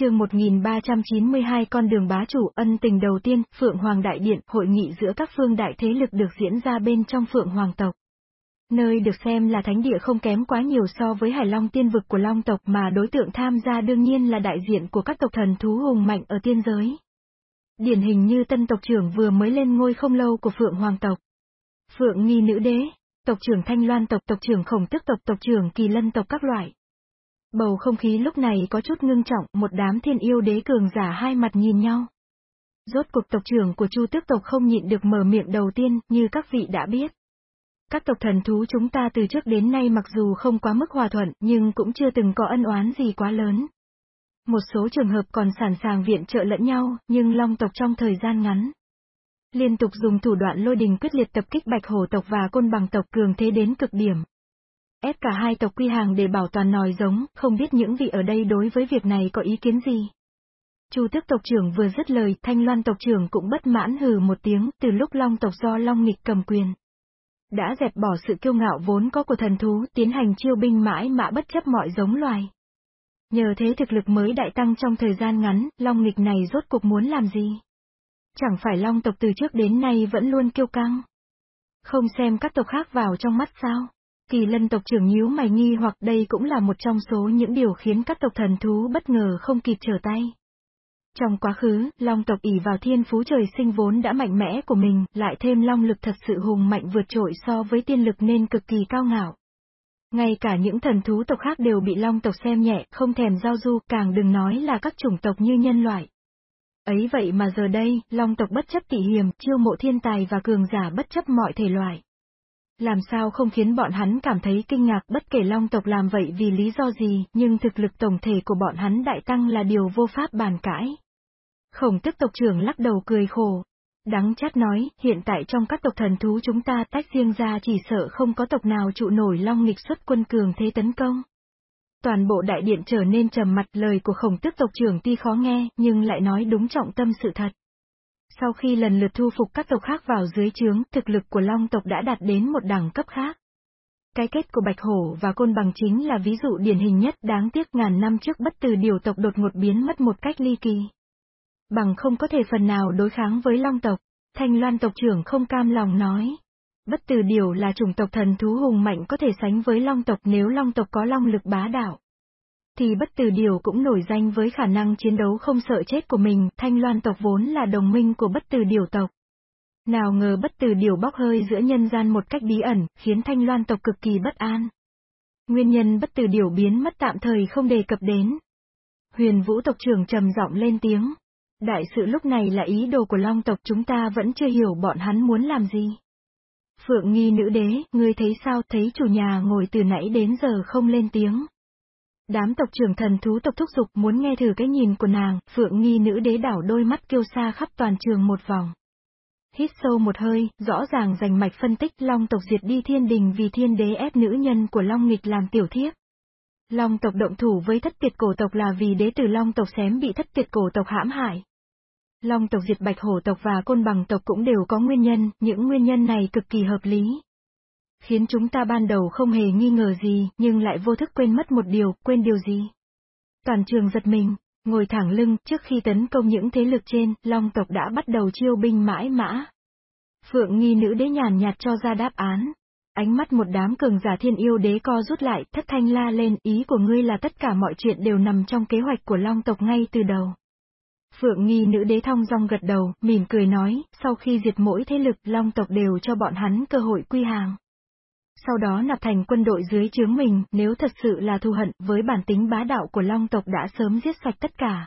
chương 1392 con đường bá chủ, ân tình đầu tiên, Phượng Hoàng Đại Điện, hội nghị giữa các phương đại thế lực được diễn ra bên trong Phượng Hoàng tộc. Nơi được xem là thánh địa không kém quá nhiều so với Hải Long tiên vực của Long tộc mà đối tượng tham gia đương nhiên là đại diện của các tộc thần thú hùng mạnh ở tiên giới. Điển hình như tân tộc trưởng vừa mới lên ngôi không lâu của Phượng Hoàng tộc. Phượng Nghi Nữ Đế, tộc trưởng Thanh Loan tộc, tộc trưởng Khổng Tức tộc, tộc trưởng Kỳ Lân tộc các loại. Bầu không khí lúc này có chút ngưng trọng, một đám thiên yêu đế cường giả hai mặt nhìn nhau. Rốt cuộc tộc trưởng của Chu Tước tộc không nhịn được mở miệng đầu tiên, như các vị đã biết. Các tộc thần thú chúng ta từ trước đến nay mặc dù không quá mức hòa thuận, nhưng cũng chưa từng có ân oán gì quá lớn. Một số trường hợp còn sẵn sàng viện trợ lẫn nhau, nhưng long tộc trong thời gian ngắn. Liên tục dùng thủ đoạn lôi đình quyết liệt tập kích bạch hổ tộc và côn bằng tộc cường thế đến cực điểm. Ép cả hai tộc quy hàng để bảo toàn nòi giống, không biết những vị ở đây đối với việc này có ý kiến gì. Chu tước tộc trưởng vừa dứt lời, thanh loan tộc trưởng cũng bất mãn hừ một tiếng, từ lúc long tộc do long nghịch cầm quyền. Đã dẹp bỏ sự kiêu ngạo vốn có của thần thú, tiến hành chiêu binh mãi mã bất chấp mọi giống loài. Nhờ thế thực lực mới đại tăng trong thời gian ngắn, long nghịch này rốt cuộc muốn làm gì? Chẳng phải long tộc từ trước đến nay vẫn luôn kiêu căng. Không xem các tộc khác vào trong mắt sao? Kỳ lân tộc trưởng nhíu mày nghi hoặc đây cũng là một trong số những điều khiến các tộc thần thú bất ngờ không kịp trở tay. Trong quá khứ, long tộc ỉ vào thiên phú trời sinh vốn đã mạnh mẽ của mình, lại thêm long lực thật sự hùng mạnh vượt trội so với tiên lực nên cực kỳ cao ngạo. Ngay cả những thần thú tộc khác đều bị long tộc xem nhẹ, không thèm giao du, càng đừng nói là các chủng tộc như nhân loại. Ấy vậy mà giờ đây, long tộc bất chấp tỉ hiểm, chiêu mộ thiên tài và cường giả bất chấp mọi thể loại. Làm sao không khiến bọn hắn cảm thấy kinh ngạc bất kể long tộc làm vậy vì lý do gì, nhưng thực lực tổng thể của bọn hắn đại tăng là điều vô pháp bàn cãi. Khổng tức tộc trưởng lắc đầu cười khổ. Đắng chát nói, hiện tại trong các tộc thần thú chúng ta tách riêng ra chỉ sợ không có tộc nào trụ nổi long nghịch xuất quân cường thế tấn công. Toàn bộ đại điện trở nên trầm mặt lời của khổng tức tộc trưởng tuy khó nghe, nhưng lại nói đúng trọng tâm sự thật. Sau khi lần lượt thu phục các tộc khác vào dưới trướng, thực lực của Long tộc đã đạt đến một đẳng cấp khác. Cái kết của Bạch Hổ và Côn Bằng chính là ví dụ điển hình nhất đáng tiếc ngàn năm trước bất từ điều tộc đột ngột biến mất một cách ly kỳ. Bằng không có thể phần nào đối kháng với Long tộc, Thanh Loan tộc trưởng không cam lòng nói. Bất từ điều là chủng tộc thần thú hùng mạnh có thể sánh với Long tộc nếu Long tộc có Long lực bá đạo thì bất từ điều cũng nổi danh với khả năng chiến đấu không sợ chết của mình, thanh loan tộc vốn là đồng minh của bất từ điều tộc. Nào ngờ bất từ điều bóc hơi giữa nhân gian một cách bí ẩn, khiến thanh loan tộc cực kỳ bất an. Nguyên nhân bất từ điều biến mất tạm thời không đề cập đến. Huyền vũ tộc trưởng trầm giọng lên tiếng. Đại sự lúc này là ý đồ của long tộc chúng ta vẫn chưa hiểu bọn hắn muốn làm gì. Phượng nghi nữ đế, ngươi thấy sao thấy chủ nhà ngồi từ nãy đến giờ không lên tiếng. Đám tộc trưởng thần thú tộc thúc dục muốn nghe thử cái nhìn của nàng, phượng nghi nữ đế đảo đôi mắt kiêu xa khắp toàn trường một vòng. Hít sâu một hơi, rõ ràng giành mạch phân tích Long tộc diệt đi thiên đình vì thiên đế ép nữ nhân của Long nghịch làm tiểu thiếp. Long tộc động thủ với thất tiệt cổ tộc là vì đế tử Long tộc xém bị thất tiệt cổ tộc hãm hại. Long tộc diệt bạch hổ tộc và côn bằng tộc cũng đều có nguyên nhân, những nguyên nhân này cực kỳ hợp lý, khiến chúng ta ban đầu không hề nghi ngờ gì, nhưng lại vô thức quên mất một điều, quên điều gì? Toàn trường giật mình, ngồi thẳng lưng, trước khi tấn công những thế lực trên, Long tộc đã bắt đầu chiêu binh mãi mã. Phượng nghi nữ đế nhàn nhạt cho ra đáp án. Ánh mắt một đám cường giả thiên yêu đế co rút lại, thất thanh la lên, ý của ngươi là tất cả mọi chuyện đều nằm trong kế hoạch của Long tộc ngay từ đầu. Phượng nghi nữ đế thong dong gật đầu, mỉm cười nói, sau khi diệt mỗi thế lực, Long tộc đều cho bọn hắn cơ hội quy hàng sau đó nạp thành quân đội dưới chướng mình, nếu thật sự là thù hận, với bản tính bá đạo của Long tộc đã sớm giết sạch tất cả.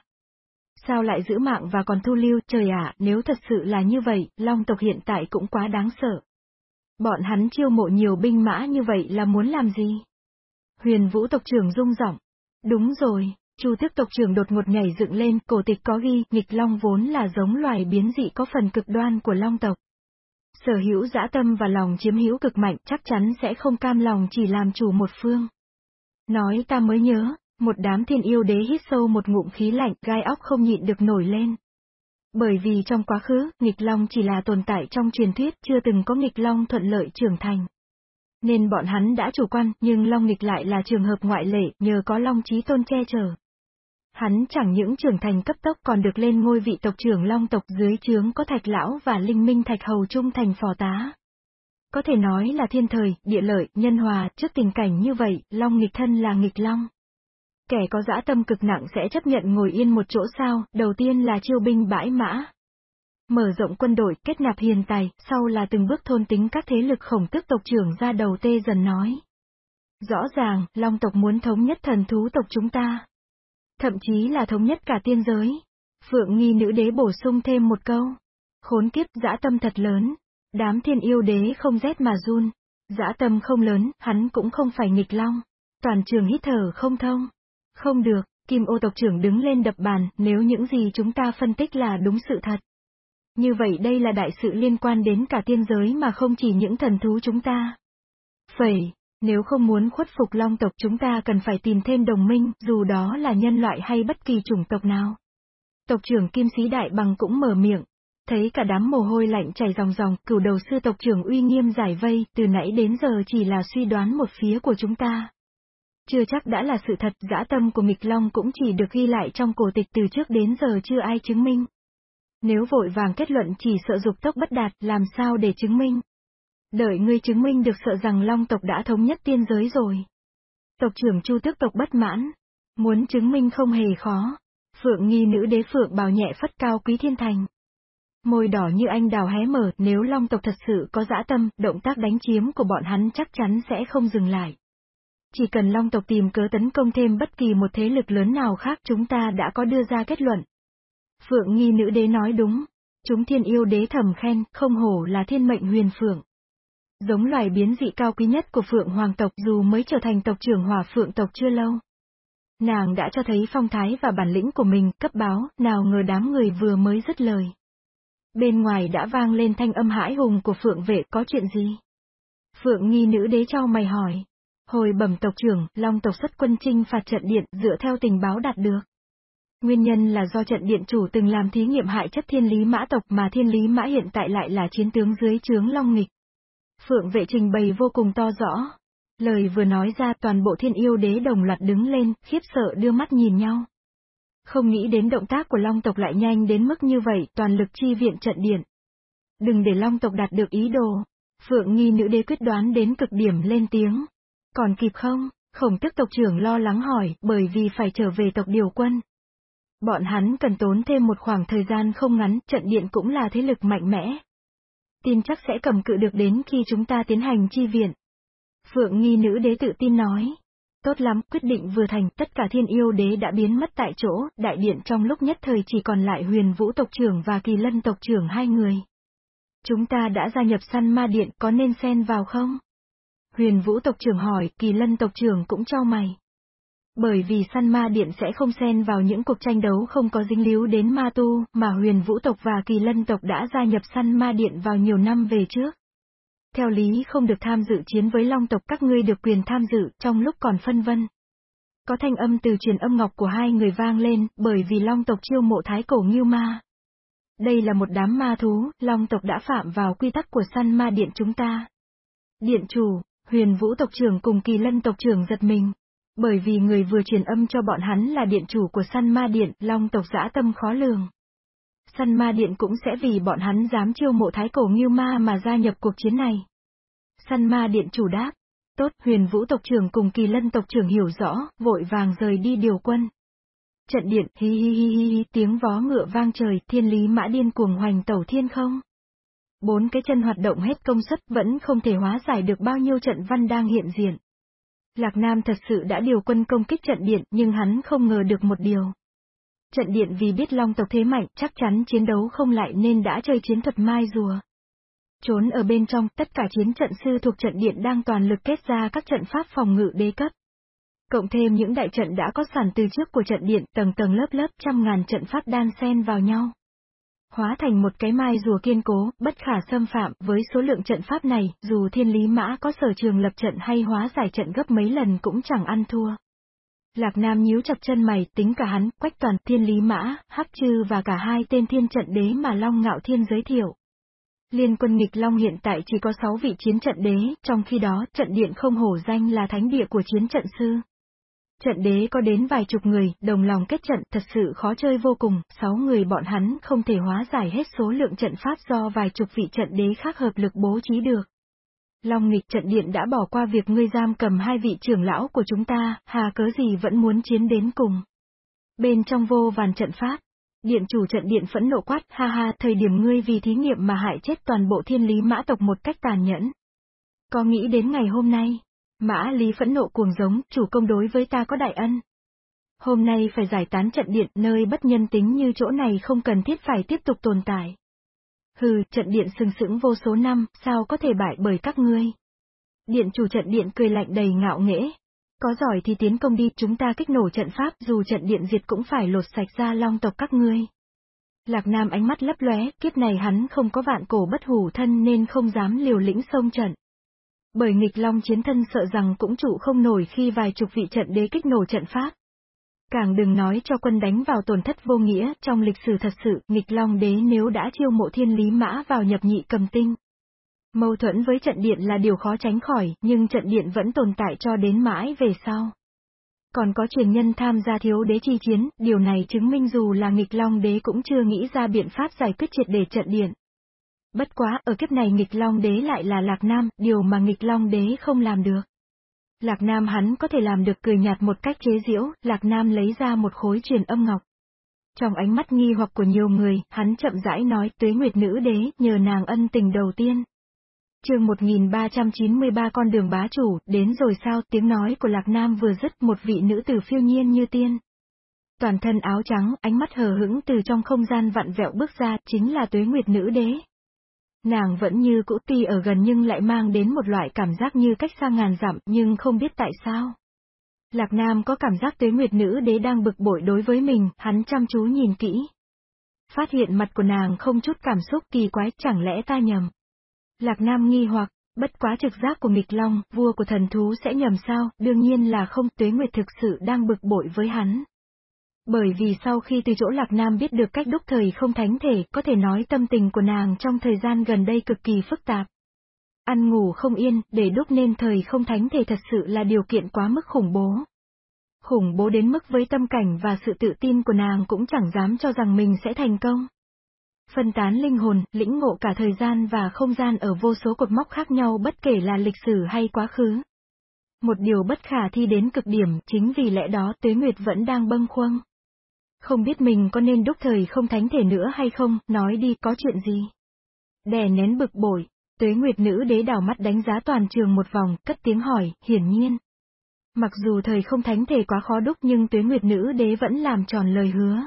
Sao lại giữ mạng và còn thu lưu, trời ạ, nếu thật sự là như vậy, Long tộc hiện tại cũng quá đáng sợ. Bọn hắn chiêu mộ nhiều binh mã như vậy là muốn làm gì? Huyền vũ tộc trưởng rung giọng. Đúng rồi, Chu tước tộc trưởng đột ngột nhảy dựng lên, cổ tịch có ghi, nghịch long vốn là giống loài biến dị có phần cực đoan của long tộc. Sở hữu dã tâm và lòng chiếm hữu cực mạnh chắc chắn sẽ không cam lòng chỉ làm chủ một phương. Nói ta mới nhớ, một đám thiên yêu đế hít sâu một ngụm khí lạnh, gai óc không nhịn được nổi lên. Bởi vì trong quá khứ, nghịch long chỉ là tồn tại trong truyền thuyết, chưa từng có nghịch long thuận lợi trưởng thành. Nên bọn hắn đã chủ quan, nhưng long nghịch lại là trường hợp ngoại lệ, nhờ có long trí tôn che chở. Hắn chẳng những trưởng thành cấp tốc còn được lên ngôi vị tộc trưởng long tộc dưới trướng có thạch lão và linh minh thạch hầu trung thành phò tá. Có thể nói là thiên thời, địa lợi, nhân hòa, trước tình cảnh như vậy, long nghịch thân là nghịch long. Kẻ có dã tâm cực nặng sẽ chấp nhận ngồi yên một chỗ sao, đầu tiên là chiêu binh bãi mã. Mở rộng quân đội, kết nạp hiền tài, sau là từng bước thôn tính các thế lực khổng tức tộc trưởng ra đầu tê dần nói. Rõ ràng, Long tộc muốn thống nhất thần thú tộc chúng ta. Thậm chí là thống nhất cả tiên giới. Phượng nghi nữ đế bổ sung thêm một câu. Khốn kiếp dã tâm thật lớn. Đám thiên yêu đế không rét mà run. Dã tâm không lớn, hắn cũng không phải nghịch long. Toàn trường hít thở không thông. Không được, Kim ô tộc trưởng đứng lên đập bàn, nếu những gì chúng ta phân tích là đúng sự thật. Như vậy đây là đại sự liên quan đến cả tiên giới mà không chỉ những thần thú chúng ta. Phẩy, nếu không muốn khuất phục long tộc chúng ta cần phải tìm thêm đồng minh, dù đó là nhân loại hay bất kỳ chủng tộc nào. Tộc trưởng Kim Sĩ Đại Bằng cũng mở miệng. Thấy cả đám mồ hôi lạnh chảy ròng ròng, cửu đầu sư tộc trưởng uy nghiêm giải vây, từ nãy đến giờ chỉ là suy đoán một phía của chúng ta. Chưa chắc đã là sự thật, dã tâm của Mịch Long cũng chỉ được ghi lại trong cổ tịch từ trước đến giờ chưa ai chứng minh. Nếu vội vàng kết luận chỉ sợ dục tốc bất đạt, làm sao để chứng minh? Đợi ngươi chứng minh được sợ rằng Long tộc đã thống nhất tiên giới rồi. Tộc trưởng Chu Tước tộc bất mãn. Muốn chứng minh không hề khó. Phượng nghi nữ đế Phượng bào nhẹ phất cao quý thiên thành. Môi đỏ như anh đào hé mở, nếu Long tộc thật sự có dã tâm, động tác đánh chiếm của bọn hắn chắc chắn sẽ không dừng lại. Chỉ cần Long tộc tìm cớ tấn công thêm bất kỳ một thế lực lớn nào khác chúng ta đã có đưa ra kết luận. Phượng nghi nữ đế nói đúng. Chúng thiên yêu đế thầm khen, không hổ là thiên mệnh huyền phượng. Giống loài biến dị cao quý nhất của phượng hoàng tộc dù mới trở thành tộc trưởng hỏa phượng tộc chưa lâu. Nàng đã cho thấy phong thái và bản lĩnh của mình, cấp báo, nào ngờ đám người vừa mới dứt lời. Bên ngoài đã vang lên thanh âm hãi hùng của phượng vệ có chuyện gì? Phượng nghi nữ đế cho mày hỏi. Hồi bẩm tộc trưởng, Long tộc xuất quân chinh phạt trận điện dựa theo tình báo đạt được. Nguyên nhân là do trận điện chủ từng làm thí nghiệm hại chất thiên lý mã tộc mà thiên lý mã hiện tại lại là chiến tướng dưới trướng Long Nghịch. Phượng vệ trình bày vô cùng to rõ. Lời vừa nói ra toàn bộ thiên yêu đế đồng loạt đứng lên, khiếp sợ đưa mắt nhìn nhau. Không nghĩ đến động tác của Long tộc lại nhanh đến mức như vậy, toàn lực chi viện trận điện. Đừng để Long tộc đạt được ý đồ. Phượng nghi nữ đế quyết đoán đến cực điểm lên tiếng. Còn kịp không? Khổng tức tộc trưởng lo lắng hỏi, bởi vì phải trở về tộc điều quân. Bọn hắn cần tốn thêm một khoảng thời gian không ngắn, trận điện cũng là thế lực mạnh mẽ. Tin chắc sẽ cầm cự được đến khi chúng ta tiến hành chi viện. Phượng nghi nữ đế tự tin nói. Tốt lắm, quyết định vừa thành, tất cả thiên yêu đế đã biến mất tại chỗ, đại điện trong lúc nhất thời chỉ còn lại huyền vũ tộc trưởng và kỳ lân tộc trưởng hai người. Chúng ta đã gia nhập săn ma điện, có nên xen vào không? Huyền vũ tộc trưởng hỏi, kỳ lân tộc trưởng cũng cho mày. Bởi vì săn ma điện sẽ không xen vào những cuộc tranh đấu không có dính líu đến ma tu, mà huyền vũ tộc và kỳ lân tộc đã gia nhập săn ma điện vào nhiều năm về trước. Theo lý không được tham dự chiến với long tộc các ngươi được quyền tham dự trong lúc còn phân vân. Có thanh âm từ truyền âm ngọc của hai người vang lên, bởi vì long tộc chiêu mộ thái cổ nghiêu ma. Đây là một đám ma thú, long tộc đã phạm vào quy tắc của săn ma điện chúng ta. Điện chủ, huyền vũ tộc trưởng cùng kỳ lân tộc trưởng giật mình. Bởi vì người vừa truyền âm cho bọn hắn là điện chủ của săn ma điện, long tộc dã tâm khó lường. Săn ma điện cũng sẽ vì bọn hắn dám chiêu mộ thái cổ nghiêu ma mà gia nhập cuộc chiến này. Săn ma điện chủ đáp. Tốt, huyền vũ tộc trưởng cùng kỳ lân tộc trưởng hiểu rõ, vội vàng rời đi điều quân. Trận điện, hi hi hi hi hi, tiếng vó ngựa vang trời, thiên lý mã điên cuồng hoành tẩu thiên không. Bốn cái chân hoạt động hết công suất vẫn không thể hóa giải được bao nhiêu trận văn đang hiện diện. Lạc Nam thật sự đã điều quân công kích trận điện nhưng hắn không ngờ được một điều. Trận điện vì biết long tộc thế mạnh chắc chắn chiến đấu không lại nên đã chơi chiến thuật mai rùa. Trốn ở bên trong, tất cả chiến trận sư thuộc trận điện đang toàn lực kết ra các trận pháp phòng ngự đế cấp. Cộng thêm những đại trận đã có sẵn từ trước của trận điện tầng tầng lớp lớp trăm ngàn trận pháp đan xen vào nhau hóa thành một cái mai rùa kiên cố, bất khả xâm phạm, với số lượng trận pháp này, dù thiên lý mã có sở trường lập trận hay hóa giải trận gấp mấy lần cũng chẳng ăn thua. Lạc Nam nhíu chặt chân mày, tính cả hắn, quách toàn, thiên lý mã, hắc chư và cả hai tên thiên trận đế mà Long Ngạo Thiên giới thiệu. Liên quân nghịch Long hiện tại chỉ có 6 vị chiến trận đế, trong khi đó, trận điện không hổ danh là thánh địa của chiến trận sư. Trận đế có đến vài chục người, đồng lòng kết trận thật sự khó chơi vô cùng, sáu người bọn hắn không thể hóa giải hết số lượng trận pháp do vài chục vị trận đế khác hợp lực bố trí được. Long nghịch trận điện đã bỏ qua việc ngươi giam cầm hai vị trưởng lão của chúng ta, hà cớ gì vẫn muốn chiến đến cùng. Bên trong vô vàn trận pháp, điện chủ trận điện phẫn nộ quát, ha ha, thời điểm ngươi vì thí nghiệm mà hại chết toàn bộ thiên lý mã tộc một cách tàn nhẫn. Có nghĩ đến ngày hôm nay, Mã Lý phẫn nộ cuồng giống, chủ công đối với ta có đại ân. Hôm nay phải giải tán trận điện, nơi bất nhân tính như chỗ này không cần thiết phải tiếp tục tồn tại. Hừ, trận điện sừng sững vô số năm, sao có thể bại bởi các ngươi? Điện chủ trận điện cười lạnh đầy ngạo nghễ. Có giỏi thì tiến công đi, chúng ta kích nổ trận pháp, dù trận điện diệt cũng phải lột sạch ra long tộc các ngươi. Lạc Nam ánh mắt lấp lóe, kiếp này hắn không có vạn cổ bất hủ thân nên không dám liều lĩnh sông trận. Bởi nghịch long chiến thân sợ rằng cũng trụ không nổi khi vài chục vị trận đế kích nổ trận pháp. Càng đừng nói cho quân đánh vào tổn thất vô nghĩa, trong lịch sử thật sự, nghịch long đế nếu đã chiêu mộ thiên lý mã vào nhập nhị cầm tinh. Mâu thuẫn với trận điện là điều khó tránh khỏi, nhưng trận điện vẫn tồn tại cho đến mãi về sau. Còn có truyền nhân tham gia thiếu đế chi chiến, điều này chứng minh dù là nghịch long đế cũng chưa nghĩ ra biện pháp giải quyết triệt để trận điện. Bất quá, ở kiếp này nghịch long đế lại là Lạc Nam, điều mà nghịch long đế không làm được. Lạc Nam hắn có thể làm được cười nhạt một cách chế giễu, Lạc Nam lấy ra một khối truyền âm ngọc. Trong ánh mắt nghi hoặc của nhiều người, hắn chậm rãi nói tuế nguyệt nữ đế, nhờ nàng ân tình đầu tiên. chương 1393 con đường bá chủ, đến rồi sao, tiếng nói của Lạc Nam vừa dứt một vị nữ tử phiêu nhiên như tiên. Toàn thân áo trắng, ánh mắt hờ hững từ trong không gian vặn vẹo bước ra, chính là tuế nguyệt nữ đế. Nàng vẫn như cũ tuy ở gần nhưng lại mang đến một loại cảm giác như cách xa ngàn dặm nhưng không biết tại sao. Lạc Nam có cảm giác tuế nguyệt nữ đế đang bực bội đối với mình, hắn chăm chú nhìn kỹ. Phát hiện mặt của nàng không chút cảm xúc kỳ quái, chẳng lẽ ta nhầm. Lạc Nam nghi hoặc, bất quá trực giác của nghịch long, vua của thần thú sẽ nhầm sao, đương nhiên là không, tuế nguyệt thực sự đang bực bội với hắn. Bởi vì sau khi từ chỗ Lạc Nam biết được cách đúc thời không thánh thể, có thể nói tâm tình của nàng trong thời gian gần đây cực kỳ phức tạp. Ăn ngủ không yên, để đúc nên thời không thánh thể thật sự là điều kiện quá mức khủng bố. Khủng bố đến mức với tâm cảnh và sự tự tin của nàng cũng chẳng dám cho rằng mình sẽ thành công. Phân tán linh hồn, lĩnh ngộ cả thời gian và không gian ở vô số cột mốc khác nhau bất kể là lịch sử hay quá khứ. Một điều bất khả thi đến cực điểm, chính vì lẽ đó Tuế Nguyệt vẫn đang bâng khuâng. Không biết mình có nên đúc thời không thánh thể nữa hay không, nói đi có chuyện gì. Đè nén bực bội, tuế nguyệt nữ đế đảo mắt đánh giá toàn trường một vòng, cất tiếng hỏi, hiển nhiên. Mặc dù thời không thánh thể quá khó đúc nhưng tuế nguyệt nữ đế vẫn làm tròn lời hứa.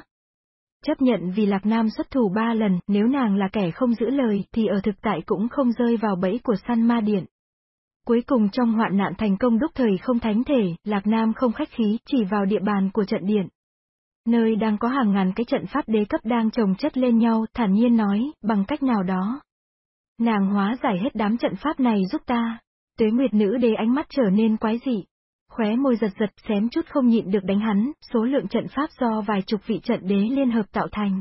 Chấp nhận vì Lạc Nam xuất thủ ba lần, nếu nàng là kẻ không giữ lời thì ở thực tại cũng không rơi vào bẫy của săn ma điện. Cuối cùng trong hoạn nạn thành công đúc thời không thánh thể, Lạc Nam không khách khí, chỉ vào địa bàn của trận điện. Nơi đang có hàng ngàn cái trận pháp đế cấp đang chồng chất lên nhau, thản nhiên nói, bằng cách nào đó. Nàng hóa giải hết đám trận pháp này giúp ta. Tuế Nguyệt nữ đế ánh mắt trở nên quái dị. Khóe môi giật giật xém chút không nhịn được đánh hắn, số lượng trận pháp do vài chục vị trận đế liên hợp tạo thành.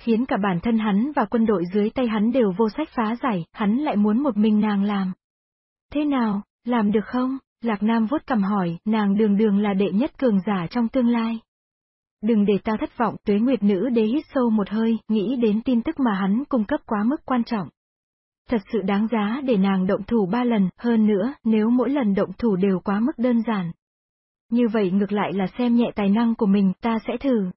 Khiến cả bản thân hắn và quân đội dưới tay hắn đều vô sách phá giải, hắn lại muốn một mình nàng làm. Thế nào, làm được không? Lạc Nam vuốt cầm hỏi, nàng đường đường là đệ nhất cường giả trong tương lai. Đừng để ta thất vọng, tuế nguyệt nữ đế hít sâu một hơi, nghĩ đến tin tức mà hắn cung cấp quá mức quan trọng. Thật sự đáng giá để nàng động thủ ba lần, hơn nữa, nếu mỗi lần động thủ đều quá mức đơn giản. Như vậy ngược lại là xem nhẹ tài năng của mình, ta sẽ thử.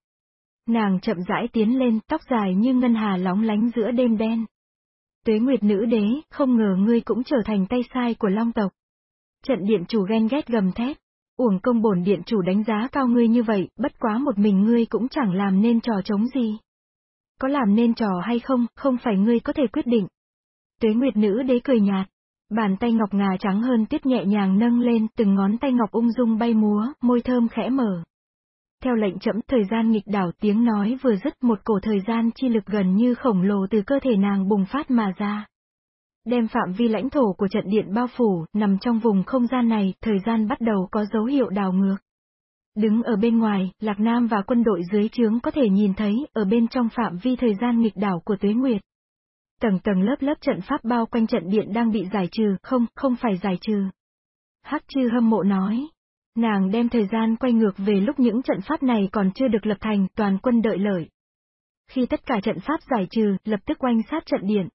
Nàng chậm rãi tiến lên, tóc dài như ngân hà lóng lánh giữa đêm đen. Tuế Nguyệt nữ đế, không ngờ ngươi cũng trở thành tay sai của Long tộc. Trận điện chủ ghen ghét gầm thét. Uổng công bổn điện chủ đánh giá cao ngươi như vậy, bất quá một mình ngươi cũng chẳng làm nên trò chống gì. Có làm nên trò hay không, không phải ngươi có thể quyết định. Tuế Nguyệt nữ đế cười nhạt. Bàn tay ngọc ngà trắng hơn tuyết nhẹ nhàng nâng lên, từng ngón tay ngọc ung dung bay múa, môi thơm khẽ mở. Theo lệnh chậm thời gian nghịch đảo tiếng nói vừa dứt một cổ thời gian chi lực gần như khổng lồ từ cơ thể nàng bùng phát mà ra đem phạm vi lãnh thổ của trận điện bao phủ, nằm trong vùng không gian này, thời gian bắt đầu có dấu hiệu đảo ngược. Đứng ở bên ngoài, Lạc Nam và quân đội dưới trướng có thể nhìn thấy, ở bên trong phạm vi thời gian nghịch đảo của Tuế Nguyệt. Tầng tầng lớp lớp trận pháp bao quanh trận điện đang bị giải trừ, không, không phải giải trừ. Hắc chư hâm mộ nói. Nàng đem thời gian quay ngược về lúc những trận pháp này còn chưa được lập thành, toàn quân đợi lợi. Khi tất cả trận pháp giải trừ, lập tức quanh sát trận điện.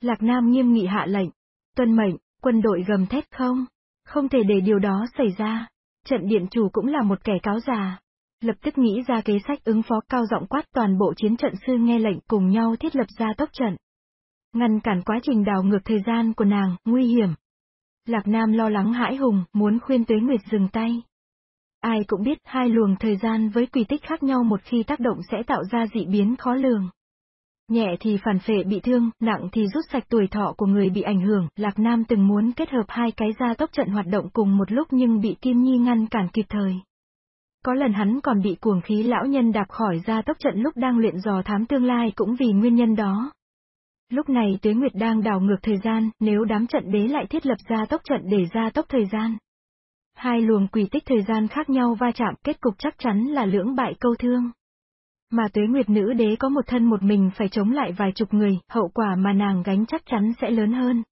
Lạc Nam nghiêm nghị hạ lệnh. Tuân mệnh, quân đội gầm thét không? Không thể để điều đó xảy ra. Trận điện chủ cũng là một kẻ cáo già. Lập tức nghĩ ra kế sách ứng phó cao giọng quát toàn bộ chiến trận sư nghe lệnh cùng nhau thiết lập ra tốc trận. Ngăn cản quá trình đào ngược thời gian của nàng, nguy hiểm. Lạc Nam lo lắng hãi hùng, muốn khuyên Tuế Nguyệt dừng tay. Ai cũng biết hai luồng thời gian với quy tích khác nhau một khi tác động sẽ tạo ra dị biến khó lường. Nhẹ thì phản phệ bị thương, nặng thì rút sạch tuổi thọ của người bị ảnh hưởng, Lạc Nam từng muốn kết hợp hai cái gia tốc trận hoạt động cùng một lúc nhưng bị Kim Nhi ngăn cản kịp thời. Có lần hắn còn bị cuồng khí lão nhân đạp khỏi gia tốc trận lúc đang luyện dò thám tương lai cũng vì nguyên nhân đó. Lúc này Tuế Nguyệt đang đảo ngược thời gian, nếu đám trận đế lại thiết lập gia tốc trận để gia tốc thời gian. Hai luồng quỷ tích thời gian khác nhau va chạm, kết cục chắc chắn là lưỡng bại câu thương. Mà tuế nguyệt nữ đế có một thân một mình phải chống lại vài chục người, hậu quả mà nàng gánh chắc chắn sẽ lớn hơn.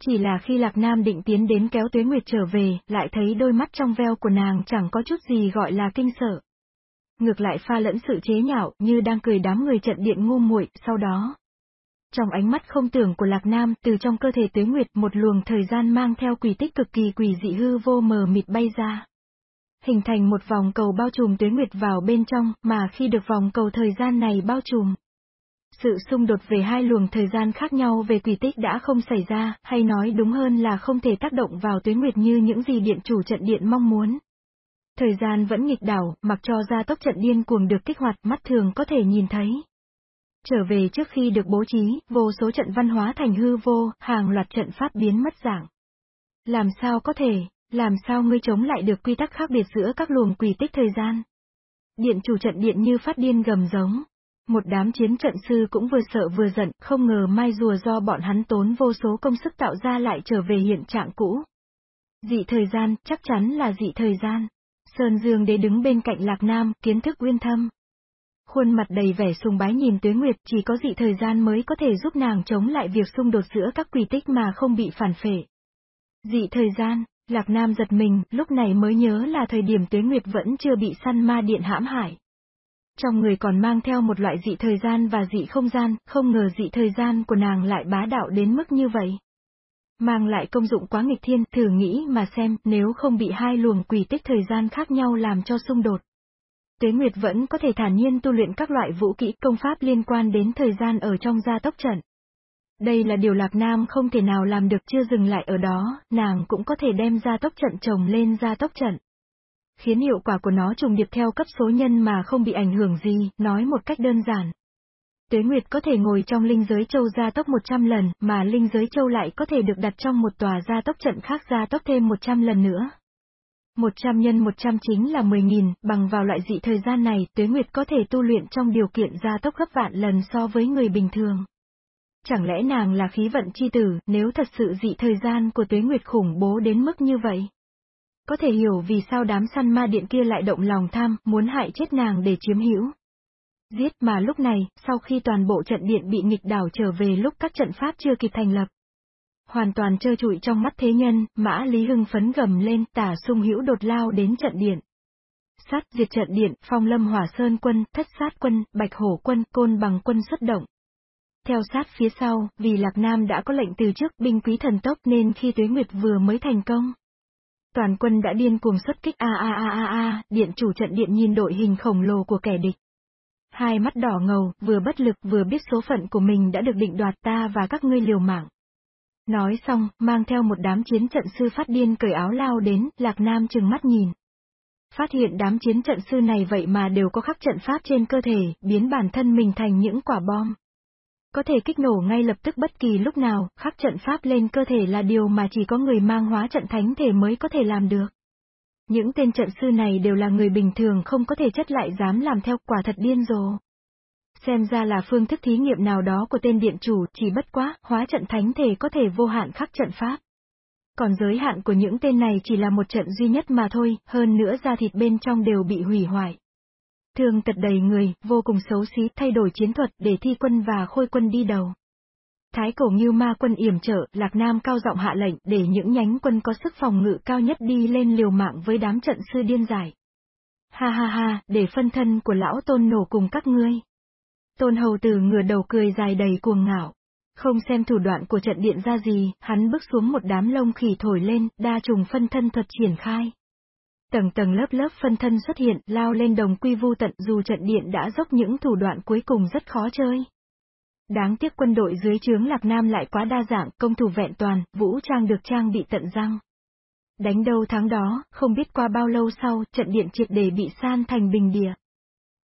Chỉ là khi Lạc Nam định tiến đến kéo tuế nguyệt trở về, lại thấy đôi mắt trong veo của nàng chẳng có chút gì gọi là kinh sợ. Ngược lại pha lẫn sự chế nhạo, như đang cười đám người trận điện ngu muội, sau đó. Trong ánh mắt không tưởng của Lạc Nam, từ trong cơ thể tuế nguyệt một luồng thời gian mang theo quỷ tích cực kỳ quỷ dị hư vô mờ mịt bay ra hình thành một vòng cầu bao trùm tuyến nguyệt vào bên trong, mà khi được vòng cầu thời gian này bao trùm. Sự xung đột về hai luồng thời gian khác nhau về quỷ tích đã không xảy ra, hay nói đúng hơn là không thể tác động vào tuyến nguyệt như những gì điện chủ trận điện mong muốn. Thời gian vẫn nghịch đảo, mặc cho ra tốc trận điên cuồng được kích hoạt mắt thường có thể nhìn thấy. Trở về trước khi được bố trí, vô số trận văn hóa thành hư vô, hàng loạt trận pháp biến mất dạng. Làm sao có thể, làm sao ngươi chống lại được quy tắc khác biệt giữa các luồng quỷ tích thời gian? Điện chủ trận điện như phát điên gầm giống. Một đám chiến trận sư cũng vừa sợ vừa giận, không ngờ mai rùa do bọn hắn tốn vô số công sức tạo ra lại trở về hiện trạng cũ. Dị thời gian, chắc chắn là dị thời gian. Sơn Dương đế đứng bên cạnh Lạc Nam, kiến thức uyên thâm. Khuôn mặt đầy vẻ sùng bái nhìn Tuế Nguyệt chỉ có dị thời gian mới có thể giúp nàng chống lại việc xung đột giữa các quỷ tích mà không bị phản phệ. Dị thời gian, Lạc Nam giật mình, lúc này mới nhớ là thời điểm Tuế Nguyệt vẫn chưa bị săn ma điện hãm hại. Trong người còn mang theo một loại dị thời gian và dị không gian, không ngờ dị thời gian của nàng lại bá đạo đến mức như vậy. Mang lại công dụng quá nghịch thiên, thử nghĩ mà xem, nếu không bị hai luồng quỷ tích thời gian khác nhau làm cho xung đột. Tuế Nguyệt vẫn có thể thản nhiên tu luyện các loại vũ kỹ công pháp liên quan đến thời gian ở trong gia tốc trận. Đây là điều Lạc Nam không thể nào làm được chưa dừng lại ở đó, nàng cũng có thể đem ra tốc trận chồng lên ra tốc trận. Khiến hiệu quả của nó trùng điệp theo cấp số nhân mà không bị ảnh hưởng gì, nói một cách đơn giản. Tuế Nguyệt có thể ngồi trong linh giới châu gia tốc 100 lần, mà linh giới châu lại có thể được đặt trong một tòa gia tốc trận khác gia tốc thêm 100 lần nữa. 100 nhân 100 chính là 10.000, bằng vào loại dị thời gian này, Tuế Nguyệt có thể tu luyện trong điều kiện gia tốc gấp vạn lần so với người bình thường. Chẳng lẽ nàng là khí vận chi tử, nếu thật sự dị thời gian của tuế nguyệt khủng bố đến mức như vậy? Có thể hiểu vì sao đám săn ma điện kia lại động lòng tham, muốn hại chết nàng để chiếm hữu. Giết mà lúc này, sau khi toàn bộ trận điện bị nghịch đảo trở về lúc các trận pháp chưa kịp thành lập. Hoàn toàn trơ trụi trong mắt thế nhân, mã Lý Hưng phấn gầm lên tả sung hữu đột lao đến trận điện. Sát diệt trận điện, phong lâm hỏa sơn quân, thất sát quân, bạch hổ quân, côn bằng quân xuất động. Theo sát phía sau, vì Lạc Nam đã có lệnh từ trước binh quý thần tốc nên khi Tuế Nguyệt vừa mới thành công. Toàn quân đã điên cuồng xuất kích a a a a a, điện chủ trận điện nhìn đội hình khổng lồ của kẻ địch. Hai mắt đỏ ngầu, vừa bất lực vừa biết số phận của mình đã được định đoạt ta và các ngươi liều mạng. Nói xong, mang theo một đám chiến trận sư phát điên cởi áo lao đến, Lạc Nam chừng mắt nhìn. Phát hiện đám chiến trận sư này vậy mà đều có khắc trận pháp trên cơ thể, biến bản thân mình thành những quả bom có thể kích nổ ngay lập tức bất kỳ lúc nào, khắc trận pháp lên cơ thể là điều mà chỉ có người mang hóa trận thánh thể mới có thể làm được. Những tên trận sư này đều là người bình thường không có thể chất lại dám làm theo quả thật điên rồ. Xem ra là phương thức thí nghiệm nào đó của tên điện chủ, chỉ bất quá, hóa trận thánh thể có thể vô hạn khắc trận pháp. Còn giới hạn của những tên này chỉ là một trận duy nhất mà thôi, hơn nữa da thịt bên trong đều bị hủy hoại thương tật đầy người, vô cùng xấu xí, thay đổi chiến thuật để thi quân và khôi quân đi đầu. Thái cổ như Ma quân yểm trợ, Lạc Nam cao giọng hạ lệnh để những nhánh quân có sức phòng ngự cao nhất đi lên liều mạng với đám trận sư điên giải. Ha ha ha, để phân thân của lão tôn nổ cùng các ngươi. Tôn hầu tử ngửa đầu cười dài đầy cuồng ngạo. Không xem thủ đoạn của trận điện ra gì, hắn bước xuống một đám lông khỉ thổi lên, đa trùng phân thân thuật triển khai. Tầng tầng lớp lớp phân thân xuất hiện, lao lên đồng quy vu tận dù trận điện đã dốc những thủ đoạn cuối cùng rất khó chơi. Đáng tiếc quân đội dưới trướng Lạc Nam lại quá đa dạng, công thủ vẹn toàn, vũ trang được trang bị tận răng. Đánh đâu tháng đó, không biết qua bao lâu sau, trận điện triệt để bị san thành bình địa.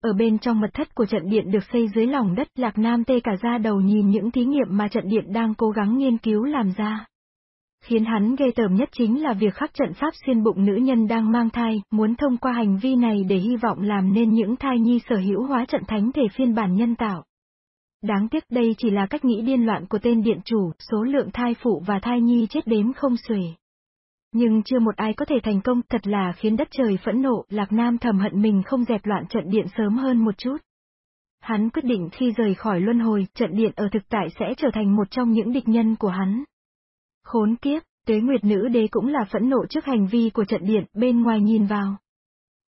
Ở bên trong mật thất của trận điện được xây dưới lòng đất, Lạc Nam tê cả ra đầu nhìn những thí nghiệm mà trận điện đang cố gắng nghiên cứu làm ra. Khiến hắn ghê tởm nhất chính là việc khắc trận pháp xuyên bụng nữ nhân đang mang thai, muốn thông qua hành vi này để hy vọng làm nên những thai nhi sở hữu hóa trận thánh thể phiên bản nhân tạo. Đáng tiếc đây chỉ là cách nghĩ điên loạn của tên điện chủ, số lượng thai phụ và thai nhi chết đếm không xuể. Nhưng chưa một ai có thể thành công, thật là khiến đất trời phẫn nộ, Lạc Nam thầm hận mình không dẹp loạn trận điện sớm hơn một chút. Hắn quyết định khi rời khỏi luân hồi, trận điện ở thực tại sẽ trở thành một trong những địch nhân của hắn. Khốn kiếp, tuế nguyệt nữ đế cũng là phẫn nộ trước hành vi của trận điện, bên ngoài nhìn vào.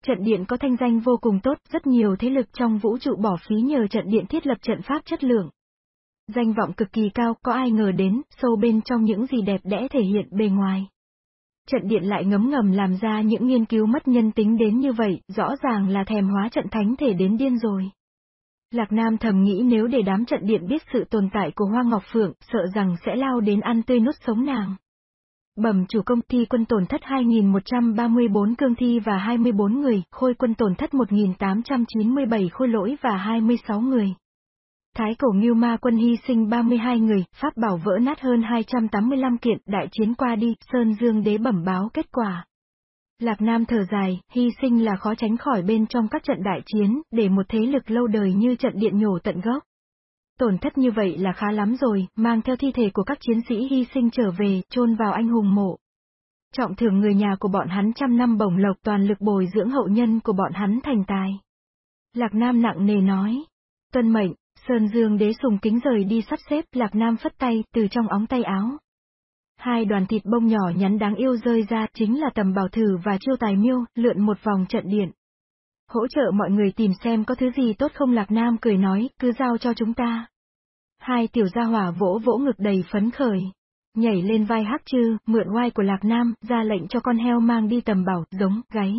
Trận điện có thanh danh vô cùng tốt, rất nhiều thế lực trong vũ trụ bỏ phí nhờ trận điện thiết lập trận pháp chất lượng. Danh vọng cực kỳ cao, có ai ngờ đến, sâu bên trong những gì đẹp đẽ thể hiện bề ngoài. Trận điện lại ngấm ngầm làm ra những nghiên cứu mất nhân tính đến như vậy, rõ ràng là thèm hóa trận thánh thể đến điên rồi. Lạc Nam thầm nghĩ nếu để đám trận điện biết sự tồn tại của Hoa Ngọc Phượng, sợ rằng sẽ lao đến ăn tươi nuốt sống nàng. Bẩm chủ công ty quân tổn thất 2.134 cương thi và 24 người, khôi quân tổn thất 1.897 khôi lỗi và 26 người. Thái cổ Ngưu Ma quân hy sinh 32 người, pháp bảo vỡ nát hơn 285 kiện, đại chiến qua đi, Sơn Dương đế bẩm báo kết quả. Lạc Nam thở dài, hy sinh là khó tránh khỏi bên trong các trận đại chiến, để một thế lực lâu đời như trận điện nhổ tận gốc. Tổn thất như vậy là khá lắm rồi, mang theo thi thể của các chiến sĩ hy sinh trở về, chôn vào anh hùng mộ. Trọng thưởng người nhà của bọn hắn trăm năm bổng lộc toàn lực bồi dưỡng hậu nhân của bọn hắn thành tài. Lạc Nam nặng nề nói. Tuân mệnh, Sơn Dương đế sùng kính rời đi sắp xếp, Lạc Nam phất tay, từ trong óng tay áo. Hai đoàn thịt bông nhỏ nhắn đáng yêu rơi ra, chính là tầm bảo thử và chiêu tài miêu, lượn một vòng trận điện. Hỗ trợ mọi người tìm xem có thứ gì tốt không Lạc Nam cười nói, cứ giao cho chúng ta. Hai tiểu gia hỏa vỗ vỗ ngực đầy phấn khởi. Nhảy lên vai hắc chư, mượn oai của Lạc Nam, ra lệnh cho con heo mang đi tầm bảo, giống, gáy.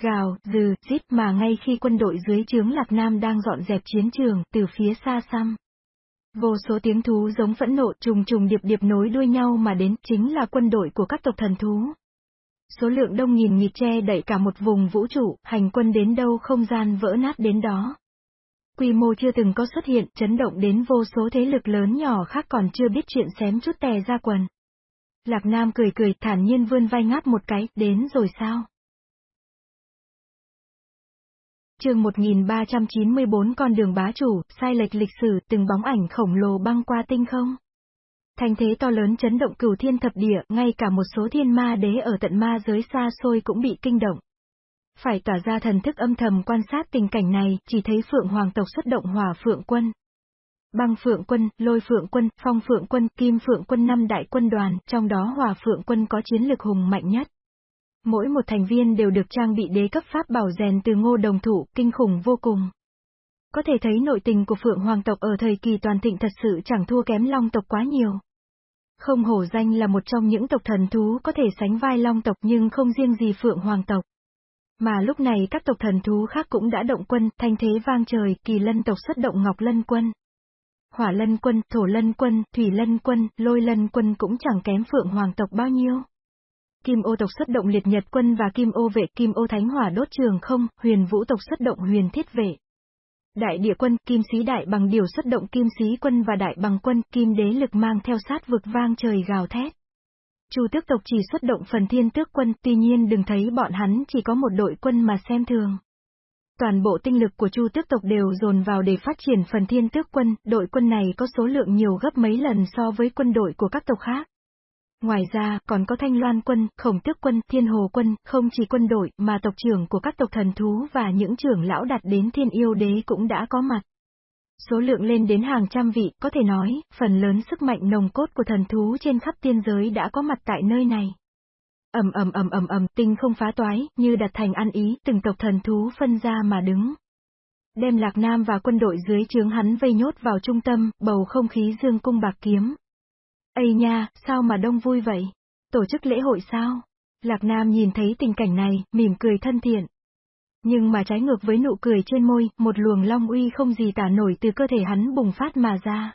Gào, dừ, rít mà ngay khi quân đội dưới trướng Lạc Nam đang dọn dẹp chiến trường, từ phía xa xăm. Vô số tiếng thú giống phẫn nộ trùng trùng điệp điệp nối đuôi nhau mà đến, chính là quân đội của các tộc thần thú. Số lượng đông nghìn nghịt che đẩy cả một vùng vũ trụ, hành quân đến đâu không gian vỡ nát đến đó. Quy mô chưa từng có xuất hiện, chấn động đến vô số thế lực lớn nhỏ khác còn chưa biết chuyện xém chút tè ra quần. Lạc Nam cười cười thản nhiên vươn vai ngáp một cái, đến rồi sao? Chương 1394 con đường bá chủ, sai lệch lịch sử, từng bóng ảnh khổng lồ băng qua tinh không. Thành thế to lớn chấn động cửu thiên thập địa, ngay cả một số thiên ma đế ở tận ma giới xa xôi cũng bị kinh động. Phải tỏa ra thần thức âm thầm quan sát tình cảnh này, chỉ thấy phượng hoàng tộc xuất động hỏa phượng quân. Băng phượng quân, lôi phượng quân, phong phượng quân, kim phượng quân năm đại quân đoàn, trong đó hỏa phượng quân có chiến lực hùng mạnh nhất. Mỗi một thành viên đều được trang bị đế cấp pháp bảo rèn từ ngô đồng thủ, kinh khủng vô cùng. Có thể thấy nội tình của Phượng Hoàng tộc ở thời kỳ toàn thịnh thật sự chẳng thua kém Long tộc quá nhiều. Không hổ danh là một trong những tộc thần thú có thể sánh vai Long tộc nhưng không riêng gì Phượng Hoàng tộc. Mà lúc này các tộc thần thú khác cũng đã động quân, thanh thế vang trời, kỳ lân tộc xuất động ngọc lân quân. Hỏa lân quân, thổ lân quân, thủy lân quân, lôi lân quân cũng chẳng kém Phượng Hoàng tộc bao nhiêu. Kim ô tộc xuất động liệt nhật quân và kim ô vệ kim ô thánh hỏa đốt trường không, huyền vũ tộc xuất động huyền thiết vệ. Đại địa quân, kim sĩ đại bằng điều xuất động kim sĩ quân và đại bằng quân, kim đế lực mang theo sát vực vang trời gào thét. Chu tước tộc chỉ xuất động phần thiên tước quân, tuy nhiên đừng thấy bọn hắn chỉ có một đội quân mà xem thường. Toàn bộ tinh lực của Chu tước tộc đều dồn vào để phát triển phần thiên tước quân, đội quân này có số lượng nhiều gấp mấy lần so với quân đội của các tộc khác. Ngoài ra, còn có Thanh Loan quân, Khổng Tước quân, Thiên Hồ quân, không chỉ quân đội, mà tộc trưởng của các tộc thần thú và những trưởng lão đặt đến thiên yêu đế cũng đã có mặt. Số lượng lên đến hàng trăm vị, có thể nói, phần lớn sức mạnh nồng cốt của thần thú trên khắp tiên giới đã có mặt tại nơi này. ầm ầm ầm ầm ầm, tinh không phá toái, như đặt thành ăn ý, từng tộc thần thú phân ra mà đứng. Đem Lạc Nam và quân đội dưới trướng hắn vây nhốt vào trung tâm, bầu không khí dương cung bạc kiếm. Ây nha, sao mà đông vui vậy? Tổ chức lễ hội sao? Lạc Nam nhìn thấy tình cảnh này, mỉm cười thân thiện. Nhưng mà trái ngược với nụ cười trên môi, một luồng long uy không gì tả nổi từ cơ thể hắn bùng phát mà ra.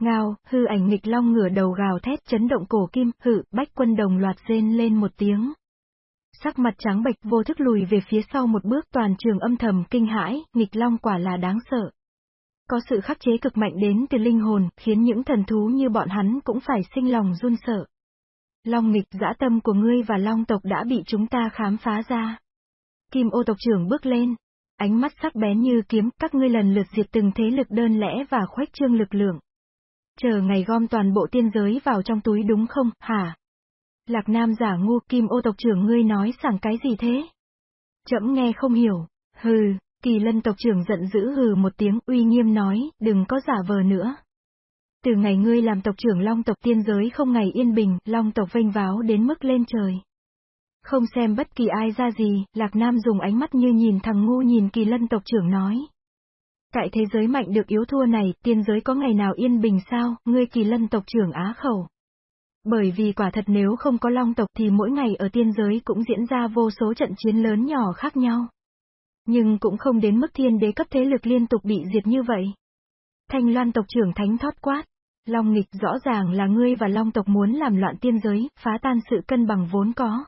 Ngao, hư ảnh nghịch long ngửa đầu gào thét chấn động cổ kim, hự, bách quân đồng loạt rên lên một tiếng. Sắc mặt trắng bệch vô thức lùi về phía sau một bước toàn trường âm thầm kinh hãi, nghịch long quả là đáng sợ. Có sự khắc chế cực mạnh đến từ linh hồn, khiến những thần thú như bọn hắn cũng phải sinh lòng run sợ. Long nghịch dã tâm của ngươi và long tộc đã bị chúng ta khám phá ra. Kim ô tộc trưởng bước lên. Ánh mắt sắc bén như kiếm, các ngươi lần lượt diệt từng thế lực đơn lẽ và khoách trương lực lượng. Chờ ngày gom toàn bộ tiên giới vào trong túi đúng không, hả? Lạc Nam giả ngu kim ô tộc trưởng ngươi nói sảng cái gì thế? Chậm nghe không hiểu. Hừ, kỳ lân tộc trưởng giận dữ hừ một tiếng uy nghiêm nói, đừng có giả vờ nữa. Từ ngày ngươi làm tộc trưởng long tộc tiên giới không ngày yên bình, long tộc vênh váo đến mức lên trời. Không xem bất kỳ ai ra gì, Lạc Nam dùng ánh mắt như nhìn thằng ngu nhìn kỳ lân tộc trưởng nói. Tại thế giới mạnh được yếu thua này, tiên giới có ngày nào yên bình sao, ngươi kỳ lân tộc trưởng á khẩu. Bởi vì quả thật nếu không có long tộc thì mỗi ngày ở tiên giới cũng diễn ra vô số trận chiến lớn nhỏ khác nhau. Nhưng cũng không đến mức thiên đế cấp thế lực liên tục bị diệt như vậy. Thanh loan tộc trưởng thánh thót quát. Long nghịch rõ ràng là ngươi và long tộc muốn làm loạn tiên giới, phá tan sự cân bằng vốn có.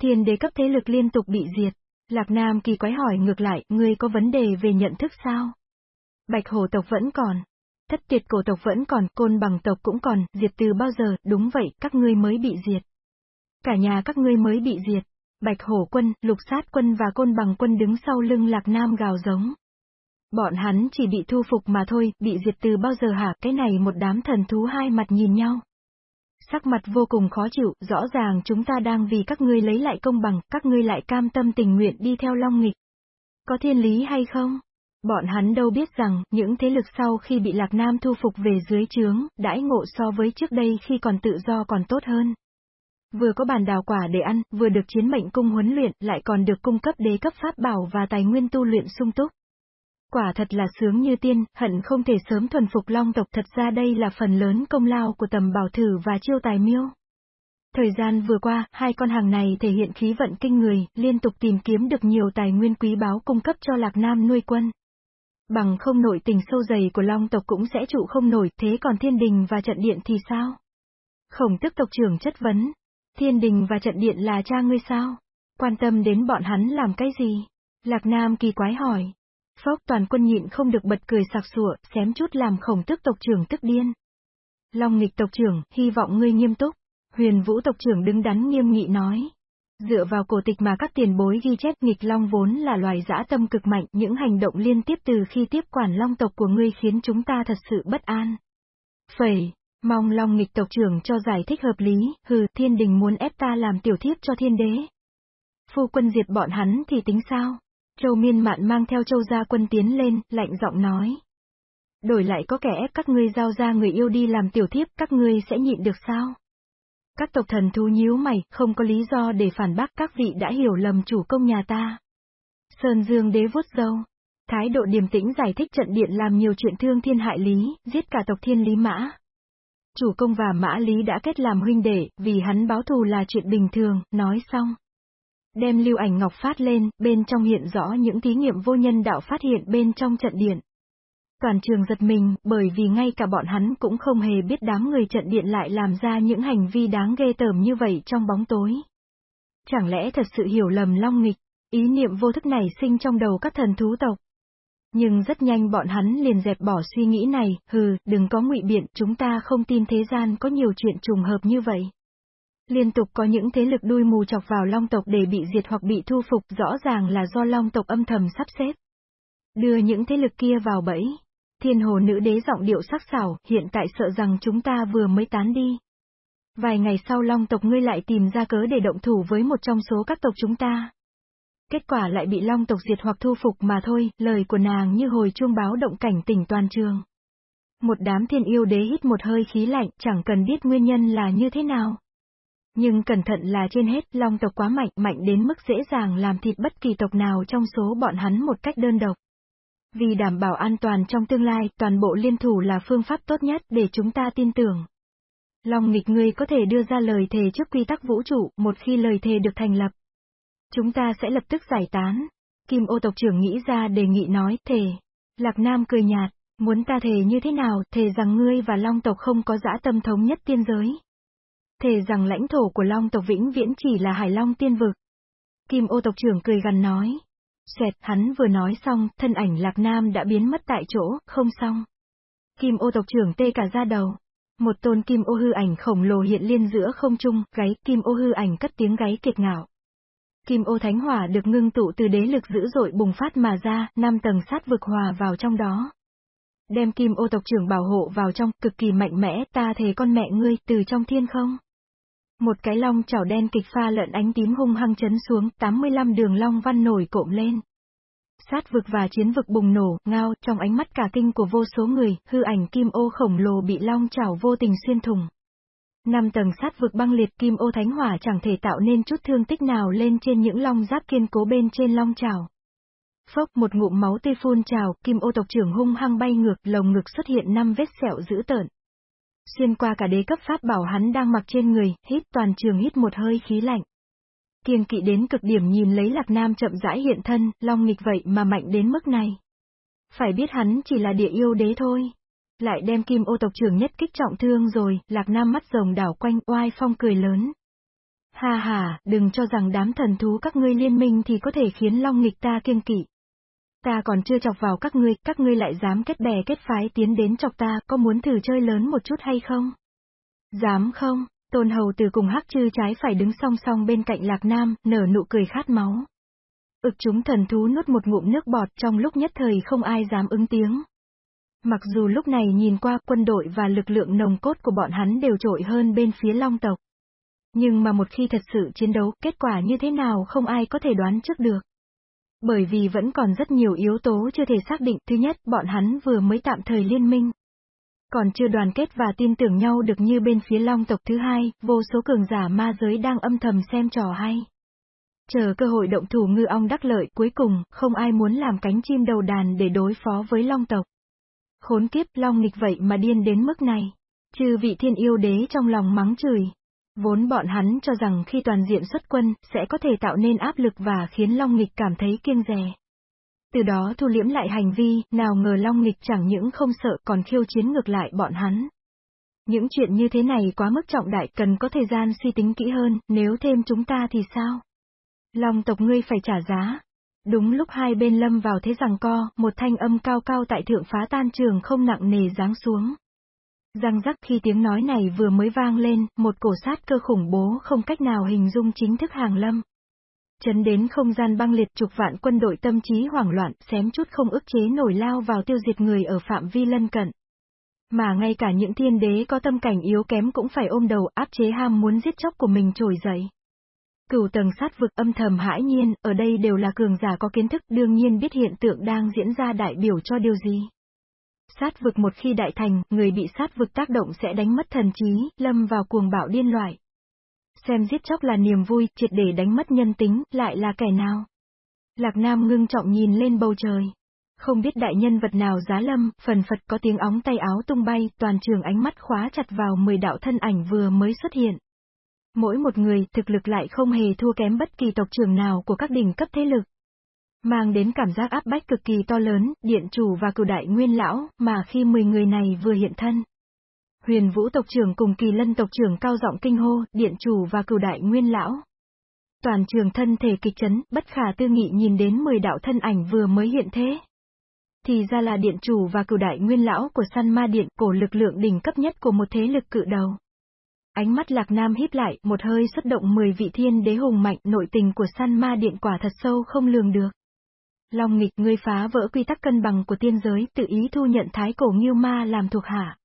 Thiên đế cấp thế lực liên tục bị diệt. Lạc Nam kỳ quái hỏi ngược lại, ngươi có vấn đề về nhận thức sao? Bạch hổ tộc vẫn còn. Thất tuyệt cổ tộc vẫn còn, côn bằng tộc cũng còn, diệt từ bao giờ, đúng vậy, các ngươi mới bị diệt. Cả nhà các ngươi mới bị diệt. Bạch hổ quân, lục sát quân và côn bằng quân đứng sau lưng Lạc Nam gào giống. Bọn hắn chỉ bị thu phục mà thôi, bị diệt từ bao giờ hả, cái này một đám thần thú hai mặt nhìn nhau. Sắc mặt vô cùng khó chịu, rõ ràng chúng ta đang vì các ngươi lấy lại công bằng, các ngươi lại cam tâm tình nguyện đi theo long nghịch. Có thiên lý hay không? Bọn hắn đâu biết rằng, những thế lực sau khi bị Lạc Nam thu phục về dưới trướng, đãi ngộ so với trước đây khi còn tự do còn tốt hơn. Vừa có bàn đào quả để ăn, vừa được chiến mệnh cung huấn luyện, lại còn được cung cấp đế cấp pháp bảo và tài nguyên tu luyện sung túc. Quả thật là sướng như tiên, hận không thể sớm thuần phục long tộc thật ra đây là phần lớn công lao của tầm bảo thử và chiêu tài miêu. Thời gian vừa qua, hai con hàng này thể hiện khí vận kinh người, liên tục tìm kiếm được nhiều tài nguyên quý báu cung cấp cho Lạc Nam nuôi quân. Bằng không nổi tình sâu dày của Long tộc cũng sẽ trụ không nổi, thế còn thiên đình và trận điện thì sao? Khổng tức tộc trưởng chất vấn. Thiên đình và trận điện là cha ngươi sao? Quan tâm đến bọn hắn làm cái gì? Lạc Nam kỳ quái hỏi. Phốc toàn quân nhịn không được bật cười sặc sụa, xém chút làm khổng tức tộc trưởng tức điên. Long nghịch tộc trưởng, hy vọng ngươi nghiêm túc. Huyền vũ tộc trưởng đứng đắn nghiêm nghị nói. Dựa vào cổ tịch mà các tiền bối ghi chép nghịch long vốn là loài dã tâm cực mạnh, những hành động liên tiếp từ khi tiếp quản long tộc của ngươi khiến chúng ta thật sự bất an. Phẩy, mong long nghịch tộc trưởng cho giải thích hợp lý, hừ, thiên đình muốn ép ta làm tiểu thiếp cho thiên đế. Phu quân diệt bọn hắn thì tính sao? Châu miên mạn mang theo châu gia quân tiến lên, lạnh giọng nói. Đổi lại có kẻ ép các ngươi giao ra người yêu đi làm tiểu thiếp, các ngươi sẽ nhịn được sao? Các tộc thần thú nhíu mày, không có lý do để phản bác các vị đã hiểu lầm chủ công nhà ta. Sơn Dương đế vuốt dâu. Thái độ điềm tĩnh giải thích trận điện làm nhiều chuyện thương thiên hại lý, giết cả tộc thiên lý mã. Chủ công và mã lý đã kết làm huynh đệ, vì hắn báo thù là chuyện bình thường, nói xong. Đem lưu ảnh ngọc phát lên, bên trong hiện rõ những thí nghiệm vô nhân đạo phát hiện bên trong trận điện. Toàn trường giật mình, bởi vì ngay cả bọn hắn cũng không hề biết đám người trận điện lại làm ra những hành vi đáng ghê tởm như vậy trong bóng tối. Chẳng lẽ thật sự hiểu lầm long nghịch, ý niệm vô thức này sinh trong đầu các thần thú tộc. Nhưng rất nhanh bọn hắn liền dẹp bỏ suy nghĩ này, hừ, đừng có ngụy biện, chúng ta không tin thế gian có nhiều chuyện trùng hợp như vậy. Liên tục có những thế lực đuôi mù chọc vào long tộc để bị diệt hoặc bị thu phục rõ ràng là do long tộc âm thầm sắp xếp. Đưa những thế lực kia vào bẫy. Thiên hồ nữ đế giọng điệu sắc sảo, hiện tại sợ rằng chúng ta vừa mới tán đi. Vài ngày sau long tộc ngươi lại tìm ra cớ để động thủ với một trong số các tộc chúng ta kết quả lại bị long tộc diệt hoặc thu phục mà thôi, lời của nàng như hồi chuông báo động cảnh tỉnh toàn trường. Một đám thiên yêu đế hít một hơi khí lạnh, chẳng cần biết nguyên nhân là như thế nào. Nhưng cẩn thận là trên hết, long tộc quá mạnh, mạnh đến mức dễ dàng làm thịt bất kỳ tộc nào trong số bọn hắn một cách đơn độc. Vì đảm bảo an toàn trong tương lai, toàn bộ liên thủ là phương pháp tốt nhất để chúng ta tin tưởng. Long nghịch ngươi có thể đưa ra lời thề trước quy tắc vũ trụ, một khi lời thề được thành lập. Chúng ta sẽ lập tức giải tán. Kim ô tộc trưởng nghĩ ra đề nghị nói, thề. Lạc Nam cười nhạt, muốn ta thề như thế nào, thề rằng ngươi và Long tộc không có dã tâm thống nhất tiên giới. Thề rằng lãnh thổ của Long tộc vĩnh viễn chỉ là Hải Long tiên vực. Kim ô tộc trưởng cười gần nói. Xoẹt, hắn vừa nói xong, thân ảnh Lạc Nam đã biến mất tại chỗ, không xong. Kim ô tộc trưởng tê cả ra đầu. Một tôn kim ô hư ảnh khổng lồ hiện liên giữa không trung, gáy, kim ô hư ảnh cất tiếng gáy kiệt ngạo. Kim ô thánh hỏa được ngưng tụ từ đế lực dữ dội bùng phát mà ra, năm tầng sát vực hòa vào trong đó. Đem kim ô tộc trưởng bảo hộ vào trong, cực kỳ mạnh mẽ, ta thề con mẹ ngươi, từ trong thiên không. Một cái long chảo đen kịch pha lợn ánh tím hung hăng chấn xuống, 85 đường long văn nổi cộm lên. Sát vực và chiến vực bùng nổ, ngao, trong ánh mắt cả kinh của vô số người, hư ảnh kim ô khổng lồ bị long chảo vô tình xuyên thủng. Năm tầng sát vực băng liệt kim ô thánh hỏa chẳng thể tạo nên chút thương tích nào lên trên những long giáp kiên cố bên trên long trào. Phốc một ngụm máu tươi phun trào, kim ô tộc trưởng hung hăng bay ngược, lồng ngực xuất hiện năm vết sẹo dữ tợn. Xuyên qua cả đế cấp pháp bảo hắn đang mặc trên người, hít toàn trường hít một hơi khí lạnh. Kiêng kỵ đến cực điểm nhìn lấy lạc nam chậm rãi hiện thân, long nghịch vậy mà mạnh đến mức này. Phải biết hắn chỉ là địa yêu đế thôi. Lại đem kim ô tộc trưởng nhất kích trọng thương rồi, lạc nam mắt rồng đảo quanh oai phong cười lớn. Ha ha, đừng cho rằng đám thần thú các ngươi liên minh thì có thể khiến long nghịch ta kiêng kỵ. Ta còn chưa chọc vào các ngươi, các ngươi lại dám kết bè kết phái tiến đến chọc ta, có muốn thử chơi lớn một chút hay không? Dám không? Tôn hầu từ cùng hắc chư trái phải đứng song song bên cạnh lạc nam, nở nụ cười khát máu. Ực chúng thần thú nuốt một ngụm nước bọt trong lúc nhất thời không ai dám ứng tiếng. Mặc dù lúc này nhìn qua quân đội và lực lượng nồng cốt của bọn hắn đều trội hơn bên phía long tộc. Nhưng mà một khi thật sự chiến đấu, kết quả như thế nào không ai có thể đoán trước được. Bởi vì vẫn còn rất nhiều yếu tố chưa thể xác định, thứ nhất, bọn hắn vừa mới tạm thời liên minh. Còn chưa đoàn kết và tin tưởng nhau được như bên phía long tộc thứ hai, vô số cường giả ma giới đang âm thầm xem trò hay. Chờ cơ hội động thủ ngư ong đắc lợi cuối cùng, không ai muốn làm cánh chim đầu đàn để đối phó với long tộc. Khốn kiếp long nghịch vậy mà điên đến mức này. Chư vị thiên yêu đế trong lòng mắng chửi. Vốn bọn hắn cho rằng khi toàn diện xuất quân, sẽ có thể tạo nên áp lực và khiến Long Nghịch cảm thấy kiêng rè. Từ đó thu liễm lại hành vi, nào ngờ Long Nghịch chẳng những không sợ còn khiêu chiến ngược lại bọn hắn. Những chuyện như thế này quá mức trọng đại cần có thời gian suy tính kỹ hơn, nếu thêm chúng ta thì sao? Long tộc ngươi phải trả giá. Đúng lúc hai bên lâm vào thế rằng co, một thanh âm cao cao tại thượng phá tan trường không nặng nề giáng xuống. Răng rắc khi tiếng nói này vừa mới vang lên, một cổ sát cơ khủng bố không cách nào hình dung chính thức hàng lâm. Chấn đến không gian băng liệt chục vạn quân đội tâm trí hoảng loạn, xém chút không ức chế nổi lao vào tiêu diệt người ở phạm vi lân cận. Mà ngay cả những thiên đế có tâm cảnh yếu kém cũng phải ôm đầu áp chế ham muốn giết chóc của mình trồi dậy. Cửu tầng sát vực âm thầm hãi nhiên, ở đây đều là cường giả có kiến thức đương nhiên biết hiện tượng đang diễn ra đại biểu cho điều gì. Sát vực một khi đại thành, người bị sát vực tác động sẽ đánh mất thần trí, lâm vào cuồng bạo điên loại. Xem giết chóc là niềm vui, triệt để đánh mất nhân tính, lại là kẻ nào? Lạc Nam ngưng trọng nhìn lên bầu trời. Không biết đại nhân vật nào giá lâm, phần phật có tiếng óng tay áo tung bay, toàn trường ánh mắt khóa chặt vào 10 đạo thân ảnh vừa mới xuất hiện. Mỗi một người, thực lực lại không hề thua kém bất kỳ tộc trưởng nào của các đỉnh cấp thế lực mang đến cảm giác áp bách cực kỳ to lớn, điện chủ và cửu đại nguyên lão, mà khi 10 người này vừa hiện thân. Huyền vũ tộc trưởng cùng kỳ lân tộc trưởng cao giọng kinh hô, điện chủ và cửu đại nguyên lão. Toàn trường thân thể kịch chấn, bất khả tư nghị nhìn đến 10 đạo thân ảnh vừa mới hiện thế. Thì ra là điện chủ và cửu đại nguyên lão của săn ma điện, cổ lực lượng đỉnh cấp nhất của một thế lực cự đầu. Ánh mắt lạc nam híp lại, một hơi xuất động 10 vị thiên đế hùng mạnh, nội tình của săn ma điện quả thật sâu không lường được. Long nghịch ngươi phá vỡ quy tắc cân bằng của tiên giới, tự ý thu nhận thái cổ nghiêu ma làm thuộc hạ.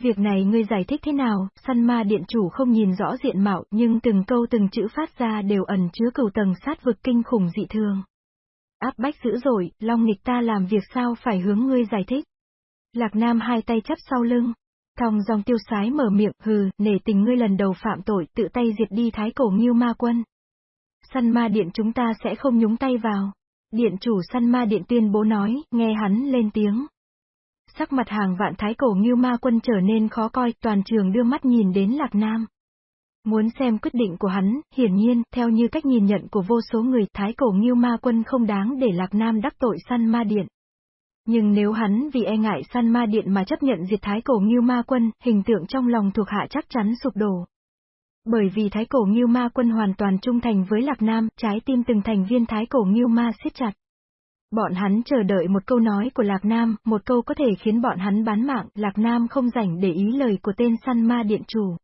Việc này ngươi giải thích thế nào, săn ma điện chủ không nhìn rõ diện mạo nhưng từng câu từng chữ phát ra đều ẩn chứa cửu tầng sát vực kinh khủng dị thường. Áp bách dữ dội, Long nghịch ta làm việc sao phải hướng ngươi giải thích. Lạc Nam hai tay chắp sau lưng thong dòng tiêu sái mở miệng, hừ, nể tình ngươi lần đầu phạm tội, tự tay diệt đi thái cổ nghiêu ma quân. Săn ma điện chúng ta sẽ không nhúng tay vào. Điện chủ săn ma điện tuyên bố nói, nghe hắn lên tiếng. Sắc mặt hàng vạn thái cổ nghiêu ma quân trở nên khó coi, toàn trường đưa mắt nhìn đến Lạc Nam. Muốn xem quyết định của hắn, hiển nhiên, theo như cách nhìn nhận của vô số người, thái cổ nghiêu ma quân không đáng để Lạc Nam đắc tội săn ma điện. Nhưng nếu hắn vì e ngại săn ma điện mà chấp nhận diệt thái cổ nghiêu ma quân, hình tượng trong lòng thuộc hạ chắc chắn sụp đổ. Bởi vì thái cổ nghiêu ma quân hoàn toàn trung thành với Lạc Nam, trái tim từng thành viên thái cổ nghiêu ma siết chặt. Bọn hắn chờ đợi một câu nói của Lạc Nam, một câu có thể khiến bọn hắn bán mạng, Lạc Nam không rảnh để ý lời của tên săn ma điện chủ.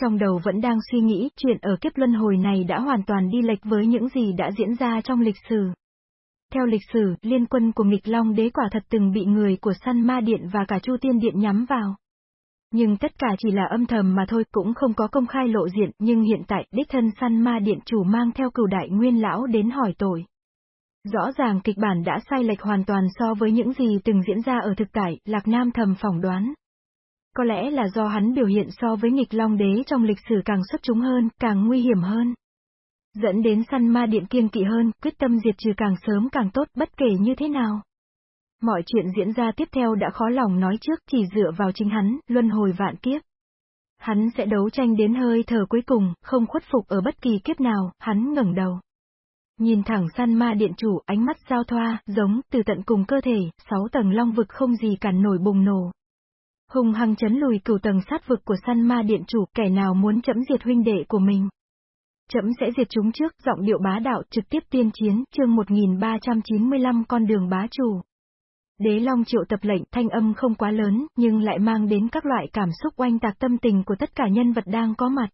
Trong đầu vẫn đang suy nghĩ, chuyện ở kiếp luân hồi này đã hoàn toàn đi lệch với những gì đã diễn ra trong lịch sử. Theo lịch sử, liên quân của nghịch long đế quả thật từng bị người của săn ma điện và cả chu tiên điện nhắm vào. Nhưng tất cả chỉ là âm thầm mà thôi, cũng không có công khai lộ diện, nhưng hiện tại, đích thân săn ma điện chủ mang theo cửu đại nguyên lão đến hỏi tội. Rõ ràng kịch bản đã sai lệch hoàn toàn so với những gì từng diễn ra ở thực tại, Lạc Nam thầm phỏng đoán. Có lẽ là do hắn biểu hiện so với nghịch long đế trong lịch sử càng xuất chúng hơn, càng nguy hiểm hơn. Dẫn đến săn ma điện kiên kỵ hơn, quyết tâm diệt trừ càng sớm càng tốt, bất kể như thế nào. Mọi chuyện diễn ra tiếp theo đã khó lòng nói trước, chỉ dựa vào chính hắn, luân hồi vạn kiếp. Hắn sẽ đấu tranh đến hơi thở cuối cùng, không khuất phục ở bất kỳ kiếp nào, hắn ngẩng đầu. Nhìn thẳng săn ma điện chủ, ánh mắt giao thoa, giống, từ tận cùng cơ thể, sáu tầng long vực không gì cản nổi bùng nổ. Hùng hăng chấn lùi cửu tầng sát vực của săn ma điện chủ, kẻ nào muốn chấm diệt huynh đệ của mình. Chấm sẽ diệt chúng trước, giọng điệu bá đạo trực tiếp tiên chiến, chương 1395 con đường bá chủ. Đế Long triệu tập lệnh, thanh âm không quá lớn, nhưng lại mang đến các loại cảm xúc oanh tạc tâm tình của tất cả nhân vật đang có mặt.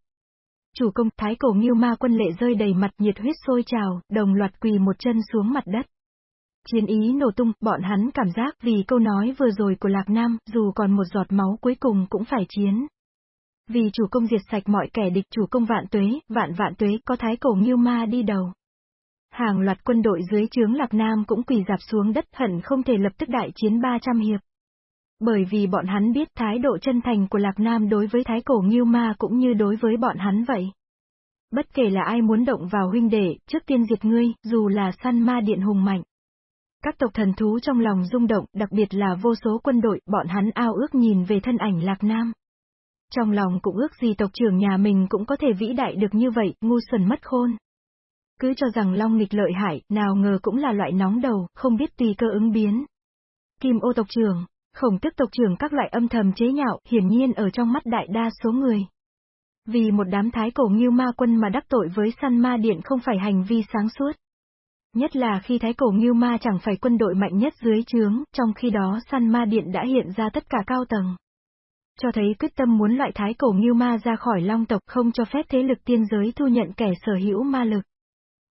Chủ công, thái cổ nghiêu ma quân lệ rơi đầy mặt nhiệt huyết sôi trào, đồng loạt quỳ một chân xuống mặt đất. Chiến ý nổ tung, bọn hắn cảm giác vì câu nói vừa rồi của Lạc Nam, dù còn một giọt máu cuối cùng cũng phải chiến. Vì chủ công diệt sạch mọi kẻ địch chủ công vạn tuế, vạn vạn tuế, có thái cổ nghiêu ma đi đầu. Hàng loạt quân đội dưới trướng Lạc Nam cũng quỳ dạp xuống đất hận không thể lập tức đại chiến 300 hiệp. Bởi vì bọn hắn biết thái độ chân thành của Lạc Nam đối với thái cổ nghiêu ma cũng như đối với bọn hắn vậy. Bất kể là ai muốn động vào huynh đệ, trước tiên diệt ngươi, dù là săn ma điện hùng mạnh. Các tộc thần thú trong lòng rung động, đặc biệt là vô số quân đội, bọn hắn ao ước nhìn về thân ảnh Lạc Nam. Trong lòng cũng ước gì tộc trưởng nhà mình cũng có thể vĩ đại được như vậy, ngu xuẩn mất khôn. Cứ cho rằng Long nghịch lợi hại, nào ngờ cũng là loại nóng đầu, không biết tùy cơ ứng biến. Kim ô tộc trưởng, khổng tức tộc trưởng các loại âm thầm chế nhạo, hiển nhiên ở trong mắt đại đa số người. Vì một đám thái cổ nghiêu ma quân mà đắc tội với săn ma điện không phải hành vi sáng suốt. Nhất là khi thái cổ nghiêu ma chẳng phải quân đội mạnh nhất dưới trướng, trong khi đó săn ma điện đã hiện ra tất cả cao tầng. Cho thấy quyết tâm muốn loại thái cổ nghiêu ma ra khỏi long tộc không cho phép thế lực tiên giới thu nhận kẻ sở hữu ma lực.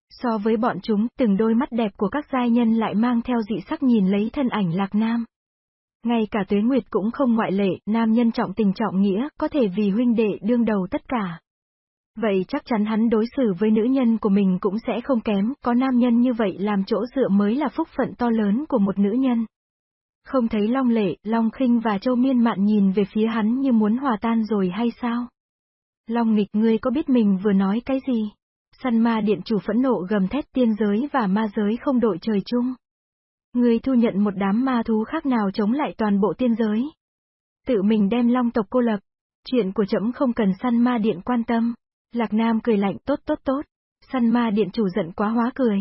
So với bọn chúng, từng đôi mắt đẹp của các giai nhân lại mang theo dị sắc nhìn lấy thân ảnh lạc nam. Ngay cả tuế nguyệt cũng không ngoại lệ, nam nhân trọng tình trọng nghĩa, có thể vì huynh đệ đương đầu tất cả. Vậy chắc chắn hắn đối xử với nữ nhân của mình cũng sẽ không kém, có nam nhân như vậy làm chỗ dựa mới là phúc phận to lớn của một nữ nhân. Không thấy Long Lệ, Long Khinh và Châu Miên Mạn nhìn về phía hắn như muốn hòa tan rồi hay sao? Long nghịch ngươi có biết mình vừa nói cái gì? Săn ma điện chủ phẫn nộ gầm thét tiên giới và ma giới không đội trời chung. Ngươi thu nhận một đám ma thú khác nào chống lại toàn bộ tiên giới. Tự mình đem long tộc cô lập. Chuyện của trẫm không cần săn ma điện quan tâm. Lạc Nam cười lạnh tốt tốt tốt. Săn ma điện chủ giận quá hóa cười.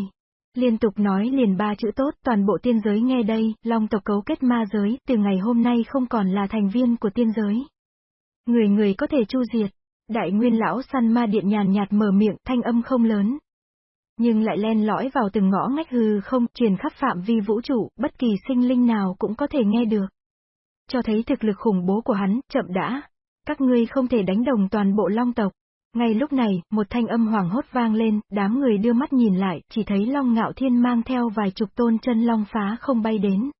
Liên tục nói liền ba chữ tốt, toàn bộ tiên giới nghe đây, long tộc cấu kết ma giới, từ ngày hôm nay không còn là thành viên của tiên giới. Người người có thể chu diệt. Đại nguyên lão săn ma điện nhàn nhạt mở miệng, thanh âm không lớn. Nhưng lại len lõi vào từng ngõ ngách hư không, truyền khắp phạm vi vũ trụ, bất kỳ sinh linh nào cũng có thể nghe được. Cho thấy thực lực khủng bố của hắn, chậm đã. Các ngươi không thể đánh đồng toàn bộ long tộc. Ngay lúc này, một thanh âm hoàng hốt vang lên, đám người đưa mắt nhìn lại, chỉ thấy Long Ngạo Thiên mang theo vài chục tôn chân long phá không bay đến.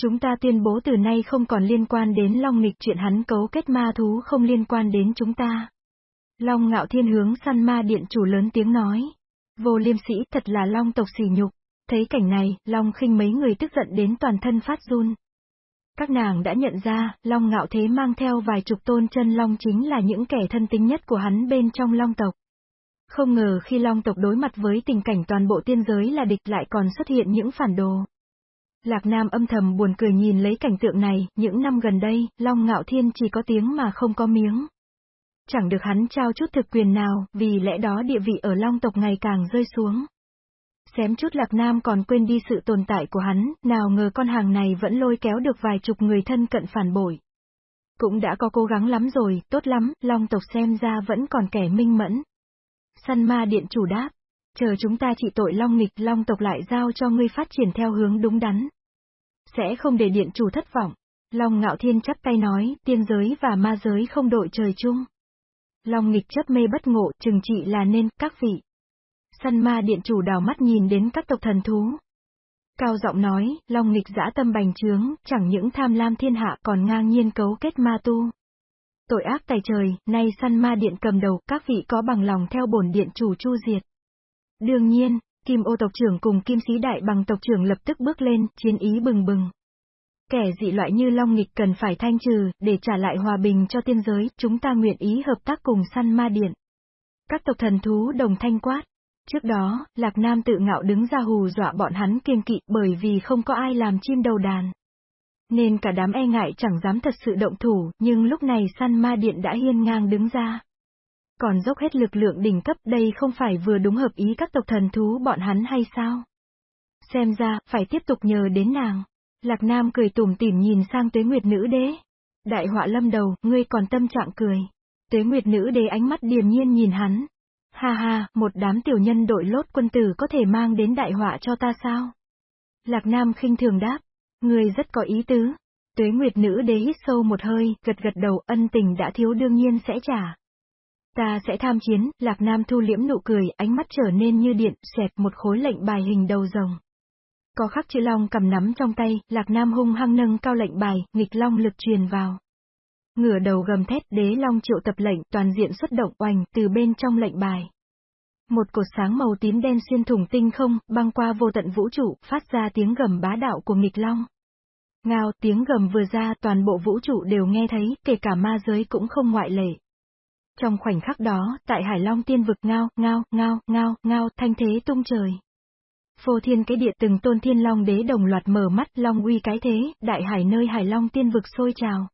Chúng ta tuyên bố từ nay không còn liên quan đến Long nghịch chuyện hắn cấu kết ma thú không liên quan đến chúng ta. Long ngạo thiên hướng săn ma điện chủ lớn tiếng nói. Vô liêm sĩ thật là Long tộc sỉ nhục. Thấy cảnh này, Long khinh mấy người tức giận đến toàn thân phát run. Các nàng đã nhận ra, Long ngạo thế mang theo vài chục tôn chân Long chính là những kẻ thân tính nhất của hắn bên trong Long tộc. Không ngờ khi Long tộc đối mặt với tình cảnh toàn bộ tiên giới là địch lại còn xuất hiện những phản đồ. Lạc Nam âm thầm buồn cười nhìn lấy cảnh tượng này, những năm gần đây, Long Ngạo Thiên chỉ có tiếng mà không có miếng. Chẳng được hắn trao chút thực quyền nào, vì lẽ đó địa vị ở Long tộc ngày càng rơi xuống. Xém chút Lạc Nam còn quên đi sự tồn tại của hắn, nào ngờ con hàng này vẫn lôi kéo được vài chục người thân cận phản bội. Cũng đã có cố gắng lắm rồi, tốt lắm, Long tộc xem ra vẫn còn kẻ minh mẫn. Săn ma điện chủ đáp, chờ chúng ta trị tội Long nghịch Long tộc lại giao cho ngươi phát triển theo hướng đúng đắn. Sẽ không để điện chủ thất vọng. Long ngạo thiên chắp tay nói, tiên giới và ma giới không đội trời chung. Long nghịch chấp mê bất ngộ, chừng trị là nên, các vị. Săn ma điện chủ đào mắt nhìn đến các tộc thần thú. Cao giọng nói, Long nghịch dã tâm bành trướng, chẳng những tham lam thiên hạ còn ngang nhiên cấu kết ma tu. Tội ác tài trời, nay săn ma điện cầm đầu, các vị có bằng lòng theo bổn điện chủ chu diệt. Đương nhiên, Kim ô tộc trưởng cùng Kim sĩ đại bằng tộc trưởng lập tức bước lên, chiến ý bừng bừng. Kẻ dị loại như Long Nghịch cần phải thanh trừ, để trả lại hòa bình cho tiên giới, chúng ta nguyện ý hợp tác cùng săn ma điện. Các tộc thần thú đồng thanh quát. Trước đó, Lạc Nam tự ngạo đứng ra hù dọa bọn hắn kiêng kỵ bởi vì không có ai làm chim đầu đàn. Nên cả đám e ngại chẳng dám thật sự động thủ, nhưng lúc này săn ma điện đã hiên ngang đứng ra. Còn dốc hết lực lượng đỉnh cấp đây không phải vừa đúng hợp ý các tộc thần thú bọn hắn hay sao? Xem ra, phải tiếp tục nhờ đến nàng. Lạc Nam cười tủm tỉm nhìn sang tuế nguyệt nữ đế. Đại họa lâm đầu, ngươi còn tâm trạng cười. Tuế nguyệt nữ đế ánh mắt điềm nhiên nhìn hắn. Ha ha, một đám tiểu nhân đội lốt quân tử có thể mang đến đại họa cho ta sao? Lạc Nam khinh thường đáp. người rất có ý tứ. Tuế nguyệt nữ đế hít sâu một hơi, gật gật đầu, ân tình đã thiếu đương nhiên sẽ trả. Ta sẽ tham chiến, Lạc Nam thu liễm nụ cười, ánh mắt trở nên như điện, xẹt một khối lệnh bài hình đầu rồng. Có khắc chữ long cầm nắm trong tay, Lạc Nam hung hăng nâng cao lệnh bài, nghịch long lực truyền vào. Ngửa đầu gầm thét, đế long triệu tập lệnh, toàn diện xuất động oanh, từ bên trong lệnh bài. Một cột sáng màu tím đen xuyên thủng tinh không, băng qua vô tận vũ trụ, phát ra tiếng gầm bá đạo của nghịch long. Ngao, tiếng gầm vừa ra, toàn bộ vũ trụ đều nghe thấy, kể cả ma giới cũng không ngoại lệ. Trong khoảnh khắc đó, tại Hải Long tiên vực ngao, ngao, ngao, ngao, ngao, thanh thế tung trời. Phô thiên cái địa từng tôn thiên long đế đồng loạt mở mắt long uy cái thế, đại hải nơi Hải Long tiên vực sôi trào.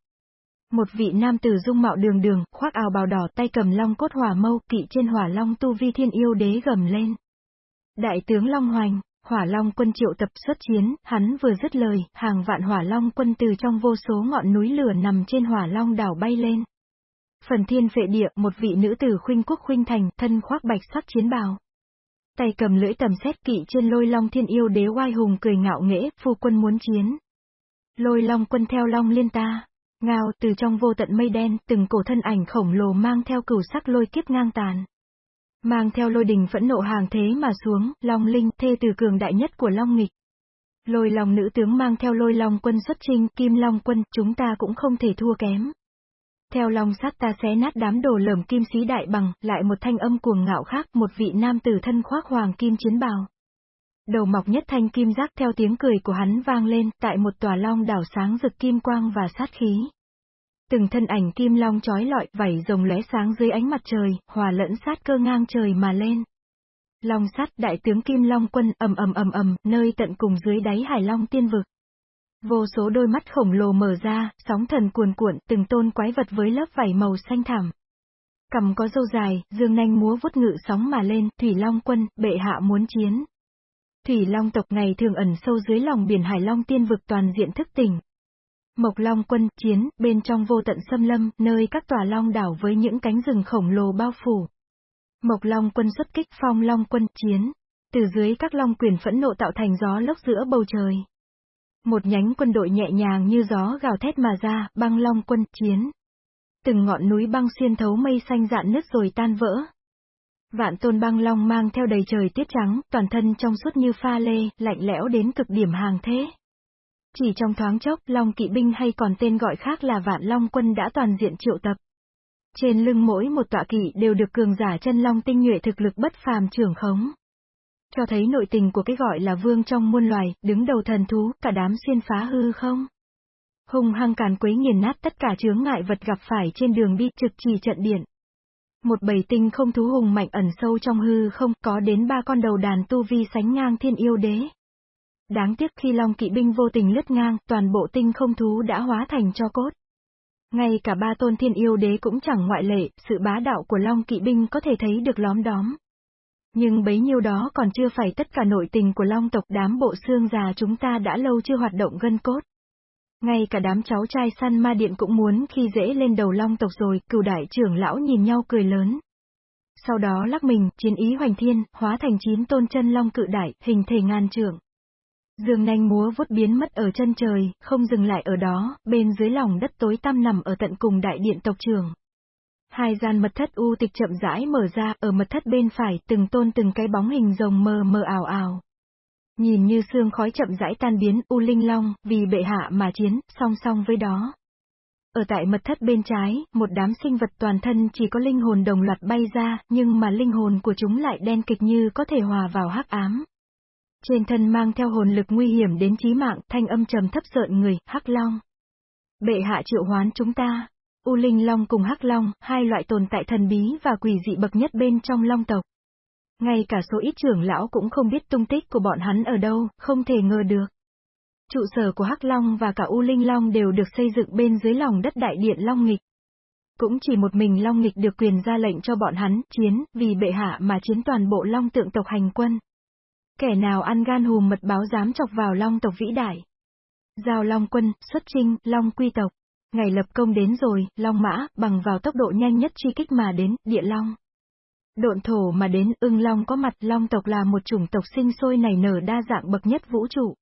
Một vị nam tử dung mạo đường đường, khoác áo bào đỏ tay cầm long cốt hỏa mâu, kỵ trên hỏa long tu vi thiên yêu đế gầm lên. Đại tướng Long Hoành, hỏa long quân triệu tập xuất chiến, hắn vừa dứt lời, hàng vạn hỏa long quân từ trong vô số ngọn núi lửa nằm trên hỏa long đảo bay lên. Phần thiên phệ địa, một vị nữ tử khuynh quốc khuynh thành, thân khoác bạch sắc chiến bào. Tay cầm lưỡi tầm xét kỵ trên lôi long thiên yêu đế oai hùng cười ngạo nghễ, phu quân muốn chiến. Lôi long quân theo long liên ta. Ngao, từ trong vô tận mây đen, từng cổ thân ảnh khổng lồ mang theo cửu sắc lôi kiếp ngang tàn. Mang theo lôi đình phẫn nộ hàng thế mà xuống, long linh, thê từ cường đại nhất của long nghịch. Lôi long nữ tướng mang theo lôi long quân xuất trinh, kim long quân, chúng ta cũng không thể thua kém. Theo long sát ta xé nát đám đồ lởm kim sĩ đại bằng, lại một thanh âm cuồng ngạo khác, một vị nam tử thân khoác hoàng kim chiến bào. Đầu mọc nhất thanh kim giác theo tiếng cười của hắn vang lên, tại một tòa long đảo sáng rực kim quang và sát khí. Từng thân ảnh kim long trói lọi, vảy rồng lóe sáng dưới ánh mặt trời, hòa lẫn sát cơ ngang trời mà lên. Long sắt đại tướng Kim Long quân ầm ầm ầm ầm, nơi tận cùng dưới đáy Hải Long tiên vực. Vô số đôi mắt khổng lồ mở ra, sóng thần cuồn cuộn, từng tôn quái vật với lớp vảy màu xanh thảm. Cầm có dâu dài, dương nanh múa vuốt ngự sóng mà lên, Thủy Long quân, bệ hạ muốn chiến. Thủy Long tộc ngày thường ẩn sâu dưới lòng biển Hải Long tiên vực toàn diện thức tỉnh. Mộc Long quân, chiến, bên trong vô tận xâm lâm, nơi các tòa long đảo với những cánh rừng khổng lồ bao phủ. Mộc Long quân xuất kích phong Long quân, chiến. Từ dưới các long quyền phẫn nộ tạo thành gió lốc giữa bầu trời. Một nhánh quân đội nhẹ nhàng như gió gào thét mà ra, băng long quân, chiến. Từng ngọn núi băng xuyên thấu mây xanh dạn nứt rồi tan vỡ. Vạn tôn băng long mang theo đầy trời tiết trắng, toàn thân trong suốt như pha lê, lạnh lẽo đến cực điểm hàng thế. Chỉ trong thoáng chốc, Long kỵ binh hay còn tên gọi khác là Vạn Long quân đã toàn diện triệu tập. Trên lưng mỗi một tọa kỵ đều được cường giả chân long tinh nhuệ thực lực bất phàm trưởng khống. Cho thấy nội tình của cái gọi là vương trong muôn loài, đứng đầu thần thú, cả đám xuyên phá hư không? Hùng hăng càn quấy nghiền nát tất cả chướng ngại vật gặp phải trên đường đi trực trì trận điện. Một bầy tinh không thú hùng mạnh ẩn sâu trong hư không, có đến ba con đầu đàn tu vi sánh ngang thiên yêu đế. Đáng tiếc khi Long kỵ binh vô tình lướt ngang, toàn bộ tinh không thú đã hóa thành cho cốt. Ngay cả ba tôn thiên yêu đế cũng chẳng ngoại lệ, sự bá đạo của Long kỵ binh có thể thấy được lóm đóm. Nhưng bấy nhiêu đó còn chưa phải tất cả nội tình của Long tộc đám bộ xương già chúng ta đã lâu chưa hoạt động gân cốt. Ngay cả đám cháu trai săn ma điện cũng muốn khi dễ lên đầu long tộc rồi, cửu đại trưởng lão nhìn nhau cười lớn. Sau đó lắc mình, chiến ý hoành thiên, hóa thành chín tôn chân long cự đại, hình thể ngàn trưởng. Dương nanh múa vút biến mất ở chân trời, không dừng lại ở đó, bên dưới lòng đất tối tăm nằm ở tận cùng đại điện tộc trường. Hai gian mật thất u tịch chậm rãi mở ra, ở mật thất bên phải, từng tôn từng cái bóng hình rồng mờ mờ ảo ảo. Nhìn như xương khói chậm rãi tan biến, U Linh Long, vì bệ hạ mà chiến, song song với đó. Ở tại mật thất bên trái, một đám sinh vật toàn thân chỉ có linh hồn đồng loạt bay ra, nhưng mà linh hồn của chúng lại đen kịch như có thể hòa vào hắc ám. Trên thân mang theo hồn lực nguy hiểm đến chí mạng, thanh âm trầm thấp sợn người, hắc long. Bệ hạ triệu hoán chúng ta. U Linh Long cùng hắc long, hai loại tồn tại thần bí và quỷ dị bậc nhất bên trong long tộc. Ngay cả số ít trưởng lão cũng không biết tung tích của bọn hắn ở đâu, không thể ngờ được. Trụ sở của Hắc Long và cả U Linh Long đều được xây dựng bên dưới lòng đất đại điện Long Nghịch. Cũng chỉ một mình Long Nghịch được quyền ra lệnh cho bọn hắn chiến, vì bệ hạ mà chiến toàn bộ Long tượng tộc hành quân. Kẻ nào ăn gan hùm mật báo dám chọc vào Long tộc vĩ đại. Giao Long quân, xuất trinh, Long quy tộc. Ngày lập công đến rồi, Long mã, bằng vào tốc độ nhanh nhất truy kích mà đến, địa Long. Độn thổ mà đến ưng long có mặt long tộc là một chủng tộc sinh sôi nảy nở đa dạng bậc nhất vũ trụ.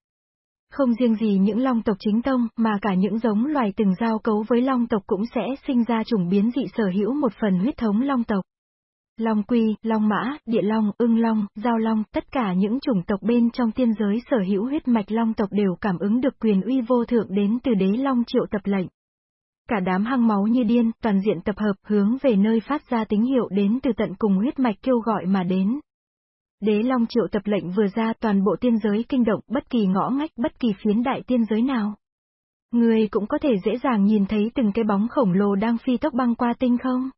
Không riêng gì những long tộc chính tông, mà cả những giống loài từng giao cấu với long tộc cũng sẽ sinh ra chủng biến dị sở hữu một phần huyết thống long tộc. Long quy, long mã, địa long, ưng long, giao long, tất cả những chủng tộc bên trong tiên giới sở hữu huyết mạch long tộc đều cảm ứng được quyền uy vô thượng đến từ đế long triệu tập lệnh. Cả đám hăng máu như điên, toàn diện tập hợp hướng về nơi phát ra tín hiệu đến từ tận cùng huyết mạch kêu gọi mà đến. Đế Long triệu tập lệnh vừa ra toàn bộ tiên giới kinh động bất kỳ ngõ ngách bất kỳ phiến đại tiên giới nào. Người cũng có thể dễ dàng nhìn thấy từng cái bóng khổng lồ đang phi tốc băng qua tinh không?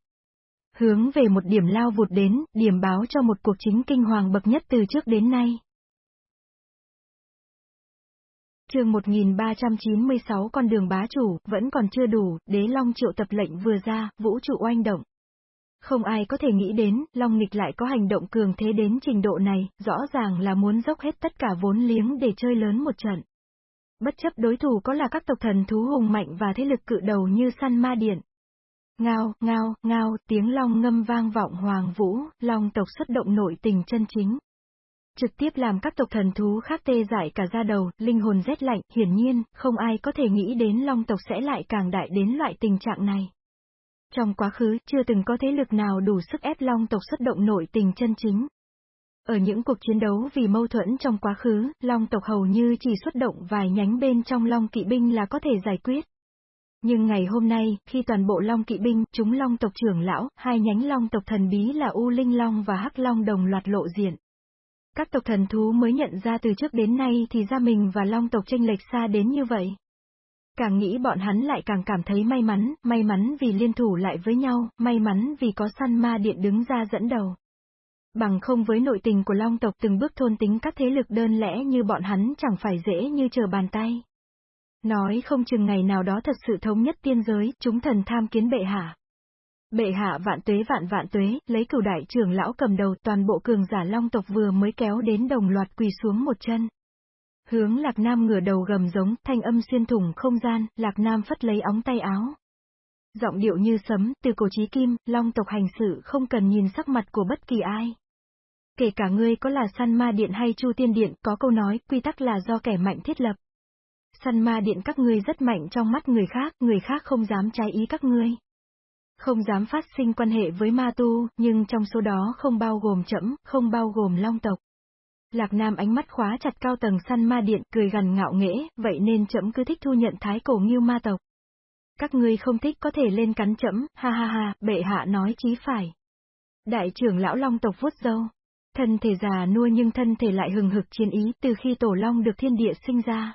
Hướng về một điểm lao vụt đến, điểm báo cho một cuộc chính kinh hoàng bậc nhất từ trước đến nay chương 1396 con đường bá chủ, vẫn còn chưa đủ, đế long triệu tập lệnh vừa ra, vũ trụ oanh động. Không ai có thể nghĩ đến, Long Nghịch lại có hành động cường thế đến trình độ này, rõ ràng là muốn dốc hết tất cả vốn liếng để chơi lớn một trận. Bất chấp đối thủ có là các tộc thần thú hùng mạnh và thế lực cự đầu như săn ma điện. Ngao, ngao, ngao, tiếng long ngâm vang vọng hoàng vũ, long tộc xuất động nội tình chân chính trực tiếp làm các tộc thần thú khác tê dại cả da đầu, linh hồn rét lạnh, hiển nhiên, không ai có thể nghĩ đến long tộc sẽ lại càng đại đến loại tình trạng này. Trong quá khứ, chưa từng có thế lực nào đủ sức ép long tộc xuất động nội tình chân chính. Ở những cuộc chiến đấu vì mâu thuẫn trong quá khứ, long tộc hầu như chỉ xuất động vài nhánh bên trong long kỵ binh là có thể giải quyết. Nhưng ngày hôm nay, khi toàn bộ long kỵ binh, chúng long tộc trưởng lão, hai nhánh long tộc thần bí là U Linh Long và Hắc Long đồng loạt lộ diện. Các tộc thần thú mới nhận ra từ trước đến nay thì ra mình và long tộc tranh lệch xa đến như vậy. Càng nghĩ bọn hắn lại càng cảm thấy may mắn, may mắn vì liên thủ lại với nhau, may mắn vì có săn ma điện đứng ra dẫn đầu. Bằng không với nội tình của long tộc từng bước thôn tính các thế lực đơn lẽ như bọn hắn chẳng phải dễ như chờ bàn tay. Nói không chừng ngày nào đó thật sự thống nhất tiên giới, chúng thần tham kiến bệ hạ. Bệ hạ vạn tuế vạn vạn tuế, lấy cửu đại trưởng lão cầm đầu toàn bộ cường giả long tộc vừa mới kéo đến đồng loạt quỳ xuống một chân. Hướng Lạc Nam ngửa đầu gầm giống, thanh âm xuyên thủng không gian, Lạc Nam phất lấy óng tay áo. Giọng điệu như sấm, từ cổ chí kim, long tộc hành sự không cần nhìn sắc mặt của bất kỳ ai. Kể cả ngươi có là săn ma điện hay chu tiên điện, có câu nói, quy tắc là do kẻ mạnh thiết lập. Săn ma điện các ngươi rất mạnh trong mắt người khác, người khác không dám trái ý các ngươi. Không dám phát sinh quan hệ với ma tu, nhưng trong số đó không bao gồm trẫm, không bao gồm long tộc. Lạc Nam ánh mắt khóa chặt cao tầng săn ma điện, cười gần ngạo nghễ, vậy nên trẫm cứ thích thu nhận thái cổ nghiêu ma tộc. Các ngươi không thích có thể lên cắn trẫm, ha ha ha, bệ hạ nói chí phải. Đại trưởng lão long tộc vuốt dâu. Thân thể già nua nhưng thân thể lại hừng hực chiến ý từ khi tổ long được thiên địa sinh ra.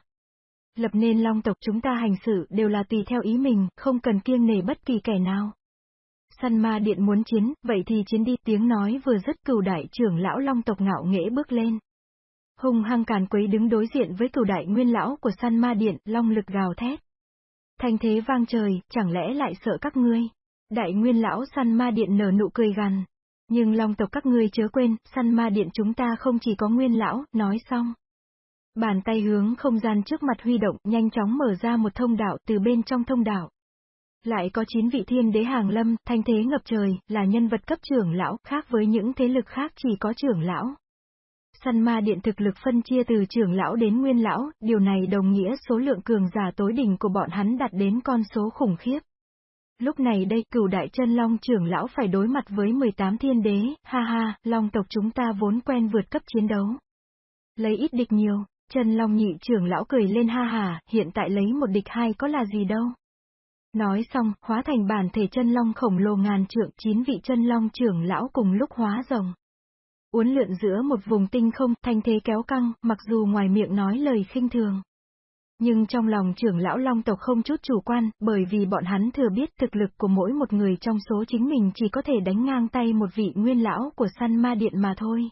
Lập nên long tộc chúng ta hành xử đều là tùy theo ý mình, không cần kiêng nể bất kỳ kẻ nào. Săn ma điện muốn chiến, vậy thì chiến đi, tiếng nói vừa dứt cửu đại trưởng lão long tộc ngạo nghễ bước lên. Hùng hăng càn quấy đứng đối diện với cửu đại nguyên lão của săn ma điện, long lực gào thét. Thanh thế vang trời, chẳng lẽ lại sợ các ngươi? Đại nguyên lão săn ma điện nở nụ cười gằn. Nhưng long tộc các ngươi chớ quên, săn ma điện chúng ta không chỉ có nguyên lão, nói xong. Bàn tay hướng không gian trước mặt huy động, nhanh chóng mở ra một thông đạo từ bên trong thông đạo. Lại có chín vị thiên đế hàng lâm, thanh thế ngập trời, là nhân vật cấp trưởng lão, khác với những thế lực khác chỉ có trưởng lão. Săn ma điện thực lực phân chia từ trưởng lão đến nguyên lão, điều này đồng nghĩa số lượng cường giả tối đỉnh của bọn hắn đạt đến con số khủng khiếp. Lúc này đây cửu đại chân long trưởng lão phải đối mặt với 18 thiên đế, ha ha, long tộc chúng ta vốn quen vượt cấp chiến đấu. Lấy ít địch nhiều, chân long nhị trưởng lão cười lên ha hà, hiện tại lấy một địch hai có là gì đâu. Nói xong, hóa thành bản thể chân long khổng lồ ngàn trượng, chín vị chân long trưởng lão cùng lúc hóa rồng. Uốn lượn giữa một vùng tinh không, thanh thế kéo căng, mặc dù ngoài miệng nói lời khinh thường. Nhưng trong lòng trưởng lão long tộc không chút chủ quan, bởi vì bọn hắn thừa biết thực lực của mỗi một người trong số chính mình chỉ có thể đánh ngang tay một vị nguyên lão của săn ma điện mà thôi.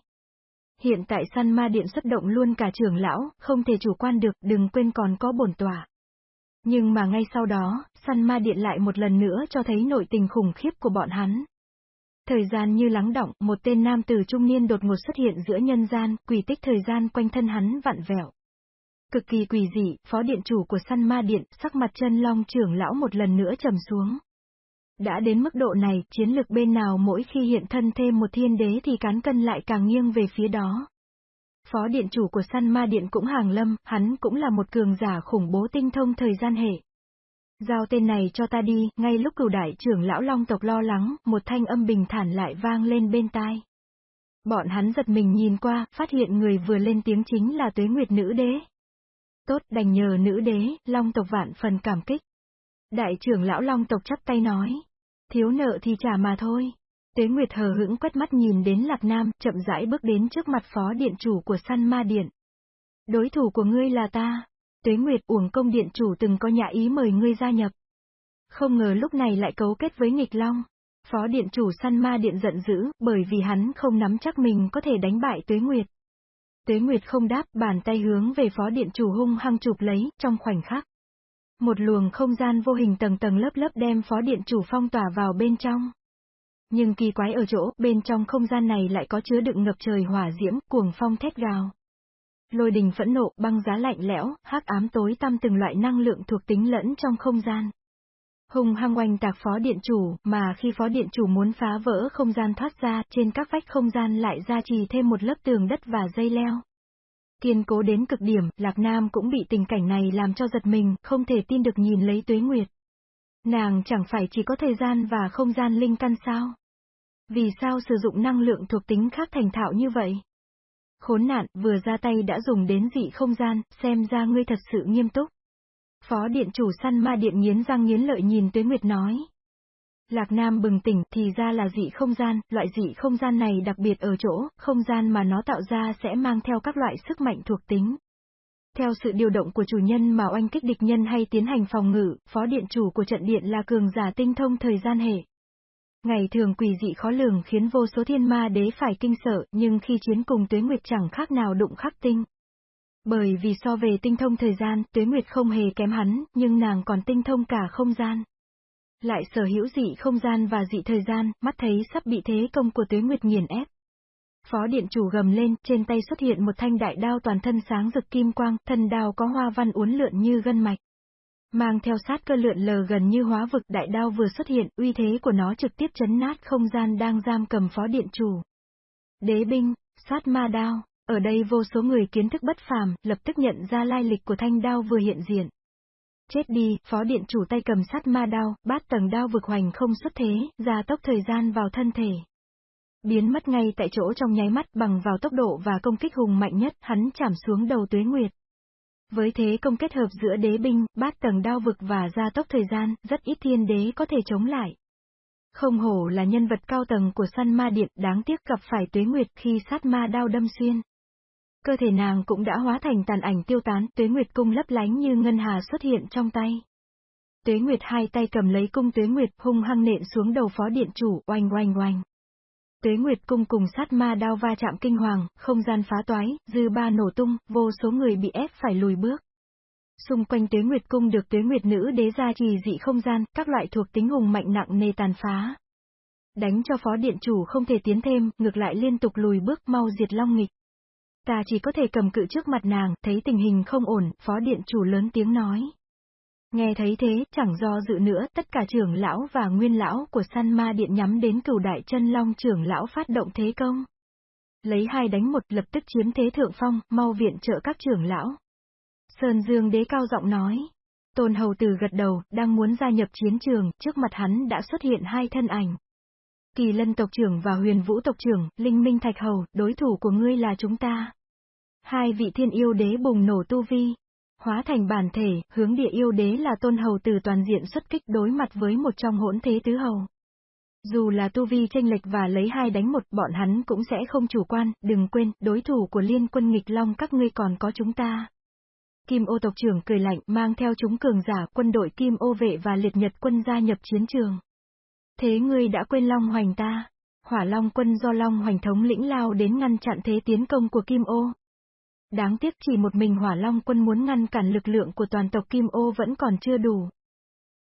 Hiện tại săn ma điện xuất động luôn cả trưởng lão, không thể chủ quan được, đừng quên còn có bổn tỏa. Nhưng mà ngay sau đó, săn ma điện lại một lần nữa cho thấy nội tình khủng khiếp của bọn hắn. Thời gian như lắng động, một tên nam tử trung niên đột ngột xuất hiện giữa nhân gian, quỷ tích thời gian quanh thân hắn vặn vẹo. Cực kỳ quỷ dị, phó điện chủ của săn ma điện, sắc mặt chân long trưởng lão một lần nữa trầm xuống. Đã đến mức độ này, chiến lực bên nào mỗi khi hiện thân thêm một thiên đế thì cán cân lại càng nghiêng về phía đó. Phó điện chủ của săn ma điện cũng hàng lâm, hắn cũng là một cường giả khủng bố tinh thông thời gian hệ. Giao tên này cho ta đi, ngay lúc cửu đại trưởng lão long tộc lo lắng, một thanh âm bình thản lại vang lên bên tai. Bọn hắn giật mình nhìn qua, phát hiện người vừa lên tiếng chính là tuế nguyệt nữ đế. Tốt, đành nhờ nữ đế, long tộc vạn phần cảm kích. Đại trưởng lão long tộc chắp tay nói. Thiếu nợ thì trả mà thôi. Tế Nguyệt hờ hững quét mắt nhìn đến Lạc Nam, chậm rãi bước đến trước mặt phó điện chủ của săn ma điện. Đối thủ của ngươi là ta. Tế Nguyệt uổng công điện chủ từng có nhã ý mời ngươi gia nhập. Không ngờ lúc này lại cấu kết với nghịch long. Phó điện chủ săn ma điện giận dữ, bởi vì hắn không nắm chắc mình có thể đánh bại Tuế Nguyệt. Tuế Nguyệt không đáp, bàn tay hướng về phó điện chủ hung hăng chụp lấy, trong khoảnh khắc. Một luồng không gian vô hình tầng tầng lớp lớp đem phó điện chủ phong tỏa vào bên trong. Nhưng kỳ quái ở chỗ, bên trong không gian này lại có chứa đựng ngập trời hỏa diễm, cuồng phong thét gào. Lôi đình phẫn nộ, băng giá lạnh lẽo, hắc ám tối tăm từng loại năng lượng thuộc tính lẫn trong không gian. Hùng hăng oanh tạc phó điện chủ, mà khi phó điện chủ muốn phá vỡ không gian thoát ra, trên các vách không gian lại ra trì thêm một lớp tường đất và dây leo. Kiên cố đến cực điểm, Lạc Nam cũng bị tình cảnh này làm cho giật mình, không thể tin được nhìn lấy tuế nguyệt. Nàng chẳng phải chỉ có thời gian và không gian linh căn sao? Vì sao sử dụng năng lượng thuộc tính khác thành thạo như vậy? Khốn nạn, vừa ra tay đã dùng đến dị không gian, xem ra ngươi thật sự nghiêm túc. Phó điện chủ săn ma điện nghiến răng nghiến lợi nhìn Tuế Nguyệt nói. Lạc Nam bừng tỉnh, thì ra là dị không gian, loại dị không gian này đặc biệt ở chỗ, không gian mà nó tạo ra sẽ mang theo các loại sức mạnh thuộc tính. Theo sự điều động của chủ nhân mà oanh kích địch nhân hay tiến hành phòng ngự, phó điện chủ của trận điện là cường giả tinh thông thời gian hệ. Ngày thường quỷ dị khó lường khiến vô số thiên ma đế phải kinh sợ, nhưng khi chiến cùng tuế nguyệt chẳng khác nào đụng khắc tinh. Bởi vì so về tinh thông thời gian, tuế nguyệt không hề kém hắn, nhưng nàng còn tinh thông cả không gian. Lại sở hữu dị không gian và dị thời gian, mắt thấy sắp bị thế công của tuế nguyệt nghiền ép. Phó điện chủ gầm lên, trên tay xuất hiện một thanh đại đao toàn thân sáng rực kim quang, thân đao có hoa văn uốn lượn như gân mạch. Mang theo sát cơ lượn lờ gần như hóa vực đại đao vừa xuất hiện, uy thế của nó trực tiếp chấn nát không gian đang giam cầm phó điện chủ. Đế binh, sát ma đao, ở đây vô số người kiến thức bất phàm, lập tức nhận ra lai lịch của thanh đao vừa hiện diện. Chết đi, phó điện chủ tay cầm sát ma đao, bát tầng đao vực hoành không xuất thế, ra tốc thời gian vào thân thể. Biến mất ngay tại chỗ trong nháy mắt bằng vào tốc độ và công kích hùng mạnh nhất, hắn chạm xuống đầu tuế nguyệt. Với thế công kết hợp giữa đế binh, bát tầng đao vực và gia tốc thời gian, rất ít thiên đế có thể chống lại. Không hổ là nhân vật cao tầng của săn ma điện, đáng tiếc gặp phải tuế nguyệt khi sát ma đao đâm xuyên. Cơ thể nàng cũng đã hóa thành tàn ảnh tiêu tán, tuế nguyệt cung lấp lánh như ngân hà xuất hiện trong tay. Tuế nguyệt hai tay cầm lấy cung tuế nguyệt hung hăng nện xuống đầu phó điện chủ, oanh oanh oanh. Tuế Nguyệt cung cùng sát ma đao va chạm kinh hoàng, không gian phá toái, dư ba nổ tung, vô số người bị ép phải lùi bước. Xung quanh Tuế Nguyệt cung được Tuế Nguyệt nữ đế gia trì dị không gian, các loại thuộc tính hùng mạnh nặng nề tàn phá. Đánh cho phó điện chủ không thể tiến thêm, ngược lại liên tục lùi bước mau diệt long nghịch. Ta chỉ có thể cầm cự trước mặt nàng, thấy tình hình không ổn, phó điện chủ lớn tiếng nói. Nghe thấy thế, chẳng do dự nữa, tất cả trưởng lão và nguyên lão của săn ma điện nhắm đến cửu đại chân long trưởng lão phát động thế công. Lấy hai đánh một lập tức chiếm thế thượng phong, mau viện trợ các trưởng lão. Sơn Dương đế cao giọng nói. Tôn hầu tử gật đầu, đang muốn gia nhập chiến trường, trước mặt hắn đã xuất hiện hai thân ảnh. Kỳ lân tộc trưởng và huyền vũ tộc trưởng, linh minh thạch hầu, đối thủ của ngươi là chúng ta. Hai vị thiên yêu đế bùng nổ tu vi, hóa thành bản thể, hướng địa yêu đế là tôn hầu từ toàn diện xuất kích đối mặt với một trong hỗn thế tứ hầu. Dù là tu vi tranh lệch và lấy hai đánh một, bọn hắn cũng sẽ không chủ quan, đừng quên, đối thủ của liên quân nghịch long các ngươi còn có chúng ta. Kim ô tộc trưởng cười lạnh, mang theo chúng cường giả, quân đội Kim ô vệ và liệt nhật quân gia nhập chiến trường. Thế ngươi đã quên Long Hoành ta? Hỏa Long quân do Long Hoành thống lĩnh lao đến ngăn chặn thế tiến công của Kim ô. Đáng tiếc chỉ một mình hỏa long quân muốn ngăn cản lực lượng của toàn tộc Kim Ô vẫn còn chưa đủ.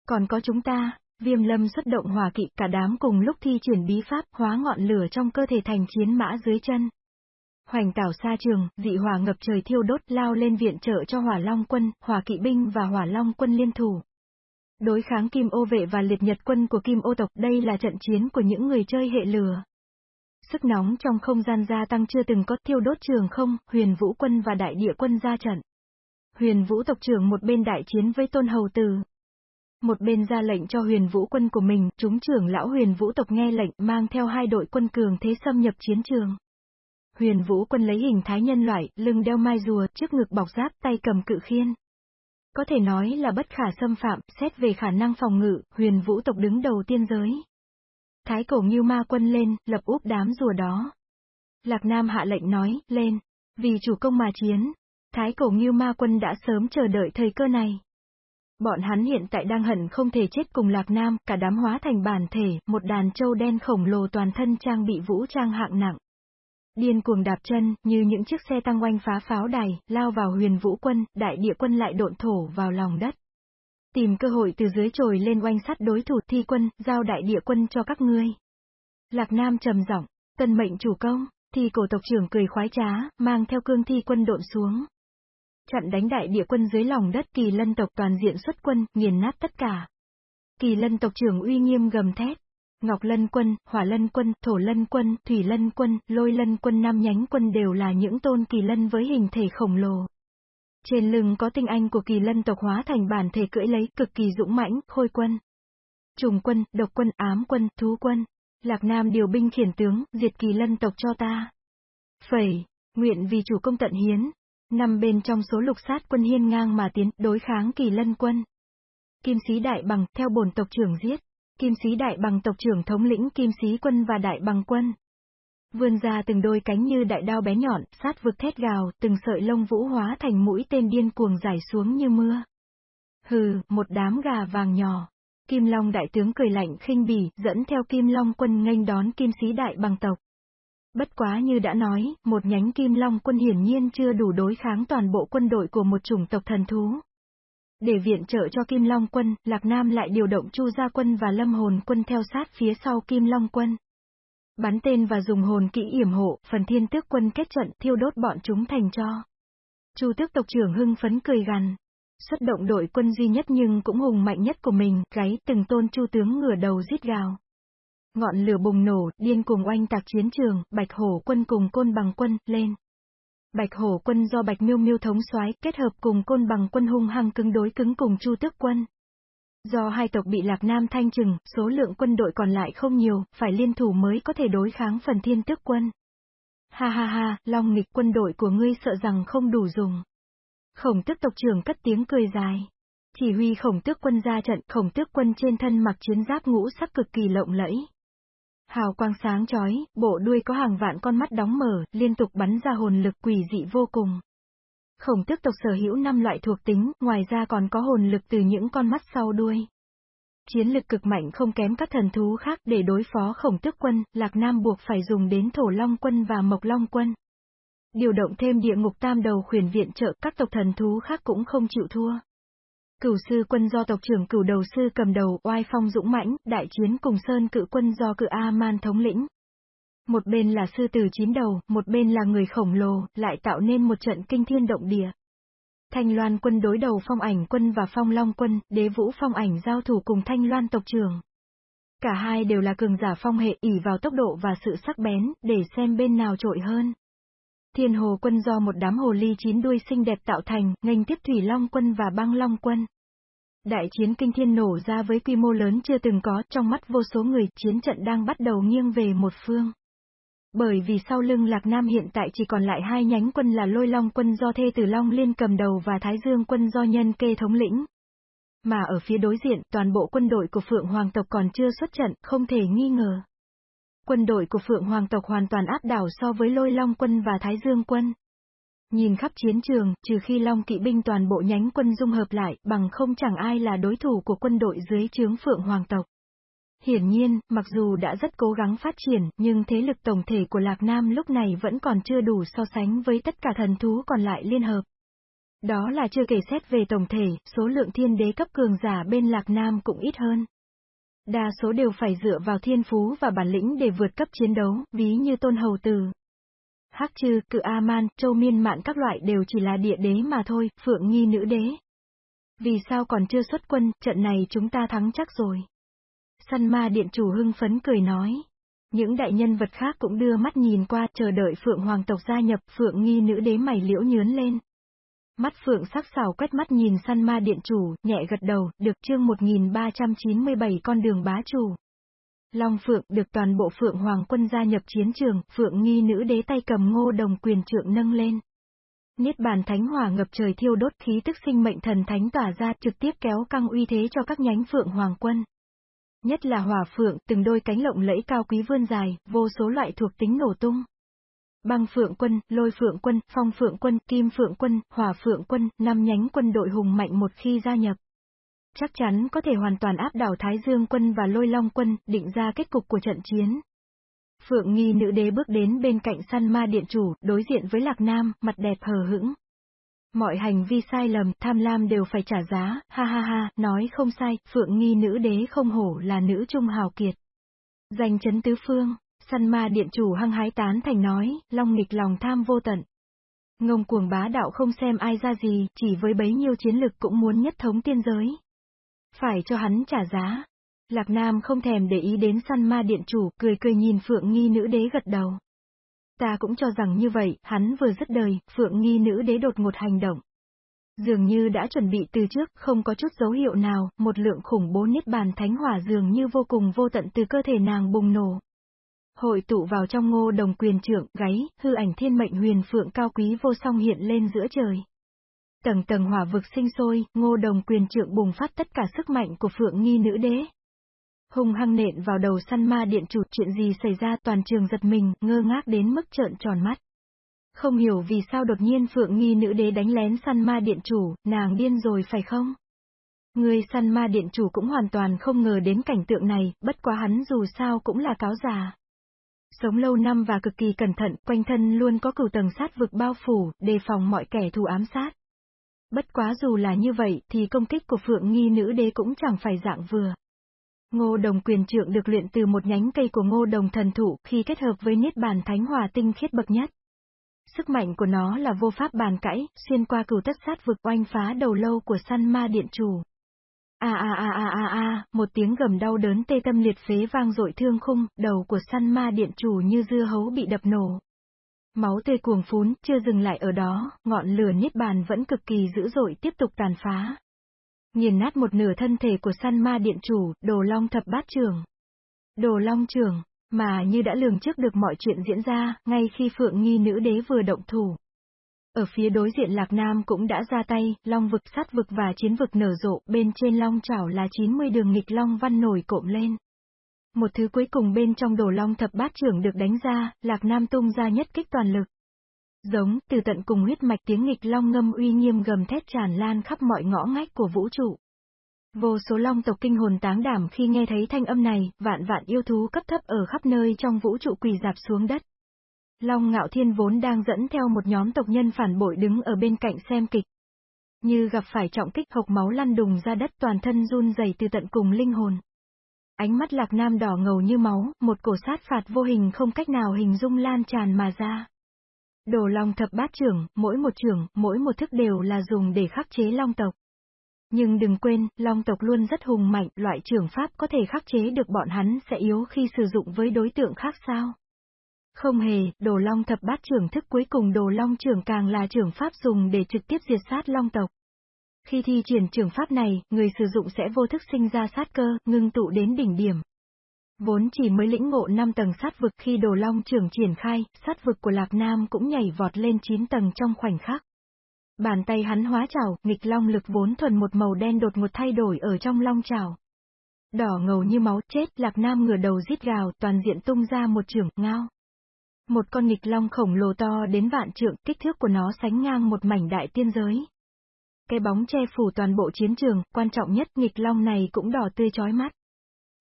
Còn có chúng ta, viêm lâm xuất động hỏa kỵ cả đám cùng lúc thi chuyển bí pháp hóa ngọn lửa trong cơ thể thành chiến mã dưới chân. Hoành tảo xa trường, dị hỏa ngập trời thiêu đốt lao lên viện trợ cho hỏa long quân, hỏa kỵ binh và hỏa long quân liên thủ. Đối kháng Kim Ô vệ và liệt nhật quân của Kim Ô tộc đây là trận chiến của những người chơi hệ lửa. Sức nóng trong không gian gia tăng chưa từng có thiêu đốt trường không, huyền vũ quân và đại địa quân ra trận. Huyền vũ tộc trưởng một bên đại chiến với tôn hầu tử. Một bên ra lệnh cho huyền vũ quân của mình, chúng trưởng lão huyền vũ tộc nghe lệnh mang theo hai đội quân cường thế xâm nhập chiến trường. Huyền vũ quân lấy hình thái nhân loại, lưng đeo mai rùa, trước ngực bọc giáp, tay cầm cự khiên. Có thể nói là bất khả xâm phạm, xét về khả năng phòng ngự, huyền vũ tộc đứng đầu tiên giới. Thái cổ nghiêu ma quân lên, lập úp đám rùa đó. Lạc Nam hạ lệnh nói, lên. Vì chủ công mà chiến. Thái cổ nghiêu ma quân đã sớm chờ đợi thời cơ này. Bọn hắn hiện tại đang hận không thể chết cùng Lạc Nam, cả đám hóa thành bản thể, một đàn trâu đen khổng lồ toàn thân trang bị vũ trang hạng nặng. Điên cuồng đạp chân, như những chiếc xe tăng oanh phá pháo đài, lao vào huyền vũ quân, đại địa quân lại độn thổ vào lòng đất tìm cơ hội từ dưới trồi lên oanh sát đối thủ thi quân, giao đại địa quân cho các ngươi. Lạc Nam trầm giọng, tân mệnh chủ công, thì cổ tộc trưởng cười khoái trá, mang theo cương thi quân độn xuống. Chặn đánh đại địa quân dưới lòng đất kỳ lân tộc toàn diện xuất quân, nghiền nát tất cả. Kỳ lân tộc trưởng uy nghiêm gầm thét. Ngọc Lân quân, Hỏa Lân quân, Thổ Lân quân, Thủy Lân quân, Lôi Lân quân năm nhánh quân đều là những tôn kỳ lân với hình thể khổng lồ. Trên lưng có tinh anh của kỳ lân tộc hóa thành bản thể cưỡi lấy, cực kỳ dũng mãnh, khôi quân. Trùng quân, độc quân, ám quân, thú quân. Lạc Nam điều binh khiển tướng, diệt kỳ lân tộc cho ta. Phẩy, nguyện vì chủ công tận hiến. Nằm bên trong số lục sát quân hiên ngang mà tiến, đối kháng kỳ lân quân. Kim sĩ đại bằng, theo bổn tộc trưởng giết. Kim sĩ đại bằng tộc trưởng thống lĩnh kim sĩ quân và đại bằng quân vươn ra từng đôi cánh như đại đao bé nhọn, sát vực thét gào, từng sợi lông vũ hóa thành mũi tên điên cuồng giải xuống như mưa. Hừ, một đám gà vàng nhỏ. Kim Long đại tướng cười lạnh khinh bỉ, dẫn theo Kim Long quân nghênh đón Kim Sĩ đại bằng tộc. Bất quá như đã nói, một nhánh Kim Long quân hiển nhiên chưa đủ đối kháng toàn bộ quân đội của một chủng tộc thần thú. Để viện trợ cho Kim Long quân, Lạc Nam lại điều động Chu Gia quân và Lâm Hồn quân theo sát phía sau Kim Long quân. Bắn tên và dùng hồn kỹ yểm hộ, phần thiên tước quân kết trận thiêu đốt bọn chúng thành cho. Chu tước tộc trưởng hưng phấn cười gằn. Xuất động đội quân duy nhất nhưng cũng hùng mạnh nhất của mình, gáy từng tôn chu tướng ngửa đầu giết gào. Ngọn lửa bùng nổ, điên cùng oanh tạc chiến trường, bạch hổ quân cùng côn bằng quân, lên. Bạch hổ quân do bạch miêu miêu thống soái kết hợp cùng côn bằng quân hung hăng cứng đối cứng cùng chu tước quân. Do hai tộc bị Lạc Nam thanh trừng, số lượng quân đội còn lại không nhiều, phải liên thủ mới có thể đối kháng phần thiên tước quân. Ha ha ha, long nghịch quân đội của ngươi sợ rằng không đủ dùng. Khổng tước tộc trưởng cất tiếng cười dài. Chỉ huy khổng tước quân ra trận, khổng tước quân trên thân mặc chiến giáp ngũ sắc cực kỳ lộng lẫy. Hào quang sáng chói, bộ đuôi có hàng vạn con mắt đóng mở, liên tục bắn ra hồn lực quỷ dị vô cùng. Khổng tước tộc sở hữu 5 loại thuộc tính, ngoài ra còn có hồn lực từ những con mắt sau đuôi. Chiến lực cực mạnh không kém các thần thú khác để đối phó khổng tước quân, Lạc Nam buộc phải dùng đến thổ long quân và mộc long quân. Điều động thêm địa ngục tam đầu khuyển viện trợ các tộc thần thú khác cũng không chịu thua. Cửu sư quân do tộc trưởng cửu đầu sư cầm đầu, oai phong dũng mãnh, đại chiến cùng sơn cự quân do cự A-man thống lĩnh. Một bên là sư tử chín đầu, một bên là người khổng lồ, lại tạo nên một trận kinh thiên động địa. Thanh Loan quân đối đầu phong ảnh quân và phong long quân, đế vũ phong ảnh giao thủ cùng Thanh Loan tộc trưởng. Cả hai đều là cường giả phong hệ ỉ vào tốc độ và sự sắc bén, để xem bên nào trội hơn. Thiên hồ quân do một đám hồ ly chín đuôi xinh đẹp tạo thành, nghênh tiếp thủy long quân và băng long quân. Đại chiến kinh thiên nổ ra với quy mô lớn chưa từng có, trong mắt vô số người, chiến trận đang bắt đầu nghiêng về một phương. Bởi vì sau lưng Lạc Nam hiện tại chỉ còn lại hai nhánh quân là Lôi Long quân do Thê Tử Long Liên cầm đầu và Thái Dương quân do Nhân Kê thống lĩnh. Mà ở phía đối diện, toàn bộ quân đội của Phượng Hoàng tộc còn chưa xuất trận, không thể nghi ngờ. Quân đội của Phượng Hoàng tộc hoàn toàn áp đảo so với Lôi Long quân và Thái Dương quân. Nhìn khắp chiến trường, trừ khi Long kỵ binh toàn bộ nhánh quân dung hợp lại, bằng không chẳng ai là đối thủ của quân đội dưới trướng Phượng Hoàng tộc. Hiển nhiên, mặc dù đã rất cố gắng phát triển, nhưng thế lực tổng thể của Lạc Nam lúc này vẫn còn chưa đủ so sánh với tất cả thần thú còn lại liên hợp. Đó là chưa kể xét về tổng thể, số lượng thiên đế cấp cường giả bên Lạc Nam cũng ít hơn. Đa số đều phải dựa vào thiên phú và bản lĩnh để vượt cấp chiến đấu, ví như tôn hầu từ, Hắc trừ, cự A-man, châu miên mạn các loại đều chỉ là địa đế mà thôi, phượng nghi nữ đế. Vì sao còn chưa xuất quân, trận này chúng ta thắng chắc rồi. Săn ma điện chủ hưng phấn cười nói. Những đại nhân vật khác cũng đưa mắt nhìn qua chờ đợi Phượng Hoàng tộc gia nhập Phượng nghi nữ đế mày liễu nhướn lên. Mắt Phượng sắc sảo quét mắt nhìn săn ma điện chủ, nhẹ gật đầu, được chương 1397 con đường bá chủ. Long Phượng được toàn bộ Phượng Hoàng quân gia nhập chiến trường, Phượng nghi nữ đế tay cầm ngô đồng quyền trượng nâng lên. Niết bàn thánh hỏa ngập trời thiêu đốt khí tức sinh mệnh thần thánh tỏa ra trực tiếp kéo căng uy thế cho các nhánh Phượng Hoàng quân. Nhất là hỏa phượng, từng đôi cánh lộng lẫy cao quý vươn dài, vô số loại thuộc tính nổ tung. Băng phượng quân, lôi phượng quân, phong phượng quân, kim phượng quân, hỏa phượng quân, năm nhánh quân đội hùng mạnh một khi gia nhập. Chắc chắn có thể hoàn toàn áp đảo Thái Dương quân và lôi long quân, định ra kết cục của trận chiến. Phượng nghi nữ đế bước đến bên cạnh săn ma điện chủ, đối diện với Lạc Nam, mặt đẹp hờ hững. Mọi hành vi sai lầm, tham lam đều phải trả giá, ha ha ha, nói không sai, phượng nghi nữ đế không hổ là nữ trung hào kiệt. Danh chấn tứ phương, săn ma điện chủ hăng hái tán thành nói, long nghịch lòng tham vô tận. Ngông cuồng bá đạo không xem ai ra gì, chỉ với bấy nhiêu chiến lực cũng muốn nhất thống tiên giới. Phải cho hắn trả giá. Lạc Nam không thèm để ý đến săn ma điện chủ, cười cười nhìn phượng nghi nữ đế gật đầu. Ta cũng cho rằng như vậy, hắn vừa dứt đời, phượng nghi nữ đế đột ngột hành động. Dường như đã chuẩn bị từ trước, không có chút dấu hiệu nào, một lượng khủng bố niết bàn thánh hỏa dường như vô cùng vô tận từ cơ thể nàng bùng nổ. Hội tụ vào trong ngô đồng quyền trưởng, gáy, hư ảnh thiên mệnh huyền phượng cao quý vô song hiện lên giữa trời. Tầng tầng hỏa vực sinh sôi, ngô đồng quyền trưởng bùng phát tất cả sức mạnh của phượng nghi nữ đế hung hăng nện vào đầu săn ma điện chủ, chuyện gì xảy ra toàn trường giật mình, ngơ ngác đến mức trợn tròn mắt. Không hiểu vì sao đột nhiên Phượng Nghi nữ đế đánh lén săn ma điện chủ, nàng điên rồi phải không? Người săn ma điện chủ cũng hoàn toàn không ngờ đến cảnh tượng này, bất quá hắn dù sao cũng là cáo già. Sống lâu năm và cực kỳ cẩn thận, quanh thân luôn có cửu tầng sát vực bao phủ, đề phòng mọi kẻ thù ám sát. Bất quá dù là như vậy, thì công kích của Phượng Nghi nữ đế cũng chẳng phải dạng vừa. Ngô đồng quyền trượng được luyện từ một nhánh cây của ngô đồng thần thụ khi kết hợp với niết bàn thánh hòa tinh khiết bậc nhất. Sức mạnh của nó là vô pháp bàn cãi, xuyên qua cửu tất sát vực oanh phá đầu lâu của săn ma điện chủ. A a a a a a, một tiếng gầm đau đớn tê tâm liệt phế vang dội thương khung, đầu của săn ma điện chủ như dưa hấu bị đập nổ. Máu tươi cuồng phún, chưa dừng lại ở đó, ngọn lửa niết bàn vẫn cực kỳ dữ dội tiếp tục tàn phá. Nghiền nát một nửa thân thể của săn ma điện chủ, đồ long thập bát trưởng. Đồ long trưởng, mà như đã lường trước được mọi chuyện diễn ra, ngay khi Phượng Nghi nữ đế vừa động thủ. Ở phía đối diện Lạc Nam cũng đã ra tay, long vực sát vực và chiến vực nở rộ, bên trên long chảo là 90 đường nghịch long văn nổi cộm lên. Một thứ cuối cùng bên trong đồ long thập bát trưởng được đánh ra, Lạc Nam tung ra nhất kích toàn lực. Giống, từ tận cùng huyết mạch tiếng nghịch long ngâm uy nghiêm gầm thét tràn lan khắp mọi ngõ ngách của vũ trụ. Vô số long tộc kinh hồn táng đảm khi nghe thấy thanh âm này, vạn vạn yêu thú cấp thấp ở khắp nơi trong vũ trụ quỳ dạp xuống đất. Long ngạo thiên vốn đang dẫn theo một nhóm tộc nhân phản bội đứng ở bên cạnh xem kịch. Như gặp phải trọng kích hộc máu lăn đùng ra đất toàn thân run rẩy từ tận cùng linh hồn. Ánh mắt lạc nam đỏ ngầu như máu, một cổ sát phạt vô hình không cách nào hình dung lan tràn mà ra. Đồ long thập bát trưởng, mỗi một trưởng, mỗi một thức đều là dùng để khắc chế long tộc. Nhưng đừng quên, long tộc luôn rất hùng mạnh, loại trưởng pháp có thể khắc chế được bọn hắn sẽ yếu khi sử dụng với đối tượng khác sao? Không hề, đồ long thập bát trưởng thức cuối cùng đồ long trưởng càng là trưởng pháp dùng để trực tiếp diệt sát long tộc. Khi thi triển trưởng pháp này, người sử dụng sẽ vô thức sinh ra sát cơ, ngưng tụ đến đỉnh điểm. Vốn chỉ mới lĩnh ngộ 5 tầng sát vực khi đồ long trưởng triển khai, sát vực của Lạc Nam cũng nhảy vọt lên 9 tầng trong khoảnh khắc. Bàn tay hắn hóa trào, nghịch long lực vốn thuần một màu đen đột ngột thay đổi ở trong long trào. Đỏ ngầu như máu chết, Lạc Nam ngửa đầu rít gào, toàn diện tung ra một trưởng, ngao. Một con nghịch long khổng lồ to đến vạn trượng, kích thước của nó sánh ngang một mảnh đại tiên giới. Cái bóng che phủ toàn bộ chiến trường, quan trọng nhất nghịch long này cũng đỏ tươi chói mắt.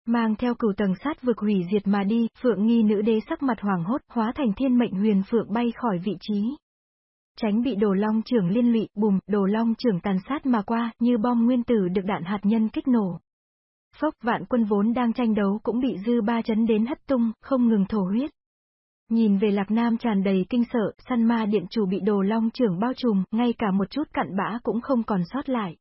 Mang theo cửu tầng sát vực hủy diệt mà đi, phượng nghi nữ đế sắc mặt hoàng hốt, hóa thành thiên mệnh huyền phượng bay khỏi vị trí. Tránh bị đồ long trưởng liên lụy, bùm, đồ long trưởng tàn sát mà qua, như bom nguyên tử được đạn hạt nhân kích nổ. Phốc vạn quân vốn đang tranh đấu cũng bị dư ba chấn đến hất tung, không ngừng thổ huyết. Nhìn về Lạc Nam tràn đầy kinh sợ, săn ma điện chủ bị đồ long trưởng bao trùm, ngay cả một chút cặn bã cũng không còn sót lại.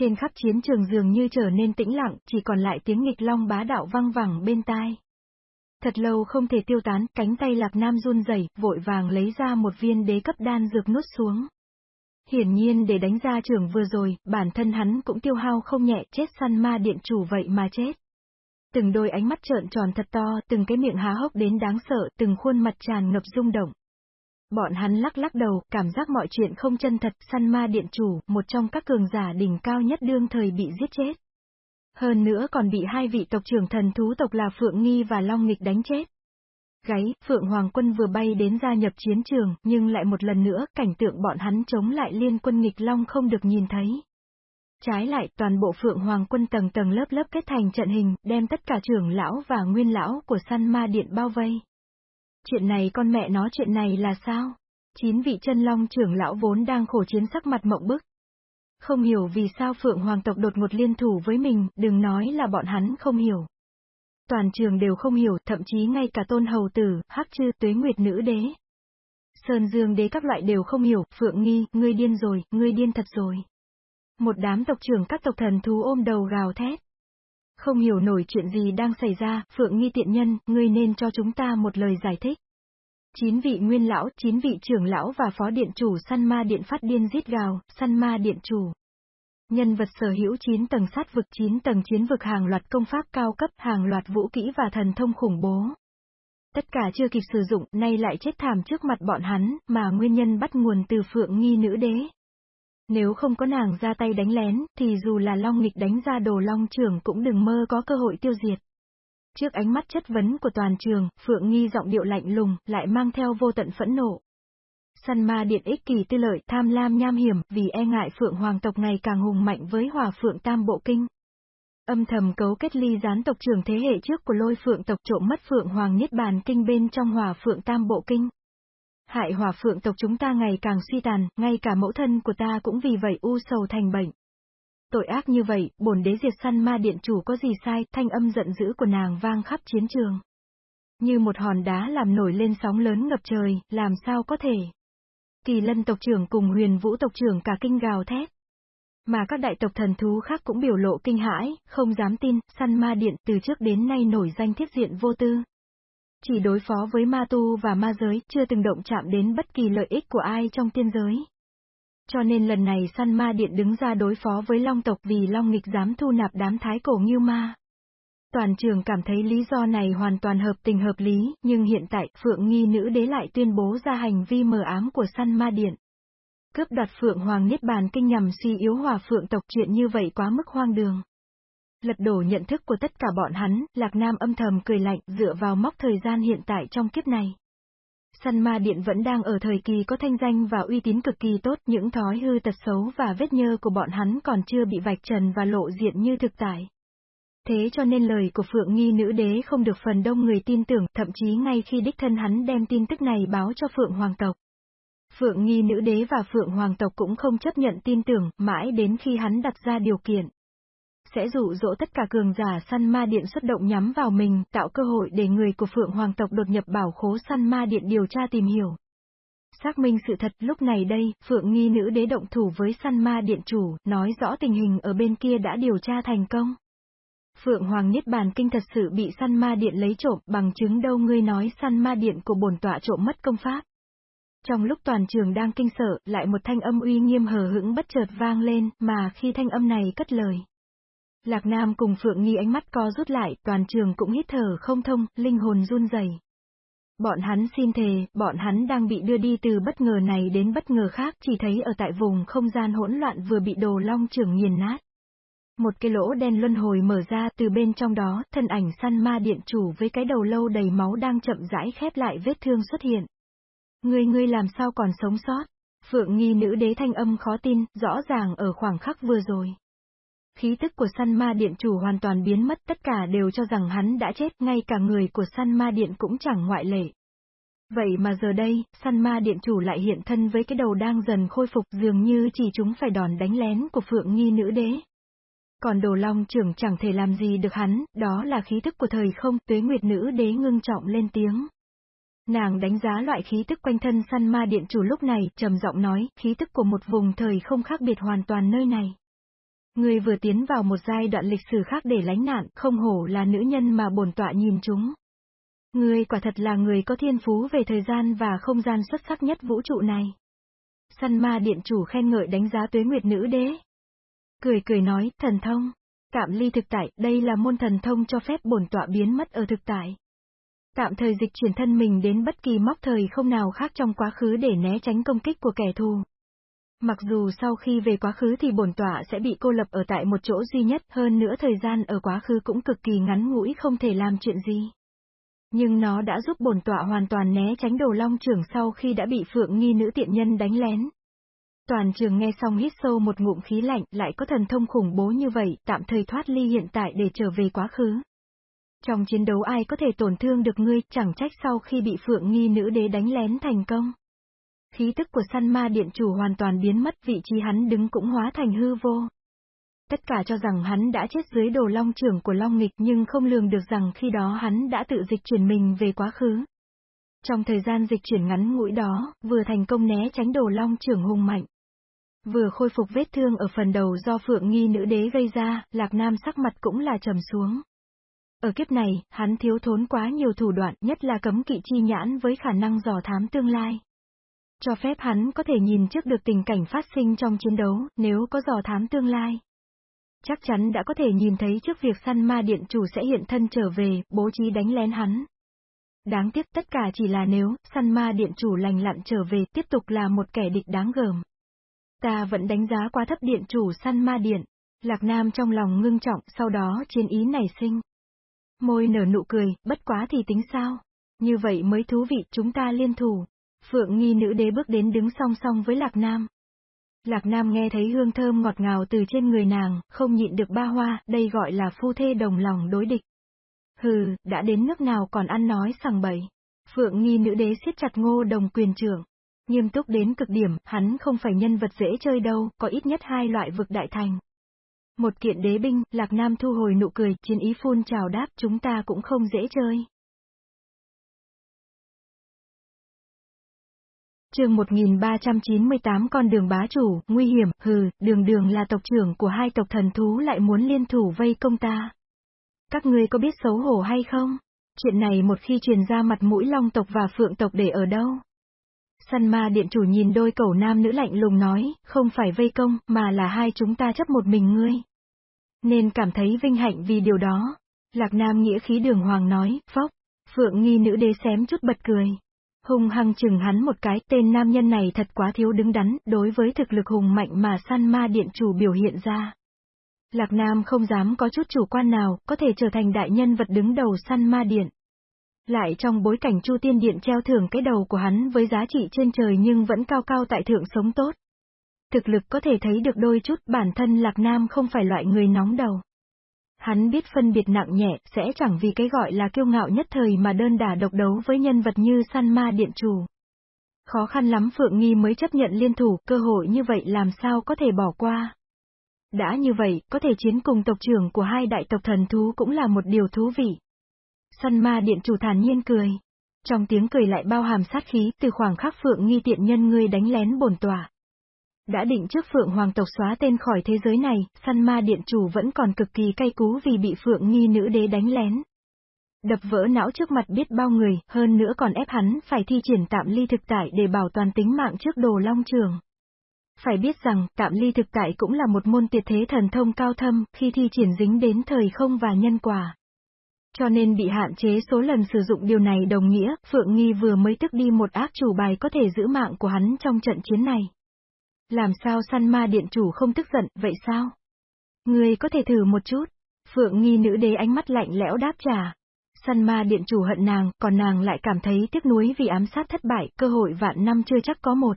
Trên khắp chiến trường dường như trở nên tĩnh lặng, chỉ còn lại tiếng nghịch long bá đạo văng vẳng bên tai. Thật lâu không thể tiêu tán, cánh tay Lạc Nam run rẩy, vội vàng lấy ra một viên đế cấp đan dược nuốt xuống. Hiển nhiên để đánh ra trưởng vừa rồi, bản thân hắn cũng tiêu hao không nhẹ, chết săn ma điện chủ vậy mà chết. Từng đôi ánh mắt trợn tròn thật to, từng cái miệng há hốc đến đáng sợ, từng khuôn mặt tràn ngập rung động. Bọn hắn lắc lắc đầu, cảm giác mọi chuyện không chân thật, săn ma điện chủ, một trong các cường giả đỉnh cao nhất đương thời bị giết chết. Hơn nữa còn bị hai vị tộc trưởng thần thú tộc là Phượng Nghi và Long Nghịch đánh chết. Gáy, Phượng Hoàng quân vừa bay đến gia nhập chiến trường, nhưng lại một lần nữa, cảnh tượng bọn hắn chống lại liên quân nghịch Long không được nhìn thấy. Trái lại, toàn bộ Phượng Hoàng quân tầng tầng lớp lớp kết thành trận hình, đem tất cả trưởng lão và nguyên lão của săn ma điện bao vây. Chuyện này con mẹ nó chuyện này là sao? Chín vị chân long trưởng lão vốn đang khổ chiến sắc mặt mộng bức. Không hiểu vì sao Phượng Hoàng tộc đột ngột liên thủ với mình, đừng nói là bọn hắn không hiểu. Toàn trường đều không hiểu, thậm chí ngay cả tôn hầu tử, hắc chư, tuế nguyệt nữ đế. Sơn dương đế các loại đều không hiểu, Phượng nghi, ngươi điên rồi, ngươi điên thật rồi. Một đám tộc trưởng các tộc thần thú ôm đầu gào thét. Không hiểu nổi chuyện gì đang xảy ra, Phượng Nghi tiện nhân, ngươi nên cho chúng ta một lời giải thích. Chín vị nguyên lão, chín vị trưởng lão và phó điện chủ săn ma điện phát điên giết gào, săn ma điện chủ. Nhân vật sở hữu 9 tầng sát vực 9 tầng chiến vực hàng loạt công pháp cao cấp, hàng loạt vũ kỹ và thần thông khủng bố. Tất cả chưa kịp sử dụng, nay lại chết thảm trước mặt bọn hắn, mà nguyên nhân bắt nguồn từ phượng nghi nữ đế. Nếu không có nàng ra tay đánh lén, thì dù là Long Nghịch đánh ra đồ Long trưởng cũng đừng mơ có cơ hội tiêu diệt. Trước ánh mắt chất vấn của toàn trường, Phượng Nghi giọng điệu lạnh lùng, lại mang theo vô tận phẫn nộ. Săn ma điện ích kỳ tư lợi, tham lam nham hiểm, vì e ngại Phượng Hoàng tộc ngày càng hùng mạnh với Hòa Phượng Tam Bộ Kinh. Âm thầm cấu kết ly gián tộc trưởng thế hệ trước của lôi Phượng tộc trộm mất Phượng Hoàng Niết Bàn Kinh bên trong Hòa Phượng Tam Bộ Kinh. Hại hỏa phượng tộc chúng ta ngày càng suy tàn, ngay cả mẫu thân của ta cũng vì vậy u sầu thành bệnh. Tội ác như vậy, bổn đế diệt săn ma điện chủ có gì sai, thanh âm giận dữ của nàng vang khắp chiến trường. Như một hòn đá làm nổi lên sóng lớn ngập trời, làm sao có thể. Kỳ lân tộc trưởng cùng huyền vũ tộc trưởng cả kinh gào thét. Mà các đại tộc thần thú khác cũng biểu lộ kinh hãi, không dám tin, săn ma điện từ trước đến nay nổi danh thiết diện vô tư, chỉ đối phó với ma tu và ma giới, chưa từng động chạm đến bất kỳ lợi ích của ai trong tiên giới. Cho nên lần này săn ma điện đứng ra đối phó với long tộc vì long nghịch dám thu nạp đám thái cổ nghiêu ma. Toàn trường cảm thấy lý do này hoàn toàn hợp tình hợp lý, nhưng hiện tại Phượng Nghi Nữ Đế lại tuyên bố ra hành vi mờ ám của săn ma điện. Cướp đoạt Phượng Hoàng Niết Bàn Kinh nhằm suy yếu hòa Phượng tộc chuyện như vậy quá mức hoang đường. Lật đổ nhận thức của tất cả bọn hắn, Lạc Nam âm thầm cười lạnh dựa vào mốc thời gian hiện tại trong kiếp này. Săn ma điện vẫn đang ở thời kỳ có thanh danh và uy tín cực kỳ tốt, những thói hư tật xấu và vết nhơ của bọn hắn còn chưa bị vạch trần và lộ diện như thực tại. Thế cho nên lời của Phượng Nghi nữ đế không được phần đông người tin tưởng, thậm chí ngay khi đích thân hắn đem tin tức này báo cho Phượng Hoàng tộc. Phượng Nghi nữ đế và Phượng Hoàng tộc cũng không chấp nhận tin tưởng, mãi đến khi hắn đặt ra điều kiện. Sẽ dụ dỗ tất cả cường giả săn ma điện xuất động nhắm vào mình, tạo cơ hội để người của Phượng Hoàng tộc đột nhập bảo khố săn ma điện điều tra tìm hiểu. Xác minh sự thật lúc này đây, Phượng Nghi nữ đế động thủ với săn ma điện chủ, nói rõ tình hình ở bên kia đã điều tra thành công. Phượng Hoàng Niết Bàn Kinh thật sự bị săn ma điện lấy trộm, bằng chứng đâu ngươi nói săn ma điện của bổn tọa trộm mất công pháp. Trong lúc toàn trường đang kinh sợ, lại một thanh âm uy nghiêm hờ hững bất chợt vang lên, mà khi thanh âm này cất lời. Lạc Nam cùng Phượng Nghi ánh mắt co rút lại, toàn trường cũng hít thở không thông, linh hồn run rẩy. Bọn hắn xin thề, bọn hắn đang bị đưa đi từ bất ngờ này đến bất ngờ khác, chỉ thấy ở tại vùng không gian hỗn loạn vừa bị đồ long trưởng nghiền nát. Một cái lỗ đen luân hồi mở ra từ bên trong đó, thân ảnh săn ma điện chủ với cái đầu lâu đầy máu đang chậm rãi khép lại vết thương xuất hiện. Ngươi ngươi làm sao còn sống sót? Phượng nghi nữ đế thanh âm khó tin, rõ ràng ở khoảng khắc vừa rồi. Khí tức của săn ma điện chủ hoàn toàn biến mất tất cả đều cho rằng hắn đã chết, ngay cả người của săn ma điện cũng chẳng ngoại lệ. Vậy mà giờ đây, săn ma điện chủ lại hiện thân với cái đầu đang dần khôi phục dường như chỉ chúng phải đòn đánh lén của phượng nghi nữ đế. Còn đồ long trưởng chẳng thể làm gì được hắn, đó là khí thức của thời không, tuế nguyệt nữ đế ngưng trọng lên tiếng. Nàng đánh giá loại khí tức quanh thân săn ma điện chủ lúc này, trầm giọng nói, khí tức của một vùng thời không khác biệt hoàn toàn nơi này. Người vừa tiến vào một giai đoạn lịch sử khác để lánh nạn, không hổ là nữ nhân mà bổn tọa nhìn chúng. Người quả thật là người có thiên phú về thời gian và không gian xuất sắc nhất vũ trụ này. Săn ma điện chủ khen ngợi đánh giá tuế nguyệt nữ đế. Cười cười nói, thần thông. Cạm ly thực tại, đây là môn thần thông cho phép bổn tọa biến mất ở thực tại. Tạm thời dịch chuyển thân mình đến bất kỳ mốc thời không nào khác trong quá khứ để né tránh công kích của kẻ thù. Mặc dù sau khi về quá khứ thì bổn tọa sẽ bị cô lập ở tại một chỗ duy nhất, hơn nữa thời gian ở quá khứ cũng cực kỳ ngắn ngủi không thể làm chuyện gì. Nhưng nó đã giúp bổn tọa hoàn toàn né tránh đồ long trưởng sau khi đã bị phượng nghi nữ tiện nhân đánh lén. Toàn trường nghe xong hít sâu một ngụm khí lạnh, lại có thần thông khủng bố như vậy, tạm thời thoát ly hiện tại để trở về quá khứ. Trong chiến đấu ai có thể tổn thương được ngươi, chẳng trách sau khi bị phượng nghi nữ đế đánh lén thành công. Khí tức của săn ma điện chủ hoàn toàn biến mất vị trí hắn đứng cũng hóa thành hư vô. Tất cả cho rằng hắn đã chết dưới đồ long trưởng của long nghịch nhưng không lường được rằng khi đó hắn đã tự dịch chuyển mình về quá khứ. Trong thời gian dịch chuyển ngắn ngủi đó, vừa thành công né tránh đồ long trưởng hùng mạnh. Vừa khôi phục vết thương ở phần đầu do phượng nghi nữ đế gây ra, lạc nam sắc mặt cũng là trầm xuống. Ở kiếp này, hắn thiếu thốn quá nhiều thủ đoạn, nhất là cấm kỵ chi nhãn với khả năng dò thám tương lai. Cho phép hắn có thể nhìn trước được tình cảnh phát sinh trong chiến đấu, nếu có dò thám tương lai. Chắc chắn đã có thể nhìn thấy trước việc săn ma điện chủ sẽ hiện thân trở về, bố trí đánh lén hắn. Đáng tiếc tất cả chỉ là nếu, săn ma điện chủ lành lặn trở về tiếp tục là một kẻ địch đáng gờm. Ta vẫn đánh giá quá thấp điện chủ săn ma điện. Lạc Nam trong lòng ngưng trọng, sau đó chiến ý nảy sinh. Môi nở nụ cười, bất quá thì tính sao? Như vậy mới thú vị, chúng ta liên thủ. Phượng nghi nữ đế bước đến đứng song song với Lạc Nam. Lạc Nam nghe thấy hương thơm ngọt ngào từ trên người nàng, không nhịn được ba hoa, đây gọi là phu thê đồng lòng đối địch. Hừ, đã đến nước nào còn ăn nói sằng bậy. Phượng nghi nữ đế siết chặt ngô đồng quyền trưởng. Nghiêm túc đến cực điểm, hắn không phải nhân vật dễ chơi đâu, có ít nhất hai loại vực đại thành. Một kiện đế binh, Lạc Nam thu hồi nụ cười, chiến ý phun chào đáp, chúng ta cũng không dễ chơi. Chương 1398 con đường bá chủ, nguy hiểm, hừ, đường đường là tộc trưởng của hai tộc thần thú lại muốn liên thủ vây công ta. Các ngươi có biết xấu hổ hay không? Chuyện này một khi truyền ra mặt mũi long tộc và phượng tộc để ở đâu? Săn ma điện chủ nhìn đôi cẩu nam nữ lạnh lùng nói, không phải vây công, mà là hai chúng ta chấp một mình ngươi. Nên cảm thấy vinh hạnh vì điều đó. Lạc Nam nghĩa khí đường hoàng nói, phốc, phượng nghi nữ đế xém chút bật cười. Hùng hăng chừng hắn một cái, tên nam nhân này thật quá thiếu đứng đắn, đối với thực lực hùng mạnh mà săn ma điện chủ biểu hiện ra. Lạc Nam không dám có chút chủ quan nào, có thể trở thành đại nhân vật đứng đầu săn ma điện. Lại trong bối cảnh Chu Tiên Điện treo thưởng cái đầu của hắn với giá trị trên trời nhưng vẫn cao cao tại thượng sống tốt. Thực lực có thể thấy được đôi chút bản thân Lạc Nam không phải loại người nóng đầu. Hắn biết phân biệt nặng nhẹ, sẽ chẳng vì cái gọi là kiêu ngạo nhất thời mà đơn đả độc đấu với nhân vật như săn ma điện chủ. Khó khăn lắm Phượng Nghi mới chấp nhận liên thủ, cơ hội như vậy làm sao có thể bỏ qua. Đã như vậy, có thể chiến cùng tộc trưởng của hai đại tộc thần thú cũng là một điều thú vị. Săn ma điện chủ thản nhiên cười. Trong tiếng cười lại bao hàm sát khí, từ khoảng khắc Phượng Nghi tiện nhân ngươi đánh lén bổn tòa đã định trước Phượng Hoàng tộc xóa tên khỏi thế giới này, săn ma điện chủ vẫn còn cực kỳ cay cú vì bị Phượng Nghi nữ đế đánh lén. Đập vỡ não trước mặt biết bao người, hơn nữa còn ép hắn phải thi triển tạm ly thực tại để bảo toàn tính mạng trước đồ long trường. Phải biết rằng, tạm ly thực tại cũng là một môn tuyệt thế thần thông cao thâm, khi thi triển dính đến thời không và nhân quả. Cho nên bị hạn chế số lần sử dụng điều này đồng nghĩa, Phượng Nghi vừa mới tức đi một ác chủ bài có thể giữ mạng của hắn trong trận chiến này. Làm sao săn ma điện chủ không tức giận, vậy sao? Ngươi có thể thử một chút. Phượng nghi nữ đế ánh mắt lạnh lẽo đáp trả. Săn ma điện chủ hận nàng, còn nàng lại cảm thấy tiếc nuối vì ám sát thất bại, cơ hội vạn năm chưa chắc có một.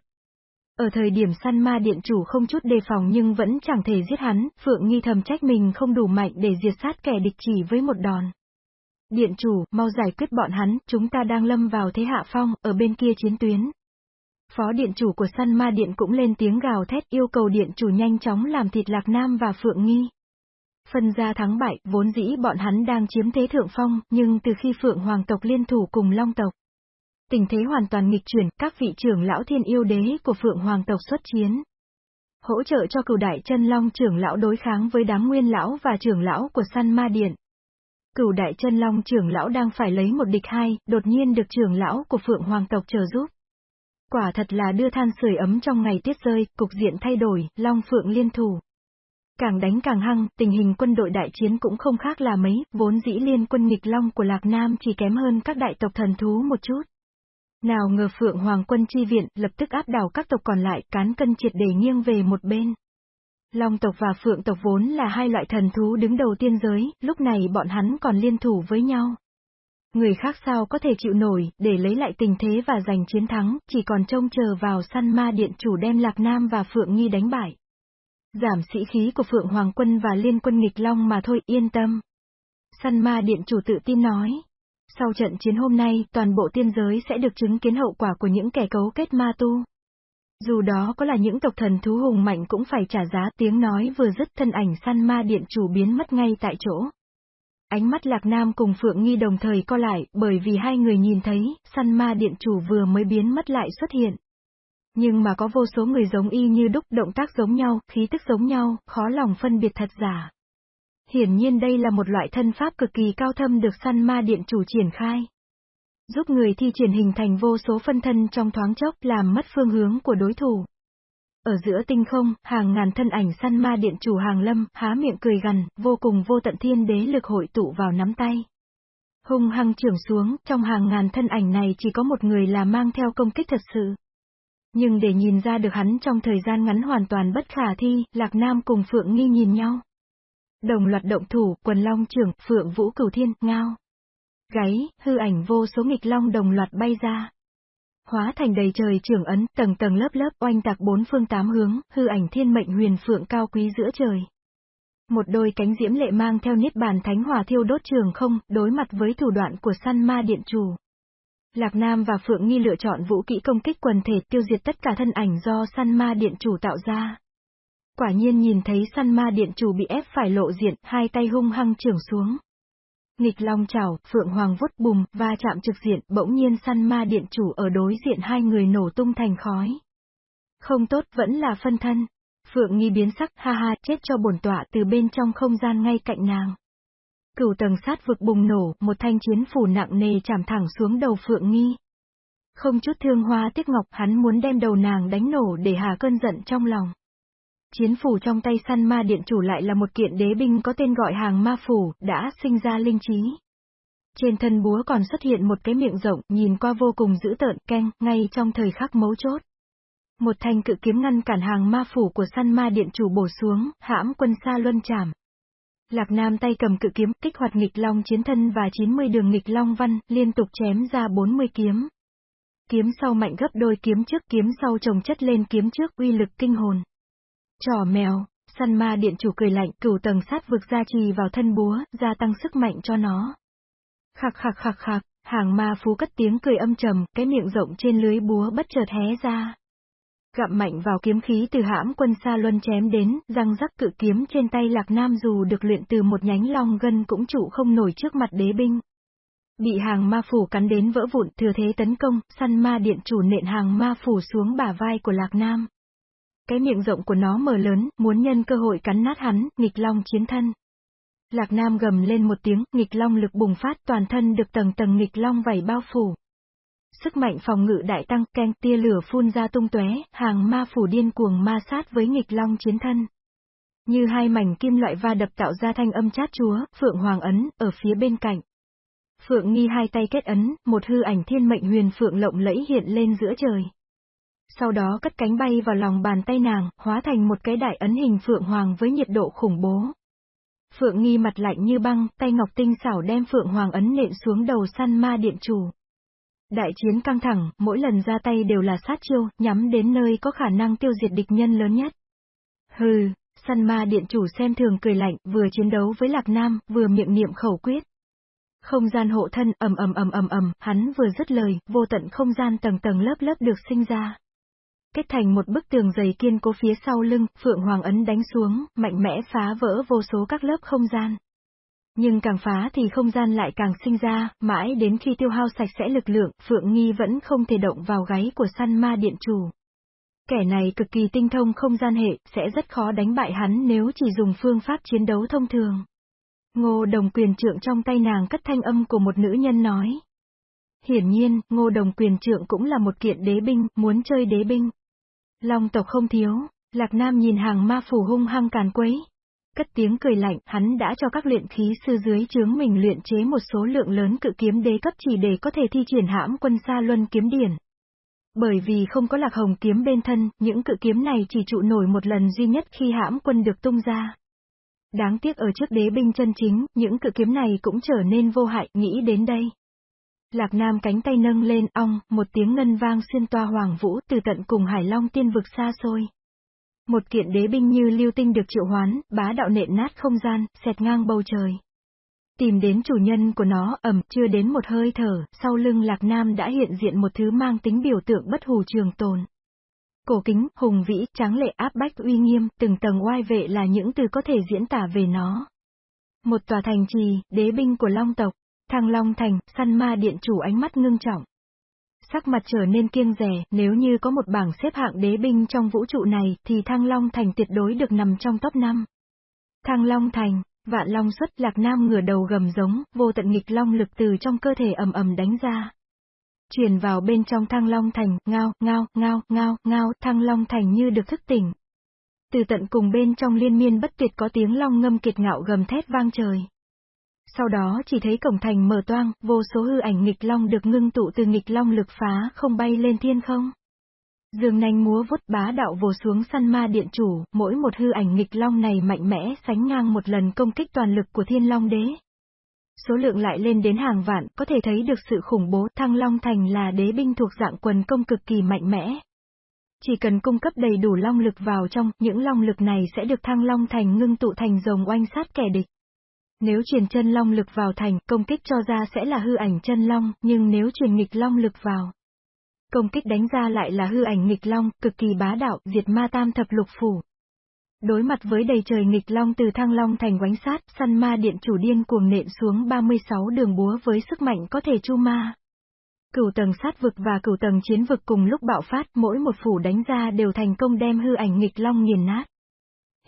Ở thời điểm săn ma điện chủ không chút đề phòng nhưng vẫn chẳng thể giết hắn, Phượng nghi thầm trách mình không đủ mạnh để diệt sát kẻ địch chỉ với một đòn. Điện chủ, mau giải quyết bọn hắn, chúng ta đang lâm vào thế hạ phong, ở bên kia chiến tuyến. Phó điện chủ của săn ma điện cũng lên tiếng gào thét yêu cầu điện chủ nhanh chóng làm thịt Lạc Nam và Phượng Nghi. Phân ra thắng bại, vốn dĩ bọn hắn đang chiếm thế thượng phong, nhưng từ khi Phượng Hoàng tộc liên thủ cùng Long tộc, tình thế hoàn toàn nghịch chuyển, các vị trưởng lão thiên yêu đế của Phượng Hoàng tộc xuất chiến. Hỗ trợ cho cửu đại chân Long trưởng lão đối kháng với đám nguyên lão và trưởng lão của săn ma điện. Cửu đại chân Long trưởng lão đang phải lấy một địch hai, đột nhiên được trưởng lão của Phượng Hoàng tộc chờ giúp. Quả thật là đưa than sưởi ấm trong ngày tiết rơi, cục diện thay đổi, Long Phượng liên thủ. Càng đánh càng hăng, tình hình quân đội đại chiến cũng không khác là mấy, vốn dĩ liên quân nghịch Long của Lạc Nam chỉ kém hơn các đại tộc thần thú một chút. Nào ngờ Phượng Hoàng quân chi viện, lập tức áp đảo các tộc còn lại, cán cân triệt để nghiêng về một bên. Long tộc và Phượng tộc vốn là hai loại thần thú đứng đầu tiên giới, lúc này bọn hắn còn liên thủ với nhau. Người khác sao có thể chịu nổi, để lấy lại tình thế và giành chiến thắng, chỉ còn trông chờ vào săn ma điện chủ đem Lạc Nam và Phượng Nghi đánh bại. Giảm sĩ khí của Phượng Hoàng quân và liên quân nghịch long mà thôi, yên tâm. Săn ma điện chủ tự tin nói. Sau trận chiến hôm nay, toàn bộ tiên giới sẽ được chứng kiến hậu quả của những kẻ cấu kết ma tu. Dù đó có là những tộc thần thú hùng mạnh cũng phải trả giá tiếng nói vừa dứt thân ảnh săn ma điện chủ biến mất ngay tại chỗ. Ánh mắt Lạc Nam cùng Phượng Nghi đồng thời co lại, bởi vì hai người nhìn thấy, săn ma điện chủ vừa mới biến mất lại xuất hiện. Nhưng mà có vô số người giống y như đúc, động tác giống nhau, khí tức giống nhau, khó lòng phân biệt thật giả. Hiển nhiên đây là một loại thân pháp cực kỳ cao thâm được săn ma điện chủ triển khai. Giúp người thi triển hình thành vô số phân thân trong thoáng chốc làm mất phương hướng của đối thủ. Ở giữa tinh không, hàng ngàn thân ảnh săn ma điện chủ hàng lâm, há miệng cười gằn, vô cùng vô tận thiên đế lực hội tụ vào nắm tay. Hung hăng trưởng xuống, trong hàng ngàn thân ảnh này chỉ có một người là mang theo công kích thật sự. Nhưng để nhìn ra được hắn trong thời gian ngắn hoàn toàn bất khả thi, Lạc Nam cùng Phượng Nghi nhìn nhau. Đồng loạt động thủ, quần long trưởng, Phượng Vũ Cửu Thiên, ngao. Gáy, hư ảnh vô số nghịch long đồng loạt bay ra hóa thành đầy trời trưởng ấn, tầng tầng lớp lớp oanh tạc bốn phương tám hướng, hư ảnh thiên mệnh huyền phượng cao quý giữa trời. Một đôi cánh diễm lệ mang theo niết bàn thánh hỏa thiêu đốt trường không, đối mặt với thủ đoạn của săn ma điện chủ. Lạc Nam và Phượng Nghi lựa chọn vũ kỹ công kích quần thể tiêu diệt tất cả thân ảnh do săn ma điện chủ tạo ra. Quả nhiên nhìn thấy săn ma điện chủ bị ép phải lộ diện, hai tay hung hăng trưởng xuống. Nghịch long chảo, phượng hoàng vút bùm, va chạm trực diện, bỗng nhiên săn ma điện chủ ở đối diện hai người nổ tung thành khói. Không tốt vẫn là phân thân. Phượng nghi biến sắc, ha ha, chết cho bổn tọa từ bên trong không gian ngay cạnh nàng. Cửu tầng sát vực bùng nổ, một thanh chiến phủ nặng nề chạm thẳng xuống đầu Phượng nghi. Không chút thương hoa tiếc ngọc hắn muốn đem đầu nàng đánh nổ để hà cơn giận trong lòng. Chiến phủ trong tay săn ma điện chủ lại là một kiện đế binh có tên gọi hàng ma phủ, đã sinh ra linh trí. Trên thân búa còn xuất hiện một cái miệng rộng, nhìn qua vô cùng dữ tợn, keng, ngay trong thời khắc mấu chốt. Một thanh cự kiếm ngăn cản hàng ma phủ của săn ma điện chủ bổ xuống, hãm quân xa luân chảm. Lạc Nam tay cầm cự kiếm, kích hoạt nghịch long chiến thân và 90 đường nghịch long văn, liên tục chém ra 40 kiếm. Kiếm sau mạnh gấp đôi kiếm trước, kiếm sau chồng chất lên kiếm trước, uy lực kinh hồn. Trò mèo, săn ma điện chủ cười lạnh, cửu tầng sát vực gia trì vào thân búa, gia tăng sức mạnh cho nó. Khạc khạc khạc khạc, hàng ma phú cất tiếng cười âm trầm, cái miệng rộng trên lưới búa bất chợt hé ra. Gặm mạnh vào kiếm khí từ hãm quân xa luân chém đến, răng rắc cự kiếm trên tay lạc nam dù được luyện từ một nhánh long gân cũng trụ không nổi trước mặt đế binh. Bị hàng ma phủ cắn đến vỡ vụn thừa thế tấn công, săn ma điện chủ nện hàng ma phủ xuống bả vai của lạc nam. Cái miệng rộng của nó mở lớn, muốn nhân cơ hội cắn nát hắn, nghịch long chiến thân. Lạc Nam gầm lên một tiếng, nghịch long lực bùng phát toàn thân được tầng tầng nghịch long vảy bao phủ. Sức mạnh phòng ngự đại tăng, keng tia lửa phun ra tung tóe, hàng ma phủ điên cuồng ma sát với nghịch long chiến thân. Như hai mảnh kim loại va đập tạo ra thanh âm chát chúa, Phượng Hoàng ấn, ở phía bên cạnh. Phượng nghi hai tay kết ấn, một hư ảnh thiên mệnh huyền Phượng lộng lẫy hiện lên giữa trời. Sau đó cất cánh bay vào lòng bàn tay nàng, hóa thành một cái đại ấn hình Phượng Hoàng với nhiệt độ khủng bố. Phượng nghi mặt lạnh như băng, tay ngọc tinh xảo đem Phượng Hoàng ấn nện xuống đầu săn ma điện chủ. Đại chiến căng thẳng, mỗi lần ra tay đều là sát chiêu, nhắm đến nơi có khả năng tiêu diệt địch nhân lớn nhất. Hừ, săn ma điện chủ xem thường cười lạnh, vừa chiến đấu với Lạc Nam, vừa miệng niệm khẩu quyết. Không gian hộ thân, ầm ầm ầm ầm ầm, hắn vừa dứt lời, vô tận không gian tầng tầng lớp lớp được sinh ra. Kết thành một bức tường dày kiên cố phía sau lưng, Phượng Hoàng ấn đánh xuống, mạnh mẽ phá vỡ vô số các lớp không gian. Nhưng càng phá thì không gian lại càng sinh ra, mãi đến khi tiêu hao sạch sẽ lực lượng, Phượng Nghi vẫn không thể động vào gáy của săn ma điện chủ. Kẻ này cực kỳ tinh thông không gian hệ, sẽ rất khó đánh bại hắn nếu chỉ dùng phương pháp chiến đấu thông thường. Ngô đồng quyền trượng trong tay nàng cất thanh âm của một nữ nhân nói. Hiển nhiên, ngô đồng quyền trượng cũng là một kiện đế binh, muốn chơi đế binh. Long tộc không thiếu, Lạc Nam nhìn hàng ma phủ hung hăng càn quấy. Cất tiếng cười lạnh, hắn đã cho các luyện khí sư dưới chướng mình luyện chế một số lượng lớn cự kiếm đế cấp chỉ để có thể thi triển hãm quân xa luân kiếm điển. Bởi vì không có lạc hồng kiếm bên thân, những cự kiếm này chỉ trụ nổi một lần duy nhất khi hãm quân được tung ra. Đáng tiếc ở trước đế binh chân chính, những cự kiếm này cũng trở nên vô hại, nghĩ đến đây. Lạc Nam cánh tay nâng lên, ong, một tiếng ngân vang xuyên toa hoàng vũ từ tận cùng Hải Long tiên vực xa xôi. Một kiện đế binh như lưu tinh được triệu hoán, bá đạo nện nát không gian, xẹt ngang bầu trời. Tìm đến chủ nhân của nó, ẩm, chưa đến một hơi thở, sau lưng Lạc Nam đã hiện diện một thứ mang tính biểu tượng bất hủ trường tồn. Cổ kính, hùng vĩ, tráng lệ áp bách uy nghiêm, từng tầng oai vệ là những từ có thể diễn tả về nó. Một tòa thành trì, đế binh của Long tộc. Thăng Long Thành, săn ma điện chủ ánh mắt ngưng trọng. Sắc mặt trở nên kiêng rẻ, nếu như có một bảng xếp hạng đế binh trong vũ trụ này, thì Thăng Long Thành tuyệt đối được nằm trong top 5. Thăng Long Thành, vạn long xuất lạc nam ngửa đầu gầm giống, vô tận nghịch long lực từ trong cơ thể ầm ầm đánh ra. Truyền vào bên trong Thăng Long Thành, ngao, ngao, ngao, ngao, ngao, Thăng Long Thành như được thức tỉnh. Từ tận cùng bên trong liên miên bất tuyệt có tiếng long ngâm kiệt ngạo gầm thét vang trời. Sau đó chỉ thấy cổng thành mở toang, vô số hư ảnh nghịch long được ngưng tụ từ nghịch long lực phá không bay lên thiên không. Dương nanh múa vút bá đạo vồ xuống săn ma điện chủ, mỗi một hư ảnh nghịch long này mạnh mẽ sánh ngang một lần công kích toàn lực của thiên long đế. Số lượng lại lên đến hàng vạn, có thể thấy được sự khủng bố, thăng long thành là đế binh thuộc dạng quần công cực kỳ mạnh mẽ. Chỉ cần cung cấp đầy đủ long lực vào trong, những long lực này sẽ được thăng long thành ngưng tụ thành rồng oanh sát kẻ địch. Nếu truyền chân long lực vào thành, công kích cho ra sẽ là hư ảnh chân long, nhưng nếu truyền nghịch long lực vào, công kích đánh ra lại là hư ảnh nghịch long, cực kỳ bá đạo, diệt ma tam thập lục phủ. Đối mặt với đầy trời nghịch long từ thăng long thành quánh sát, săn ma điện chủ điên cuồng nện xuống 36 đường búa với sức mạnh có thể chu ma. Cửu tầng sát vực và cửu tầng chiến vực cùng lúc bạo phát, mỗi một phủ đánh ra đều thành công đem hư ảnh nghịch long nghiền nát.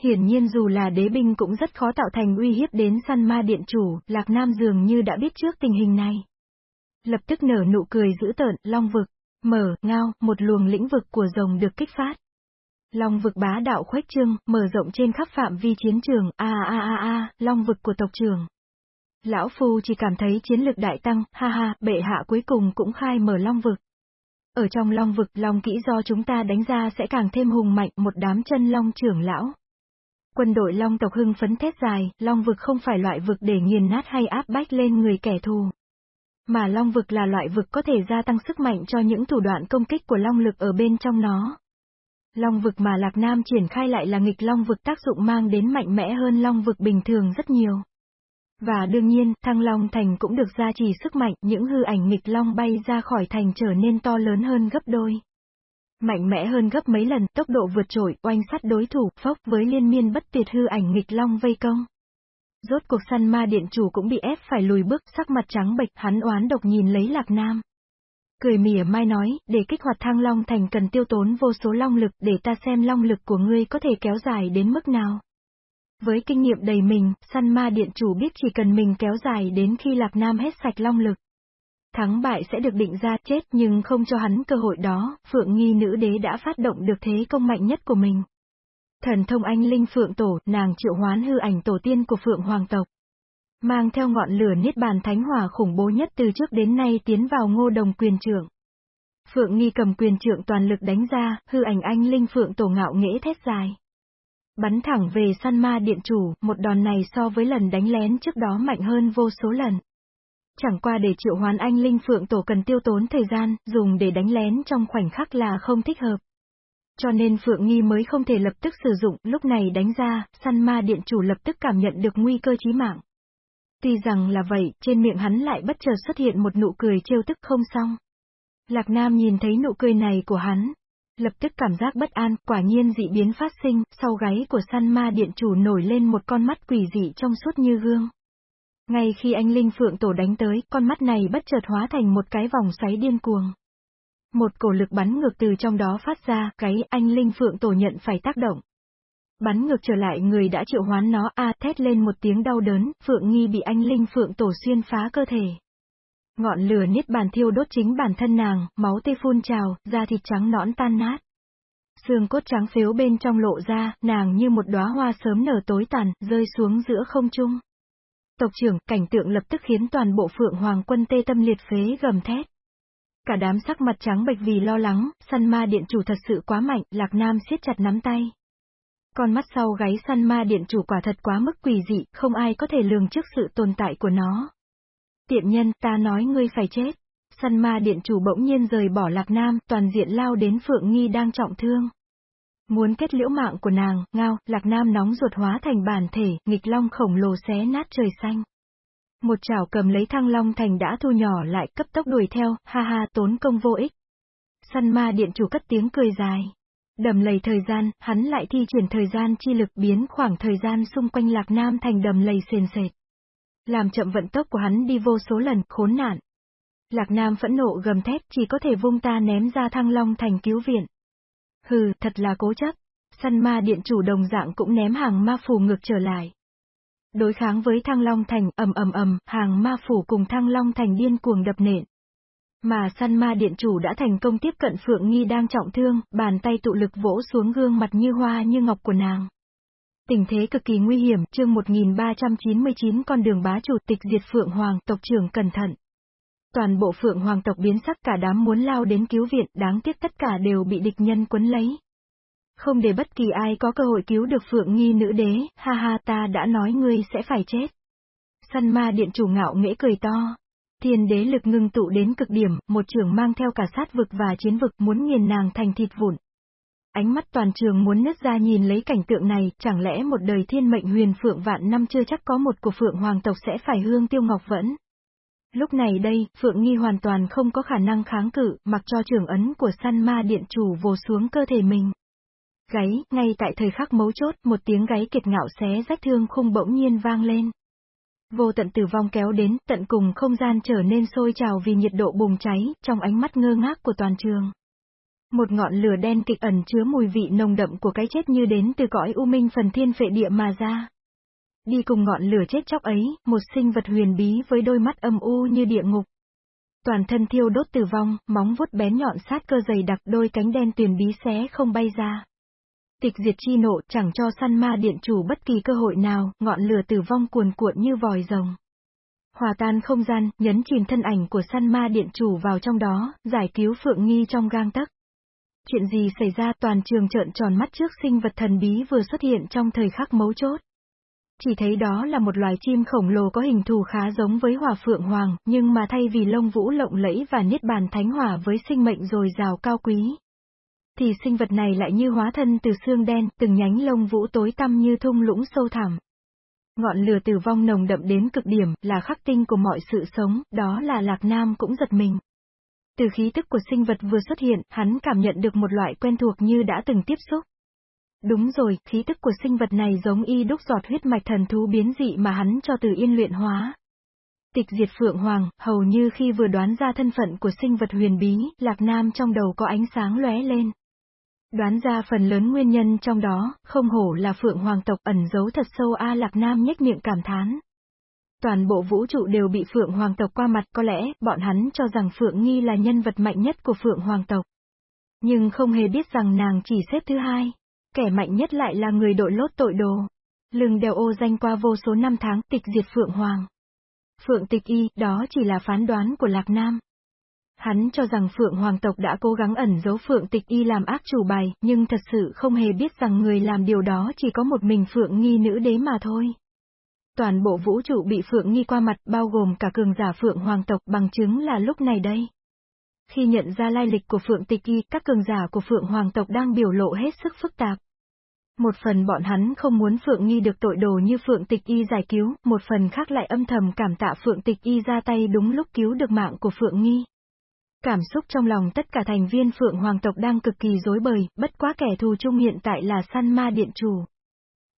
Hiển nhiên dù là đế binh cũng rất khó tạo thành uy hiếp đến săn ma điện chủ, Lạc Nam dường như đã biết trước tình hình này. Lập tức nở nụ cười giữ tợn, long vực. Mở, ngao, một luồng lĩnh vực của rồng được kích phát. Long vực bá đạo khuếch trương, mở rộng trên khắp phạm vi chiến trường, a a a a, long vực của tộc trưởng. Lão Phu chỉ cảm thấy chiến lực đại tăng, ha ha, bệ hạ cuối cùng cũng khai mở long vực. Ở trong long vực, long kỹ do chúng ta đánh ra sẽ càng thêm hùng mạnh, một đám chân long trưởng lão. Quân đội long tộc hưng phấn thét dài, long vực không phải loại vực để nghiền nát hay áp bách lên người kẻ thù. Mà long vực là loại vực có thể gia tăng sức mạnh cho những thủ đoạn công kích của long lực ở bên trong nó. Long vực mà Lạc Nam triển khai lại là nghịch long vực tác dụng mang đến mạnh mẽ hơn long vực bình thường rất nhiều. Và đương nhiên, Thăng Long Thành cũng được gia trì sức mạnh, những hư ảnh nghịch long bay ra khỏi thành trở nên to lớn hơn gấp đôi. Mạnh mẽ hơn gấp mấy lần, tốc độ vượt trội, oanh sắt đối thủ, phốc với liên miên bất tuyệt hư ảnh nghịch long vây công. Rốt cuộc săn ma điện chủ cũng bị ép phải lùi bước, sắc mặt trắng bệch, hắn oán độc nhìn lấy Lạc Nam. Cười mỉa mai nói, để kích hoạt thăng long thành cần tiêu tốn vô số long lực, để ta xem long lực của ngươi có thể kéo dài đến mức nào. Với kinh nghiệm đầy mình, săn ma điện chủ biết chỉ cần mình kéo dài đến khi Lạc Nam hết sạch long lực. Thắng bại sẽ được định ra chết nhưng không cho hắn cơ hội đó, Phượng Nghi nữ đế đã phát động được thế công mạnh nhất của mình. Thần thông anh linh Phượng Tổ, nàng triệu hoán hư ảnh tổ tiên của Phượng Hoàng tộc. Mang theo ngọn lửa niết bàn thánh hỏa khủng bố nhất từ trước đến nay tiến vào ngô đồng quyền trưởng. Phượng Nghi cầm quyền trưởng toàn lực đánh ra, hư ảnh anh linh Phượng Tổ ngạo nghễ thét dài. Bắn thẳng về săn ma điện chủ, một đòn này so với lần đánh lén trước đó mạnh hơn vô số lần. Chẳng qua để triệu hoán anh Linh Phượng Tổ cần tiêu tốn thời gian, dùng để đánh lén trong khoảnh khắc là không thích hợp. Cho nên Phượng Nghi mới không thể lập tức sử dụng, lúc này đánh ra, săn ma điện chủ lập tức cảm nhận được nguy cơ chí mạng. Tuy rằng là vậy, trên miệng hắn lại bất chợt xuất hiện một nụ cười trêu tức không xong. Lạc Nam nhìn thấy nụ cười này của hắn, lập tức cảm giác bất an, quả nhiên dị biến phát sinh, sau gáy của săn ma điện chủ nổi lên một con mắt quỷ dị trong suốt như gương. Ngay khi anh Linh Phượng Tổ đánh tới, con mắt này bất chợt hóa thành một cái vòng xoáy điên cuồng. Một cổ lực bắn ngược từ trong đó phát ra, cái anh Linh Phượng Tổ nhận phải tác động. Bắn ngược trở lại người đã triệu hoán nó a thét lên một tiếng đau đớn, Phượng Nghi bị anh Linh Phượng Tổ xuyên phá cơ thể. Ngọn lửa niết bàn thiêu đốt chính bản thân nàng, máu tê phun trào, da thịt trắng nõn tan nát. Xương cốt trắng phếu bên trong lộ ra, nàng như một đóa hoa sớm nở tối tàn, rơi xuống giữa không trung. Tộc trưởng, cảnh tượng lập tức khiến toàn bộ phượng hoàng quân tê tâm liệt phế gầm thét. Cả đám sắc mặt trắng bệch vì lo lắng, săn ma điện chủ thật sự quá mạnh, Lạc Nam siết chặt nắm tay. Con mắt sau gáy săn ma điện chủ quả thật quá mức quỷ dị, không ai có thể lường trước sự tồn tại của nó. Tiện nhân, ta nói ngươi phải chết. Săn ma điện chủ bỗng nhiên rời bỏ Lạc Nam, toàn diện lao đến Phượng Nghi đang trọng thương. Muốn kết liễu mạng của nàng, ngao, Lạc Nam nóng ruột hóa thành bản thể, nghịch long khổng lồ xé nát trời xanh. Một chảo cầm lấy thăng long thành đã thu nhỏ lại cấp tốc đuổi theo, ha ha tốn công vô ích. Săn ma điện chủ cất tiếng cười dài. Đầm lầy thời gian, hắn lại thi chuyển thời gian chi lực biến khoảng thời gian xung quanh Lạc Nam thành đầm lầy sền sệt. Làm chậm vận tốc của hắn đi vô số lần, khốn nạn. Lạc Nam phẫn nộ gầm thét chỉ có thể vung ta ném ra thăng long thành cứu viện. Hừ, thật là cố chấp. Săn ma điện chủ đồng dạng cũng ném hàng ma phù ngược trở lại. Đối kháng với thăng long thành, ầm ầm ầm, hàng ma phủ cùng thăng long thành điên cuồng đập nện. Mà săn ma điện chủ đã thành công tiếp cận Phượng Nghi đang trọng thương, bàn tay tụ lực vỗ xuống gương mặt như hoa như ngọc của nàng. Tình thế cực kỳ nguy hiểm, chương 1399 con đường bá chủ tịch diệt Phượng Hoàng, tộc trưởng cẩn thận. Toàn bộ Phượng Hoàng tộc biến sắc cả đám muốn lao đến cứu viện, đáng tiếc tất cả đều bị địch nhân quấn lấy. Không để bất kỳ ai có cơ hội cứu được Phượng Nghi nữ đế, ha ha ta đã nói ngươi sẽ phải chết. Săn ma điện chủ ngạo nghễ cười to. Thiên đế lực ngưng tụ đến cực điểm, một trưởng mang theo cả sát vực và chiến vực muốn nghiền nàng thành thịt vụn. Ánh mắt toàn trường muốn nứt ra nhìn lấy cảnh tượng này, chẳng lẽ một đời thiên mệnh huyền phượng vạn năm chưa chắc có một của phượng hoàng tộc sẽ phải hương tiêu ngọc vẫn. Lúc này đây, Phượng Nghi hoàn toàn không có khả năng kháng cự, mặc cho trưởng ấn của săn ma điện chủ vồ xuống cơ thể mình. Gáy, ngay tại thời khắc mấu chốt, một tiếng gáy kiệt ngạo xé rách thương khung bỗng nhiên vang lên. Vô tận tử vong kéo đến, tận cùng không gian trở nên sôi trào vì nhiệt độ bùng cháy, trong ánh mắt ngơ ngác của toàn trường. Một ngọn lửa đen kịch ẩn chứa mùi vị nồng đậm của cái chết như đến từ cõi u minh phần thiên phệ địa mà ra. Đi cùng ngọn lửa chết chóc ấy, một sinh vật huyền bí với đôi mắt âm u như địa ngục. Toàn thân thiêu đốt tử vong, móng vuốt bén nhọn sát cơ dày đặc đôi cánh đen tuyền bí xé không bay ra. Tịch diệt chi nộ chẳng cho săn ma điện chủ bất kỳ cơ hội nào, ngọn lửa tử vong cuồn cuộn như vòi rồng. Hòa tan không gian, nhấn chìm thân ảnh của săn ma điện chủ vào trong đó, giải cứu Phượng Nghi trong gang tấc. Chuyện gì xảy ra toàn trường trợn tròn mắt trước sinh vật thần bí vừa xuất hiện trong thời khắc mấu chốt. Chỉ thấy đó là một loài chim khổng lồ có hình thù khá giống với hỏa phượng hoàng, nhưng mà thay vì lông vũ lộng lẫy và niết bàn thánh hỏa với sinh mệnh dồi dào cao quý. Thì sinh vật này lại như hóa thân từ xương đen, từng nhánh lông vũ tối tăm như thung lũng sâu thẳm. Ngọn lửa tử vong nồng đậm đến cực điểm, là khắc tinh của mọi sự sống, đó là Lạc Nam cũng giật mình. Từ khí tức của sinh vật vừa xuất hiện, hắn cảm nhận được một loại quen thuộc như đã từng tiếp xúc. Đúng rồi, khí tức của sinh vật này giống y đúc giọt huyết mạch thần thú biến dị mà hắn cho từ yên luyện hóa. Tịch diệt Phượng Hoàng, hầu như khi vừa đoán ra thân phận của sinh vật huyền bí, Lạc Nam trong đầu có ánh sáng lóe lên. Đoán ra phần lớn nguyên nhân trong đó, không hổ là Phượng Hoàng tộc ẩn giấu thật sâu A Lạc Nam nhếch miệng cảm thán. Toàn bộ vũ trụ đều bị Phượng Hoàng tộc qua mặt có lẽ, bọn hắn cho rằng Phượng Nghi là nhân vật mạnh nhất của Phượng Hoàng tộc. Nhưng không hề biết rằng nàng chỉ xếp thứ hai. Kẻ mạnh nhất lại là người đội lốt tội đồ. Lừng đèo ô danh qua vô số năm tháng tịch diệt Phượng Hoàng. Phượng tịch y, đó chỉ là phán đoán của Lạc Nam. Hắn cho rằng Phượng Hoàng tộc đã cố gắng ẩn giấu Phượng tịch y làm ác chủ bài, nhưng thật sự không hề biết rằng người làm điều đó chỉ có một mình Phượng nghi nữ đế mà thôi. Toàn bộ vũ trụ bị Phượng nghi qua mặt bao gồm cả cường giả Phượng Hoàng tộc bằng chứng là lúc này đây. Khi nhận ra lai lịch của Phượng Tịch Y, các cường giả của Phượng Hoàng tộc đang biểu lộ hết sức phức tạp. Một phần bọn hắn không muốn Phượng Nghi được tội đồ như Phượng Tịch Y giải cứu, một phần khác lại âm thầm cảm tạ Phượng Tịch Y ra tay đúng lúc cứu được mạng của Phượng Nghi. Cảm xúc trong lòng tất cả thành viên Phượng Hoàng tộc đang cực kỳ dối bời, bất quá kẻ thù chung hiện tại là San ma điện chủ.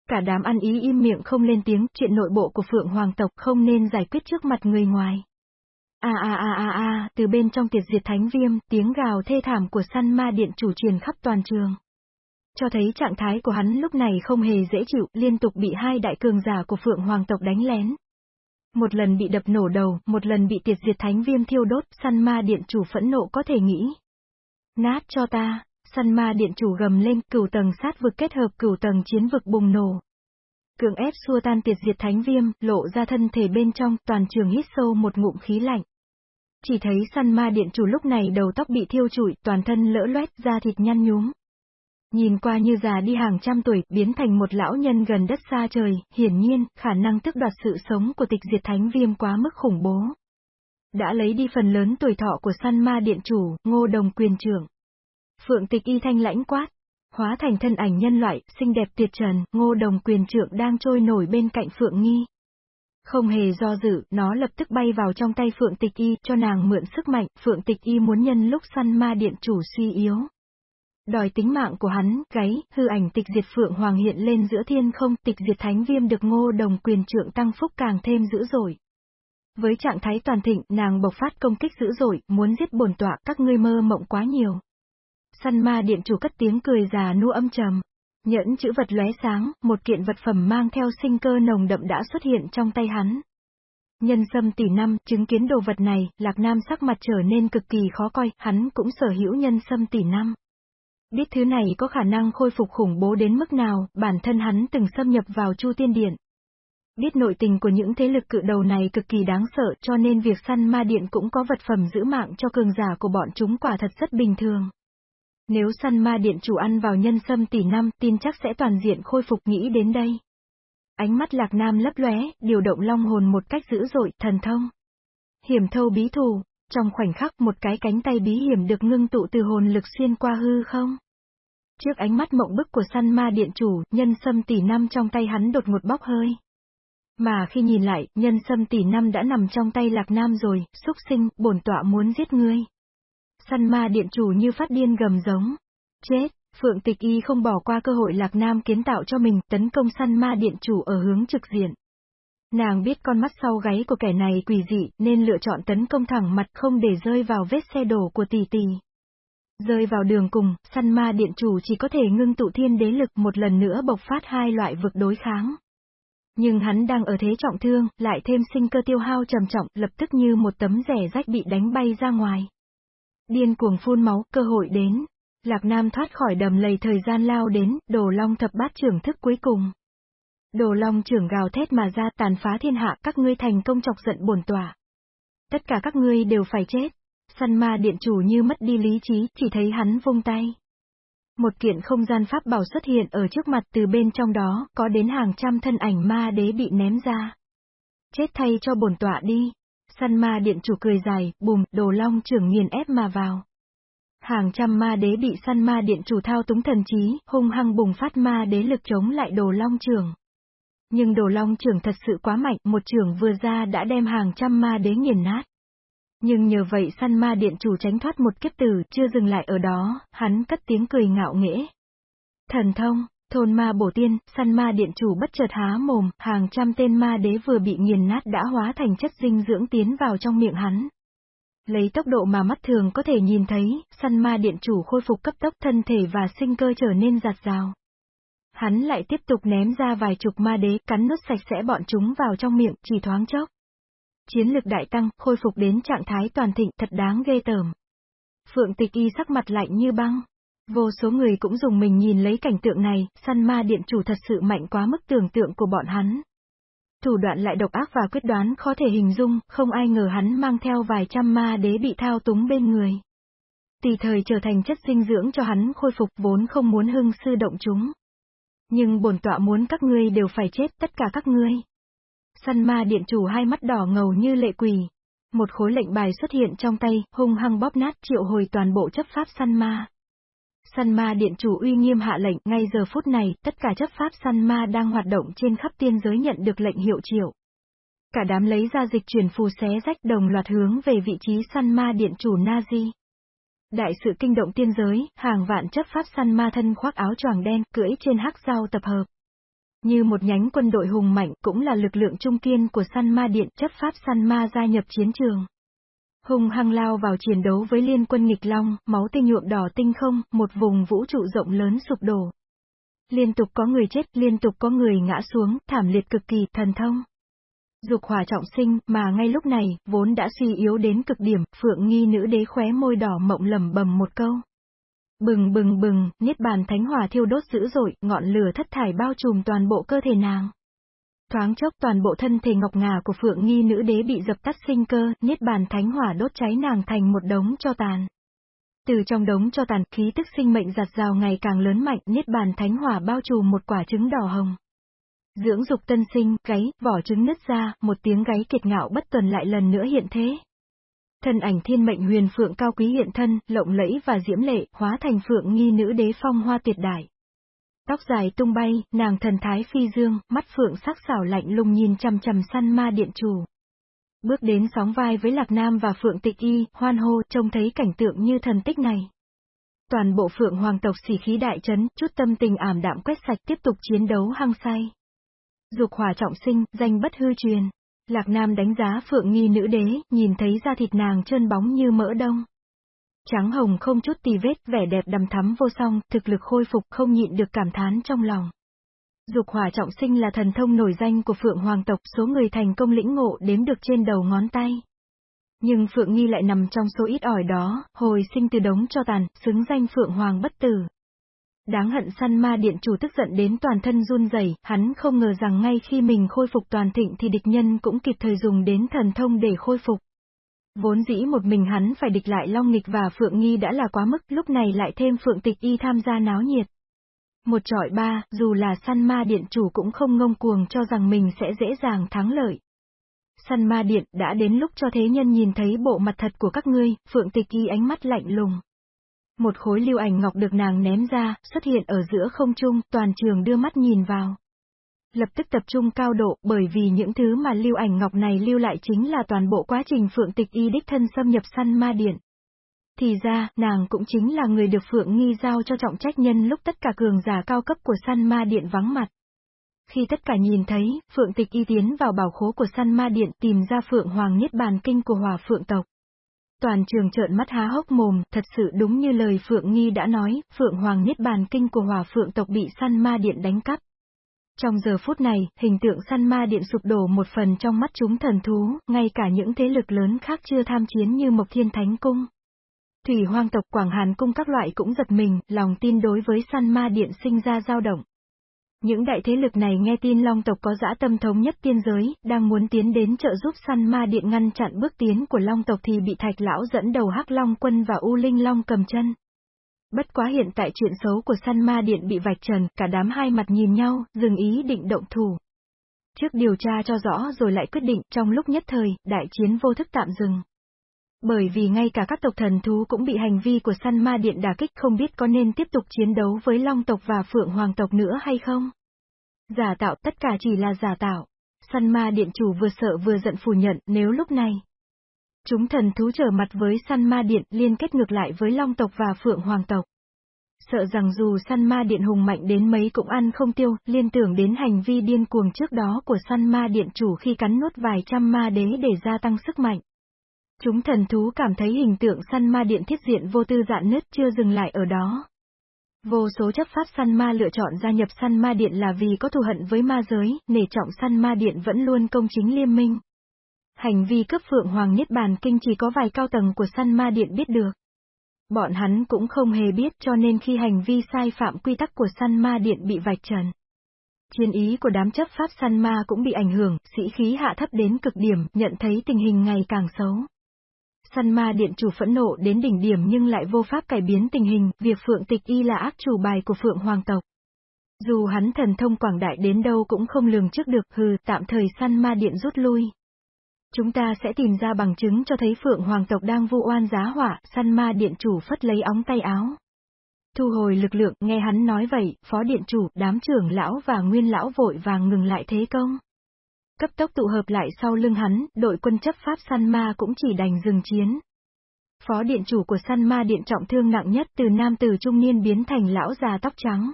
Cả đám ăn ý im miệng không lên tiếng, chuyện nội bộ của Phượng Hoàng tộc không nên giải quyết trước mặt người ngoài. A a a a a, từ bên trong tiệt diệt thánh viêm, tiếng gào thê thảm của săn ma điện chủ truyền khắp toàn trường. Cho thấy trạng thái của hắn lúc này không hề dễ chịu, liên tục bị hai đại cường giả của Phượng Hoàng tộc đánh lén. Một lần bị đập nổ đầu, một lần bị tiệt diệt thánh viêm thiêu đốt, săn ma điện chủ phẫn nộ có thể nghĩ. Nát cho ta, săn ma điện chủ gầm lên, cửu tầng sát vực kết hợp cửu tầng chiến vực bùng nổ. Cường ép xua tan tiệt diệt thánh viêm, lộ ra thân thể bên trong, toàn trường hít sâu một ngụm khí lạnh. Chỉ thấy săn ma điện chủ lúc này đầu tóc bị thiêu trụi, toàn thân lỡ loét, da thịt nhăn nhúm. Nhìn qua như già đi hàng trăm tuổi, biến thành một lão nhân gần đất xa trời, hiển nhiên, khả năng tức đoạt sự sống của tịch diệt thánh viêm quá mức khủng bố. Đã lấy đi phần lớn tuổi thọ của săn ma điện chủ, ngô đồng quyền trưởng. Phượng tịch y thanh lãnh quát, hóa thành thân ảnh nhân loại, xinh đẹp tuyệt trần, ngô đồng quyền trưởng đang trôi nổi bên cạnh Phượng Nghi. Không hề do dự, nó lập tức bay vào trong tay Phượng Tịch Y, cho nàng mượn sức mạnh, Phượng Tịch Y muốn nhân lúc săn ma điện chủ suy yếu. Đòi tính mạng của hắn, gáy, hư ảnh tịch diệt Phượng Hoàng hiện lên giữa thiên không, tịch diệt thánh viêm được ngô đồng quyền trượng tăng phúc càng thêm dữ dội. Với trạng thái toàn thịnh, nàng bộc phát công kích dữ dội, muốn giết bổn tọa, các ngươi mơ mộng quá nhiều. Săn ma điện chủ cất tiếng cười già nu âm trầm. Nhẫn chữ vật lóe sáng, một kiện vật phẩm mang theo sinh cơ nồng đậm đã xuất hiện trong tay hắn. Nhân sâm tỷ năm, chứng kiến đồ vật này, Lạc Nam sắc mặt trở nên cực kỳ khó coi, hắn cũng sở hữu nhân sâm tỷ năm. Biết thứ này có khả năng khôi phục khủng bố đến mức nào, bản thân hắn từng xâm nhập vào Chu Tiên Điện. Biết nội tình của những thế lực cự đầu này cực kỳ đáng sợ cho nên việc săn ma điện cũng có vật phẩm giữ mạng cho cường giả của bọn chúng quả thật rất bình thường. Nếu săn ma điện chủ ăn vào nhân sâm tỷ năm, tin chắc sẽ toàn diện khôi phục nghĩ đến đây. Ánh mắt lạc nam lấp lóe, điều động long hồn một cách dữ dội, thần thông. Hiểm thâu bí thù, trong khoảnh khắc một cái cánh tay bí hiểm được ngưng tụ từ hồn lực xuyên qua hư không. Trước ánh mắt mộng bức của săn ma điện chủ, nhân sâm tỷ năm trong tay hắn đột ngột bốc hơi. Mà khi nhìn lại, nhân sâm tỷ năm đã nằm trong tay lạc nam rồi, xúc sinh, bổn tọa muốn giết ngươi. Săn ma điện chủ như phát điên gầm giống. Chết, Phượng Tịch Y không bỏ qua cơ hội Lạc Nam kiến tạo cho mình, tấn công săn ma điện chủ ở hướng trực diện. Nàng biết con mắt sau gáy của kẻ này quỷ dị, nên lựa chọn tấn công thẳng mặt không để rơi vào vết xe đổ của tỷ tỷ. Rơi vào đường cùng, săn ma điện chủ chỉ có thể ngưng tụ thiên đế lực một lần nữa bộc phát hai loại vực đối kháng. Nhưng hắn đang ở thế trọng thương, lại thêm sinh cơ tiêu hao trầm trọng, lập tức như một tấm rẻ rách bị đánh bay ra ngoài. Điên cuồng phun máu, cơ hội đến. Lạc Nam thoát khỏi đầm lầy thời gian lao đến, đồ long thập bát trưởng thức cuối cùng. Đồ long trưởng gào thét mà ra tàn phá thiên hạ các ngươi thành công chọc giận bổn tỏa. Tất cả các ngươi đều phải chết. Săn ma điện chủ như mất đi lý trí, chỉ thấy hắn vung tay. Một kiện không gian pháp bảo xuất hiện ở trước mặt từ bên trong đó, có đến hàng trăm thân ảnh ma đế bị ném ra. Chết thay cho bổn tọa đi. Săn ma điện chủ cười dài, bùm, đồ long trưởng nghiền ép mà vào. Hàng trăm ma đế bị săn ma điện chủ thao túng thần trí, hung hăng bùng phát ma đế lực chống lại đồ long trưởng. Nhưng đồ long trưởng thật sự quá mạnh, một trưởng vừa ra đã đem hàng trăm ma đế nghiền nát. Nhưng nhờ vậy săn ma điện chủ tránh thoát một kiếp tử, chưa dừng lại ở đó, hắn cất tiếng cười ngạo nghễ. Thần thông, thôn ma bổ tiên, săn ma điện chủ bất chợt há mồm, hàng trăm tên ma đế vừa bị nghiền nát đã hóa thành chất dinh dưỡng tiến vào trong miệng hắn. Lấy tốc độ mà mắt thường có thể nhìn thấy, săn ma điện chủ khôi phục cấp tốc thân thể và sinh cơ trở nên giạt rào. Hắn lại tiếp tục ném ra vài chục ma đế cắn nốt sạch sẽ bọn chúng vào trong miệng, chỉ thoáng chốc. Chiến lực đại tăng, khôi phục đến trạng thái toàn thịnh thật đáng ghê tởm. Phượng tịch y sắc mặt lạnh như băng. Vô số người cũng dùng mình nhìn lấy cảnh tượng này, săn ma điện chủ thật sự mạnh quá mức tưởng tượng của bọn hắn. Thủ đoạn lại độc ác và quyết đoán khó thể hình dung, không ai ngờ hắn mang theo vài trăm ma đế bị thao túng bên người. Tùy thời trở thành chất dinh dưỡng cho hắn khôi phục vốn không muốn hưng sư động chúng. Nhưng bổn tọa muốn các ngươi đều phải chết tất cả các ngươi. Săn ma điện chủ hai mắt đỏ ngầu như lệ quỷ. Một khối lệnh bài xuất hiện trong tay, hung hăng bóp nát triệu hồi toàn bộ chấp pháp săn ma. Săn ma điện chủ uy nghiêm hạ lệnh, ngay giờ phút này, tất cả chấp pháp săn ma đang hoạt động trên khắp tiên giới nhận được lệnh hiệu triệu. Cả đám lấy ra dịch chuyển phù xé rách đồng loạt hướng về vị trí săn ma điện chủ Nazi. Đại sự kinh động tiên giới, hàng vạn chấp pháp săn ma thân khoác áo choàng đen, cưỡi trên hắc dao tập hợp. Như một nhánh quân đội hùng mạnh cũng là lực lượng trung kiên của săn ma điện chấp pháp săn ma gia nhập chiến trường. Hùng hăng lao vào chiến đấu với liên quân nghịch long, máu tinh nhuộm đỏ tinh không, một vùng vũ trụ rộng lớn sụp đổ. Liên tục có người chết, liên tục có người ngã xuống, thảm liệt cực kỳ, thần thông. Dục hỏa trọng sinh, mà ngay lúc này, vốn đã suy yếu đến cực điểm, phượng nghi nữ đế khóe môi đỏ mộng lầm bầm một câu. Bừng bừng bừng, niết bàn thánh hỏa thiêu đốt dữ dội, ngọn lửa thất thải bao trùm toàn bộ cơ thể nàng. Thoáng chốc toàn bộ thân thể ngọc ngà của phượng nghi nữ đế bị dập tắt sinh cơ, niết bàn thánh hỏa đốt cháy nàng thành một đống cho tàn. Từ trong đống cho tàn, khí tức sinh mệnh giặt rào ngày càng lớn mạnh, niết bàn thánh hỏa bao trùm một quả trứng đỏ hồng. Dưỡng dục tân sinh, gáy, vỏ trứng nứt ra, một tiếng gáy kiệt ngạo bất tuần lại lần nữa hiện thế. Thân ảnh thiên mệnh huyền phượng cao quý hiện thân, lộng lẫy và diễm lệ, hóa thành phượng nghi nữ đế phong hoa tuyệt đại. Tóc dài tung bay, nàng thần thái phi dương, mắt phượng sắc xảo lạnh lùng nhìn chằm chằm săn ma điện chủ. Bước đến sóng vai với Lạc Nam và Phượng Tịch Y, hoan hô, trông thấy cảnh tượng như thần tích này. Toàn bộ Phượng Hoàng tộc xỉ khí đại chấn, chút tâm tình ảm đạm quét sạch tiếp tục chiến đấu hăng say. Dục hỏa trọng sinh, danh bất hư truyền. Lạc Nam đánh giá Phượng Nghi nữ đế, nhìn thấy da thịt nàng trơn bóng như mỡ đông. Trắng hồng không chút tì vết, vẻ đẹp đầm thắm vô song, thực lực khôi phục không nhịn được cảm thán trong lòng. Dục hỏa trọng sinh là thần thông nổi danh của Phượng Hoàng tộc, số người thành công lĩnh ngộ đếm được trên đầu ngón tay. Nhưng Phượng Nghi lại nằm trong số ít ỏi đó, hồi sinh từ đống cho tàn, xứng danh Phượng Hoàng bất tử. Đáng hận săn ma điện chủ tức giận đến toàn thân run rẩy, hắn không ngờ rằng ngay khi mình khôi phục toàn thịnh thì địch nhân cũng kịp thời dùng đến thần thông để khôi phục. Vốn dĩ một mình hắn phải địch lại Long Nghịch và Phượng Nghi đã là quá mức, lúc này lại thêm Phượng Tịch Y tham gia náo nhiệt. Một trọi ba, dù là săn ma điện chủ cũng không ngông cuồng cho rằng mình sẽ dễ dàng thắng lợi. Săn ma điện đã đến lúc cho thế nhân nhìn thấy bộ mặt thật của các ngươi, Phượng Tịch Y ánh mắt lạnh lùng. Một khối lưu ảnh ngọc được nàng ném ra, xuất hiện ở giữa không trung, toàn trường đưa mắt nhìn vào. Lập tức tập trung cao độ, bởi vì những thứ mà lưu ảnh ngọc này lưu lại chính là toàn bộ quá trình Phượng Tịch Y đích thân xâm nhập săn ma điện. Thì ra, nàng cũng chính là người được Phượng Nghi giao cho trọng trách nhân lúc tất cả cường giả cao cấp của săn ma điện vắng mặt. Khi tất cả nhìn thấy, Phượng Tịch Y tiến vào bảo khố của săn ma điện tìm ra Phượng Hoàng Niết Bàn Kinh của Hòa Phượng tộc. Toàn trường trợn mắt há hốc mồm, thật sự đúng như lời Phượng Nghi đã nói, Phượng Hoàng Niết Bàn Kinh của Hòa Phượng tộc bị săn ma điện đánh cắp. Trong giờ phút này, hình tượng săn ma điện sụp đổ một phần trong mắt chúng thần thú, ngay cả những thế lực lớn khác chưa tham chiến như Mộc Thiên Thánh Cung. Thủy hoang tộc Quảng Hàn Cung các loại cũng giật mình, lòng tin đối với săn ma điện sinh ra dao động. Những đại thế lực này nghe tin Long tộc có dã tâm thống nhất tiên giới, đang muốn tiến đến trợ giúp săn ma điện ngăn chặn bước tiến của Long tộc thì bị Thạch Lão dẫn đầu Hắc Long quân và U Linh Long cầm chân. Bất quá hiện tại chuyện xấu của săn ma điện bị vạch trần, cả đám hai mặt nhìn nhau, dừng ý định động thủ. Trước điều tra cho rõ rồi lại quyết định, trong lúc nhất thời, đại chiến vô thức tạm dừng. Bởi vì ngay cả các tộc thần thú cũng bị hành vi của săn ma điện đả kích không biết có nên tiếp tục chiến đấu với long tộc và phượng hoàng tộc nữa hay không. Giả tạo tất cả chỉ là giả tạo. Săn ma điện chủ vừa sợ vừa giận phủ nhận nếu lúc này. Chúng thần thú trở mặt với săn ma điện liên kết ngược lại với long tộc và phượng hoàng tộc. Sợ rằng dù săn ma điện hùng mạnh đến mấy cũng ăn không tiêu, liên tưởng đến hành vi điên cuồng trước đó của săn ma điện chủ khi cắn nuốt vài trăm ma đế để gia tăng sức mạnh. Chúng thần thú cảm thấy hình tượng săn ma điện thiết diện vô tư dạn nứt chưa dừng lại ở đó. Vô số chấp pháp săn ma lựa chọn gia nhập săn ma điện là vì có thù hận với ma giới, nể trọng săn ma điện vẫn luôn công chính liêm minh. Hành vi cấp phượng hoàng niết bàn kinh chỉ có vài cao tầng của săn ma điện biết được. Bọn hắn cũng không hề biết cho nên khi hành vi sai phạm quy tắc của săn ma điện bị vạch trần. Chiến ý của đám chấp pháp săn ma cũng bị ảnh hưởng, sĩ khí hạ thấp đến cực điểm, nhận thấy tình hình ngày càng xấu. Săn ma điện chủ phẫn nộ đến đỉnh điểm nhưng lại vô pháp cải biến tình hình, việc Phượng Tịch Y là ác chủ bài của Phượng Hoàng tộc. Dù hắn thần thông quảng đại đến đâu cũng không lường trước được, hừ, tạm thời săn ma điện rút lui. Chúng ta sẽ tìm ra bằng chứng cho thấy Phượng Hoàng tộc đang vu oan giá hỏa, săn ma điện chủ phất lấy óng tay áo. Thu hồi lực lượng, nghe hắn nói vậy, phó điện chủ, đám trưởng lão và nguyên lão vội vàng ngừng lại thế công. Cấp tốc tụ hợp lại sau lưng hắn, đội quân chấp pháp săn ma cũng chỉ đành dừng chiến. Phó điện chủ của săn ma điện trọng thương nặng nhất từ nam tử trung niên biến thành lão già tóc trắng.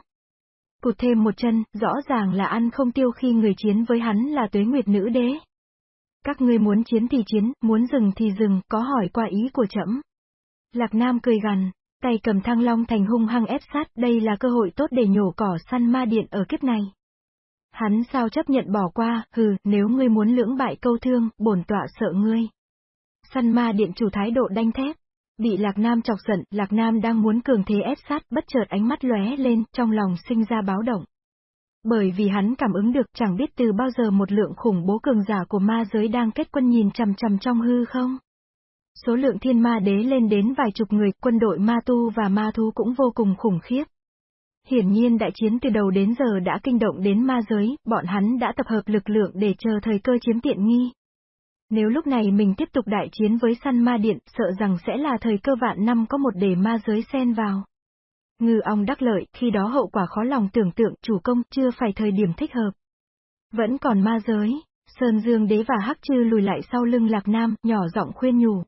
Cụt thêm một chân, rõ ràng là ăn không tiêu khi người chiến với hắn là tuế nguyệt nữ đế. Các ngươi muốn chiến thì chiến, muốn dừng thì dừng, có hỏi qua ý của trẫm. Lạc Nam cười gằn, tay cầm thăng long thành hung hăng ép sát, đây là cơ hội tốt để nhổ cỏ săn ma điện ở kiếp này. Hắn sao chấp nhận bỏ qua, hừ, nếu ngươi muốn lưỡng bại câu thương, bổn tọa sợ ngươi. Săn ma điện chủ thái độ đanh thép. Bị Lạc Nam chọc giận, Lạc Nam đang muốn cường thế ép sát, bất chợt ánh mắt lóe lên, trong lòng sinh ra báo động. Bởi vì hắn cảm ứng được chẳng biết từ bao giờ một lượng khủng bố cường giả của ma giới đang kết quân nhìn chằm chằm trong hư không. Số lượng thiên ma đế lên đến vài chục người, quân đội ma tu và ma thú cũng vô cùng khủng khiếp. Hiển nhiên đại chiến từ đầu đến giờ đã kinh động đến ma giới, bọn hắn đã tập hợp lực lượng để chờ thời cơ chiếm tiện nghi. Nếu lúc này mình tiếp tục đại chiến với săn ma điện, sợ rằng sẽ là thời cơ vạn năm có một đề ma giới xen vào. Ngư ong đắc lợi, khi đó hậu quả khó lòng tưởng tượng, chủ công, chưa phải thời điểm thích hợp. Vẫn còn ma giới, Sơn Dương đế và Hắc Chư lùi lại sau lưng Lạc Nam, nhỏ giọng khuyên nhủ.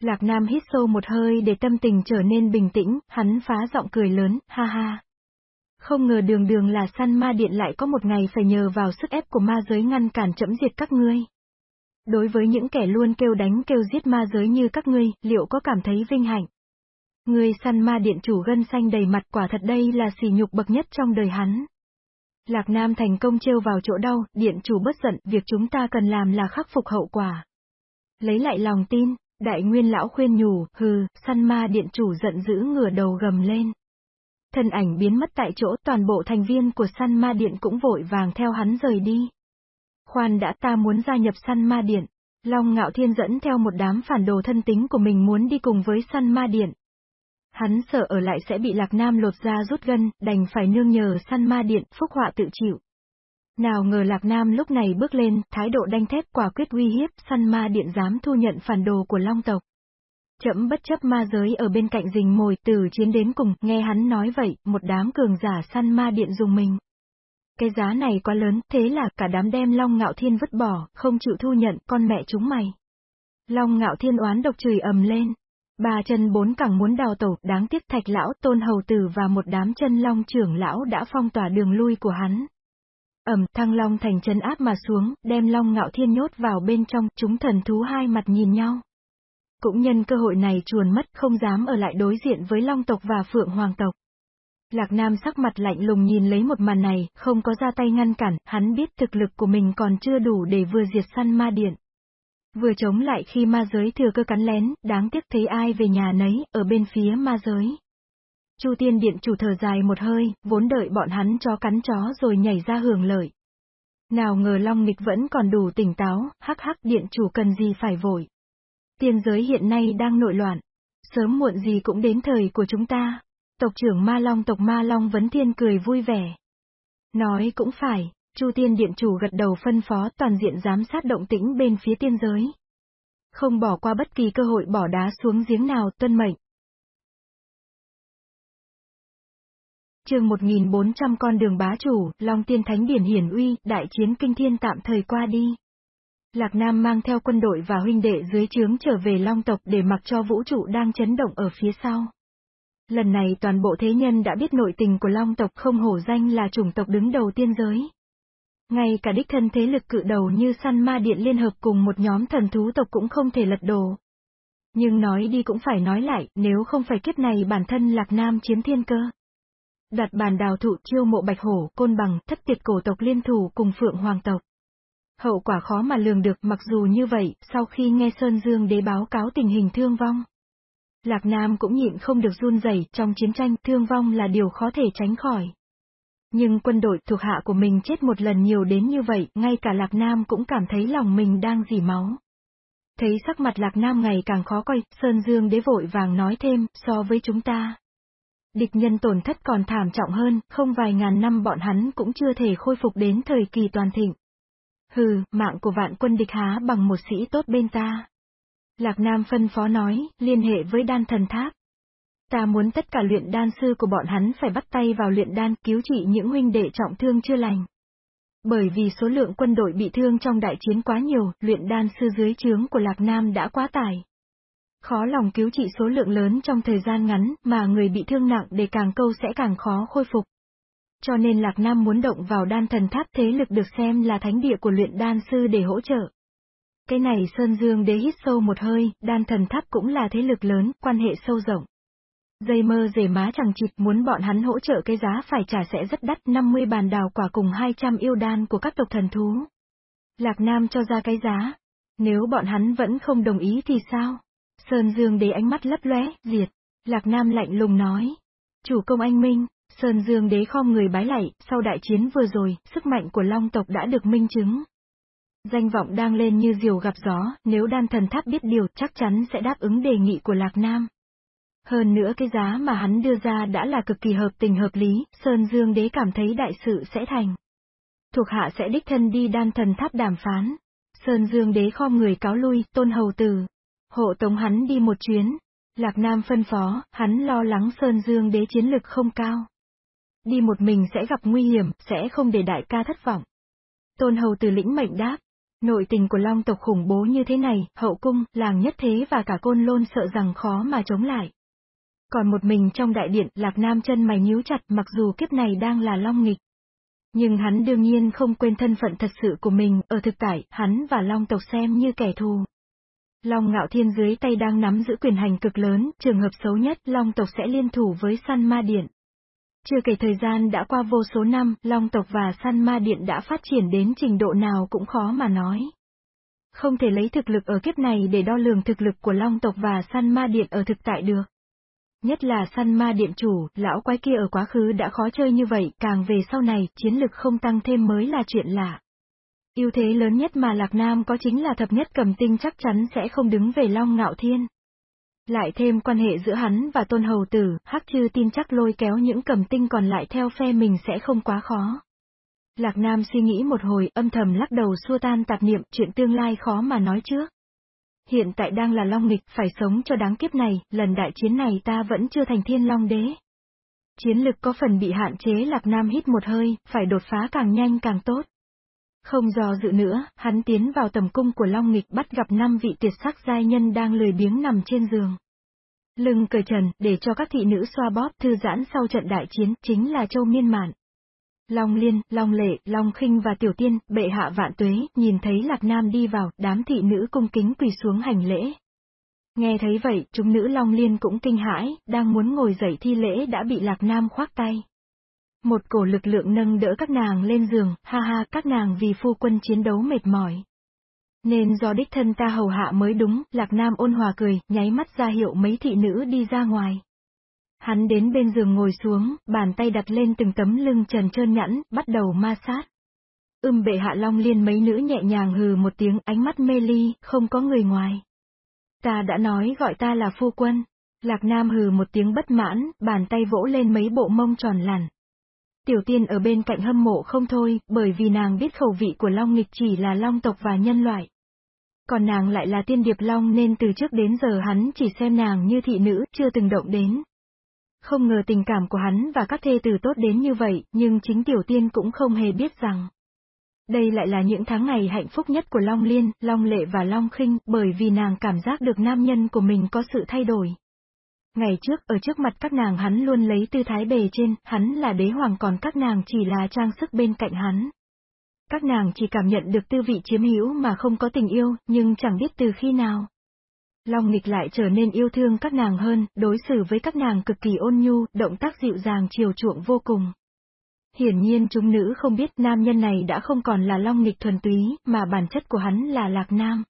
Lạc Nam hít sâu một hơi để tâm tình trở nên bình tĩnh, hắn phá giọng cười lớn, ha ha. Không ngờ đường đường là săn ma điện lại có một ngày phải nhờ vào sức ép của ma giới ngăn cản chậm diệt các ngươi. Đối với những kẻ luôn kêu đánh kêu giết ma giới như các ngươi, liệu có cảm thấy vinh hạnh? Ngươi săn ma điện chủ gân xanh đầy mặt quả thật đây là sỉ nhục bậc nhất trong đời hắn. Lạc Nam thành công trêu vào chỗ đau, điện chủ bất giận, việc chúng ta cần làm là khắc phục hậu quả. Lấy lại lòng tin, đại nguyên lão khuyên nhủ, hừ, săn ma điện chủ giận dữ ngửa đầu gầm lên. Thân ảnh biến mất tại chỗ toàn bộ thành viên của săn ma điện cũng vội vàng theo hắn rời đi. Khoan đã ta muốn gia nhập săn ma điện. Long ngạo thiên dẫn theo một đám phản đồ thân tính của mình muốn đi cùng với săn ma điện. Hắn sợ ở lại sẽ bị lạc nam lột ra rút gân, đành phải nương nhờ săn ma điện, phúc họa tự chịu. Nào ngờ lạc nam lúc này bước lên, thái độ đanh thép quả quyết uy hiếp, săn ma điện dám thu nhận phản đồ của long tộc. Chậm bất chấp ma giới ở bên cạnh rình mồi từ chiến đến cùng, nghe hắn nói vậy, một đám cường giả săn ma điện dùng mình. Cái giá này quá lớn, thế là cả đám đem Long Ngạo Thiên vứt bỏ, không chịu thu nhận, con mẹ chúng mày. Long Ngạo Thiên oán độc chửi ầm lên. Ba chân bốn cẳng muốn đào tổ, đáng tiếc thạch lão, tôn hầu tử và một đám chân long trưởng lão đã phong tỏa đường lui của hắn. Ẩm, thăng long thành chân áp mà xuống, đem long ngạo thiên nhốt vào bên trong, chúng thần thú hai mặt nhìn nhau. Cũng nhân cơ hội này chuồn mất không dám ở lại đối diện với long tộc và phượng hoàng tộc. Lạc Nam sắc mặt lạnh lùng nhìn lấy một màn này, không có ra tay ngăn cản, hắn biết thực lực của mình còn chưa đủ để vừa diệt săn ma điện. Vừa chống lại khi ma giới thừa cơ cắn lén, đáng tiếc thấy ai về nhà nấy, ở bên phía ma giới. Chu tiên điện chủ thở dài một hơi, vốn đợi bọn hắn chó cắn chó rồi nhảy ra hưởng lợi. Nào ngờ Long Nghịch vẫn còn đủ tỉnh táo, hắc hắc điện chủ cần gì phải vội. Tiên giới hiện nay đang nội loạn. Sớm muộn gì cũng đến thời của chúng ta. Tộc trưởng Ma Long tộc Ma Long Vấn Thiên cười vui vẻ. Nói cũng phải, Chu Tiên Điện Chủ gật đầu phân phó toàn diện giám sát động tĩnh bên phía tiên giới. Không bỏ qua bất kỳ cơ hội bỏ đá xuống giếng nào tuân mệnh. chương 1400 con đường bá chủ, Long Tiên Thánh Điển hiển uy, đại chiến kinh thiên tạm thời qua đi. Lạc Nam mang theo quân đội và huynh đệ dưới trướng trở về Long tộc để mặc cho vũ trụ đang chấn động ở phía sau. Lần này toàn bộ thế nhân đã biết nội tình của Long tộc không hổ danh là chủng tộc đứng đầu tiên giới. Ngay cả đích thân thế lực cự đầu như săn ma điện liên hợp cùng một nhóm thần thú tộc cũng không thể lật đổ. Nhưng nói đi cũng phải nói lại, nếu không phải kiếp này bản thân Lạc Nam chiếm thiên cơ. Đặt bàn đào thụ chiêu mộ bạch hổ, côn bằng, thất tiệt cổ tộc liên thủ cùng phượng hoàng tộc. Hậu quả khó mà lường được mặc dù như vậy, sau khi nghe Sơn Dương đế báo cáo tình hình thương vong. Lạc Nam cũng nhịn không được run rẩy trong chiến tranh, thương vong là điều khó thể tránh khỏi. Nhưng quân đội thuộc hạ của mình chết một lần nhiều đến như vậy, ngay cả Lạc Nam cũng cảm thấy lòng mình đang dỉ máu. Thấy sắc mặt Lạc Nam ngày càng khó coi, Sơn Dương đế vội vàng nói thêm, so với chúng ta. Địch nhân tổn thất còn thảm trọng hơn, không vài ngàn năm bọn hắn cũng chưa thể khôi phục đến thời kỳ toàn thịnh. Hừ, mạng của vạn quân địch há bằng một sĩ tốt bên ta. Lạc Nam phân phó nói, liên hệ với đan thần tháp. Ta muốn tất cả luyện đan sư của bọn hắn phải bắt tay vào luyện đan cứu trị những huynh đệ trọng thương chưa lành. Bởi vì số lượng quân đội bị thương trong đại chiến quá nhiều, luyện đan sư dưới trướng của Lạc Nam đã quá tải. Khó lòng cứu trị số lượng lớn trong thời gian ngắn, mà người bị thương nặng để càng câu sẽ càng khó khôi phục. Cho nên Lạc Nam muốn động vào đan thần tháp thế lực được xem là thánh địa của luyện đan sư để hỗ trợ. Cái này Sơn Dương đế hít sâu một hơi, đan thần tháp cũng là thế lực lớn, quan hệ sâu rộng. Dây mơ rể má chẳng chịt muốn bọn hắn hỗ trợ cái giá phải trả sẽ rất đắt 50 bàn đào quả cùng 200 yêu đan của các tộc thần thú. Lạc Nam cho ra cái giá. Nếu bọn hắn vẫn không đồng ý thì sao? Sơn Dương đế ánh mắt lấp lóe, diệt. Lạc Nam lạnh lùng nói. Chủ công anh Minh, Sơn Dương đế khom người bái lạy, sau đại chiến vừa rồi, sức mạnh của Long tộc đã được minh chứng. Danh vọng đang lên như diều gặp gió, nếu đan thần tháp biết điều chắc chắn sẽ đáp ứng đề nghị của Lạc Nam. Hơn nữa cái giá mà hắn đưa ra đã là cực kỳ hợp tình hợp lý, Sơn Dương đế cảm thấy đại sự sẽ thành. Thuộc hạ sẽ đích thân đi đan thần tháp đàm phán. Sơn Dương đế khom người cáo lui, tôn hầu tử. Hộ tống hắn đi một chuyến. Lạc Nam phân phó, hắn lo lắng Sơn Dương đế chiến lực không cao. Đi một mình sẽ gặp nguy hiểm, sẽ không để đại ca thất vọng. Tôn hầu tử lĩnh mệnh đáp. Nội tình của Long tộc khủng bố như thế này, hậu cung, làng nhất thế và cả côn lôn sợ rằng khó mà chống lại. Còn một mình trong đại điện, Lạc Nam chân mày nhíu chặt mặc dù kiếp này đang là Long nghịch. Nhưng hắn đương nhiên không quên thân phận thật sự của mình, ở thực tại, hắn và Long tộc xem như kẻ thù. Long ngạo thiên dưới tay đang nắm giữ quyền hành cực lớn, trường hợp xấu nhất, Long tộc sẽ liên thủ với săn ma điện. Chưa kể thời gian đã qua vô số năm, Long tộc và săn ma điện đã phát triển đến trình độ nào cũng khó mà nói. Không thể lấy thực lực ở kiếp này để đo lường thực lực của Long tộc và săn ma điện ở thực tại được. Nhất là săn ma điện chủ, lão quái kia ở quá khứ đã khó chơi như vậy, càng về sau này, chiến lực không tăng thêm mới là chuyện lạ. ưu thế lớn nhất mà Lạc Nam có chính là thập nhất cầm tinh chắc chắn sẽ không đứng về Long Ngạo Thiên. Lại thêm quan hệ giữa hắn và tôn hầu tử, hắc chư tin chắc lôi kéo những cầm tinh còn lại theo phe mình sẽ không quá khó. Lạc Nam suy nghĩ một hồi, âm thầm lắc đầu xua tan tạp niệm, chuyện tương lai khó mà nói trước. Hiện tại đang là long nghịch, phải sống cho đáng kiếp này, lần đại chiến này ta vẫn chưa thành thiên long đế. Chiến lực có phần bị hạn chế Lạc Nam hít một hơi, phải đột phá càng nhanh càng tốt. Không do dự nữa, hắn tiến vào tầm cung của Long Nghịch bắt gặp năm vị tuyệt sắc giai nhân đang lười biếng nằm trên giường. Lưng cởi trần, để cho các thị nữ xoa bóp thư giãn sau trận đại chiến, chính là Châu Miên Mạn. Long Liên, Long Lệ, Long Khinh và Tiểu Tiên, bệ hạ vạn tuế, nhìn thấy Lạc Nam đi vào, đám thị nữ cung kính quỳ xuống hành lễ. Nghe thấy vậy, chúng nữ Long Liên cũng kinh hãi, đang muốn ngồi dậy thi lễ đã bị Lạc Nam khoác tay. Một cổ lực lượng nâng đỡ các nàng lên giường, ha ha, các nàng vì phu quân chiến đấu mệt mỏi. Nên do đích thân ta hầu hạ mới đúng, Lạc Nam ôn hòa cười, nháy mắt ra hiệu mấy thị nữ đi ra ngoài. Hắn đến bên giường ngồi xuống, bàn tay đặt lên từng tấm lưng trần trơn nhẵn, bắt đầu ma sát. Ưm bệ hạ long liên mấy nữ nhẹ nhàng hừ một tiếng ánh mắt mê ly, không có người ngoài. Ta đã nói gọi ta là phu quân. Lạc Nam hừ một tiếng bất mãn, bàn tay vỗ lên mấy bộ mông tròn lằn. Tiểu tiên ở bên cạnh hâm mộ không thôi, bởi vì nàng biết khẩu vị của Long nghịch chỉ là Long tộc và nhân loại. Còn nàng lại là tiên điệp Long nên từ trước đến giờ hắn chỉ xem nàng như thị nữ, chưa từng động đến. Không ngờ tình cảm của hắn và các thê tử tốt đến như vậy, nhưng chính tiểu tiên cũng không hề biết rằng. Đây lại là những tháng ngày hạnh phúc nhất của Long Liên, Long Lệ và Long Khinh, bởi vì nàng cảm giác được nam nhân của mình có sự thay đổi. Ngày trước, ở trước mặt các nàng hắn luôn lấy tư thái bề trên, hắn là đế hoàng còn các nàng chỉ là trang sức bên cạnh hắn. Các nàng chỉ cảm nhận được tư vị chiếm hữu mà không có tình yêu, nhưng chẳng biết từ khi nào. Long nghịch lại trở nên yêu thương các nàng hơn, đối xử với các nàng cực kỳ ôn nhu, động tác dịu dàng chiều chuộng vô cùng. Hiển nhiên chúng nữ không biết nam nhân này đã không còn là long nghịch thuần túy, mà bản chất của hắn là lạc nam.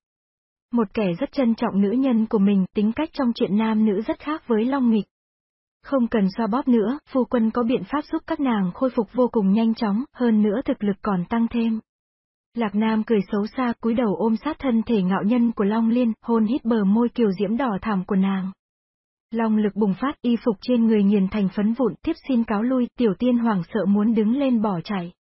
Một kẻ rất trân trọng nữ nhân của mình, tính cách trong chuyện nam nữ rất khác với long nghịch. Không cần xoa bóp nữa, phu quân có biện pháp giúp các nàng khôi phục vô cùng nhanh chóng, hơn nữa thực lực còn tăng thêm. Lạc Nam cười xấu xa, cúi đầu ôm sát thân thể ngạo nhân của Long Liên, hôn hít bờ môi kiều diễm đỏ thảm của nàng. Long lực bùng phát, y phục trên người nghiền thành phấn vụn, tiếp xin cáo lui, tiểu tiên hoàng sợ muốn đứng lên bỏ chạy.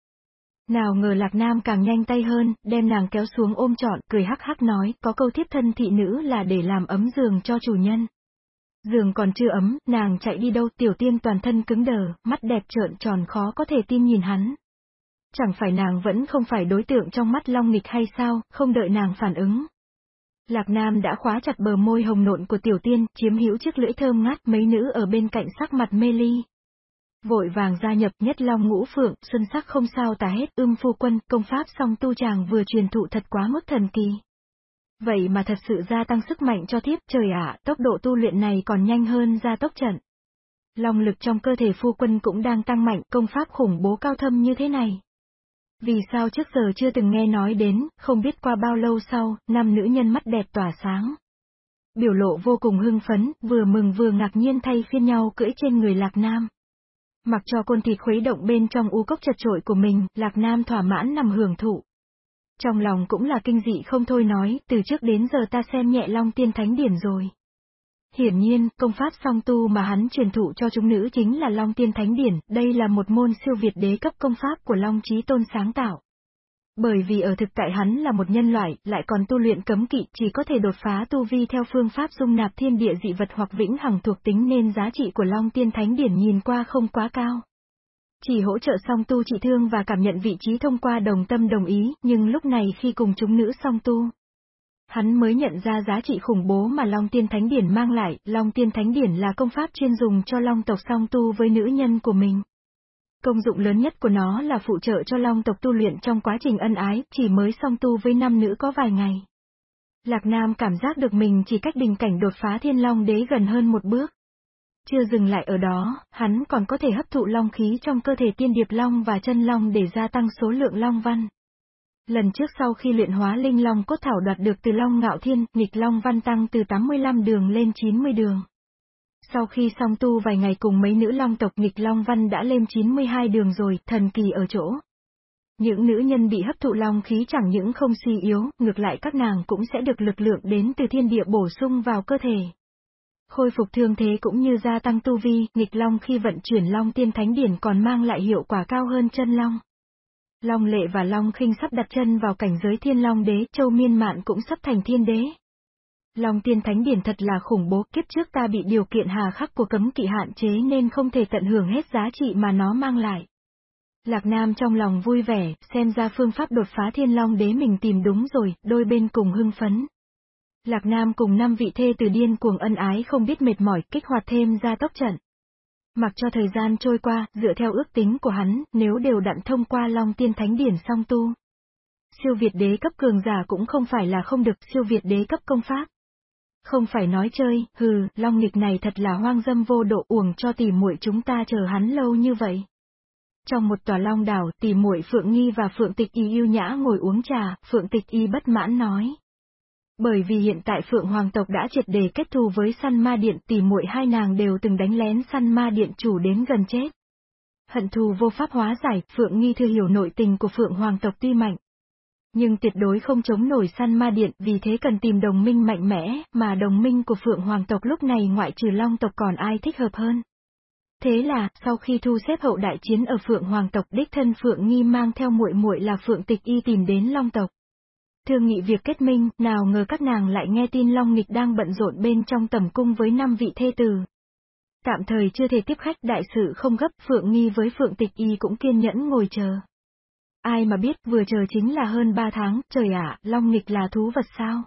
Nào ngờ Lạc Nam càng nhanh tay hơn, đem nàng kéo xuống ôm trọn, cười hắc hắc nói, có câu thiếp thân thị nữ là để làm ấm giường cho chủ nhân. Giường còn chưa ấm, nàng chạy đi đâu, tiểu tiên toàn thân cứng đờ, mắt đẹp trợn tròn khó có thể tin nhìn hắn. Chẳng phải nàng vẫn không phải đối tượng trong mắt long nghịch hay sao, không đợi nàng phản ứng. Lạc Nam đã khóa chặt bờ môi hồng nộn của tiểu tiên, chiếm hữu chiếc lưỡi thơm ngát mấy nữ ở bên cạnh sắc mặt mê ly. Vội vàng gia nhập nhất long ngũ phượng, xuân sắc không sao tả hết ưm phu quân, công pháp song tu chàng vừa truyền thụ thật quá mức thần kỳ. Vậy mà thật sự gia tăng sức mạnh cho thiếp trời ạ, tốc độ tu luyện này còn nhanh hơn gia tốc trận. Long lực trong cơ thể phu quân cũng đang tăng mạnh, công pháp khủng bố cao thâm như thế này. Vì sao trước giờ chưa từng nghe nói đến, không biết qua bao lâu sau, năm nữ nhân mắt đẹp tỏa sáng. Biểu lộ vô cùng hưng phấn, vừa mừng vừa ngạc nhiên thay phiên nhau cưỡi trên người Lạc Nam. Mặc cho côn thịt khuấy động bên trong u cốc chật trội của mình, Lạc Nam thỏa mãn nằm hưởng thụ. Trong lòng cũng là kinh dị không thôi nói, từ trước đến giờ ta xem nhẹ Long Tiên Thánh Điển rồi. Hiển nhiên, công pháp song tu mà hắn truyền thụ cho chúng nữ chính là Long Tiên Thánh Điển, đây là một môn siêu việt đế cấp công pháp của Long Chí Tôn sáng tạo. Bởi vì ở thực tại hắn là một nhân loại, lại còn tu luyện cấm kỵ, chỉ có thể đột phá tu vi theo phương pháp dung nạp thiên địa dị vật hoặc vĩnh hằng thuộc tính nên giá trị của Long Tiên Thánh Điển nhìn qua không quá cao. Chỉ hỗ trợ song tu trị thương và cảm nhận vị trí thông qua đồng tâm đồng ý, nhưng lúc này khi cùng chúng nữ song tu, Hắn mới nhận ra giá trị khủng bố mà Long Tiên Thánh Điển mang lại, Long Tiên Thánh Điển là công pháp chuyên dùng cho Long tộc song tu với nữ nhân của mình. Công dụng lớn nhất của nó là phụ trợ cho Long tộc tu luyện trong quá trình ân ái, chỉ mới song tu với nam nữ có vài ngày. Lạc Nam cảm giác được mình chỉ cách đình cảnh đột phá thiên long đế gần hơn một bước. Chưa dừng lại ở đó, hắn còn có thể hấp thụ long khí trong cơ thể tiên điệp long và chân long để gia tăng số lượng long văn. Lần trước sau khi luyện hóa linh long cốt thảo đoạt được từ long ngạo thiên, nghịch long văn tăng từ 85 đường lên 90 đường. Sau khi song tu vài ngày cùng mấy nữ long tộc nghịch long văn đã lên 92 đường rồi, thần kỳ ở chỗ. Những nữ nhân bị hấp thụ long khí chẳng những không suy yếu, ngược lại các nàng cũng sẽ được lực lượng đến từ thiên địa bổ sung vào cơ thể. Khôi phục thương thế cũng như gia tăng tu vi, nghịch long khi vận chuyển long tiên thánh điển còn mang lại hiệu quả cao hơn chân long. Long lệ và Long khinh sắp đặt chân vào cảnh giới thiên long đế, châu miên mạn cũng sắp thành thiên đế. Long tiên thánh điển thật là khủng bố, kiếp trước ta bị điều kiện hà khắc của cấm kỵ hạn chế nên không thể tận hưởng hết giá trị mà nó mang lại. Lạc Nam trong lòng vui vẻ, xem ra phương pháp đột phá thiên long đế mình tìm đúng rồi, đôi bên cùng hưng phấn. Lạc Nam cùng năm vị thê từ điên cuồng ân ái không biết mệt mỏi, kích hoạt thêm ra tốc trận. Mặc cho thời gian trôi qua, dựa theo ước tính của hắn, nếu đều đặn thông qua Long Tiên Thánh Điển song tu. Siêu Việt đế cấp cường giả cũng không phải là không được siêu Việt đế cấp công pháp. Không phải nói chơi, hừ, long nghịch này thật là hoang dâm vô độ uổng cho tỷ muội chúng ta chờ hắn lâu như vậy. Trong một tòa long đảo, tỷ muội Phượng Nghi và Phượng Tịch Y yêu nhã ngồi uống trà, Phượng Tịch Y bất mãn nói. Bởi vì hiện tại Phượng Hoàng tộc đã triệt đề kết thù với săn ma điện tỷ muội hai nàng đều từng đánh lén săn ma điện chủ đến gần chết. Hận thù vô pháp hóa giải, Phượng Nghi thừa hiểu nội tình của Phượng Hoàng tộc tuy mạnh. Nhưng tuyệt đối không chống nổi săn ma điện, vì thế cần tìm đồng minh mạnh mẽ, mà đồng minh của Phượng Hoàng tộc lúc này ngoại trừ Long tộc còn ai thích hợp hơn. Thế là, sau khi thu xếp hậu đại chiến ở Phượng Hoàng tộc đích thân Phượng Nghi mang theo muội muội là Phượng Tịch Y tìm đến Long tộc. Thương nghị việc kết minh, nào ngờ các nàng lại nghe tin Long Nghịch đang bận rộn bên trong tầm cung với năm vị thê tử. Tạm thời chưa thể tiếp khách đại sự không gấp, Phượng Nghi với Phượng Tịch Y cũng kiên nhẫn ngồi chờ. Ai mà biết vừa chờ chính là hơn ba tháng, trời ạ, Long Nghịch là thú vật sao?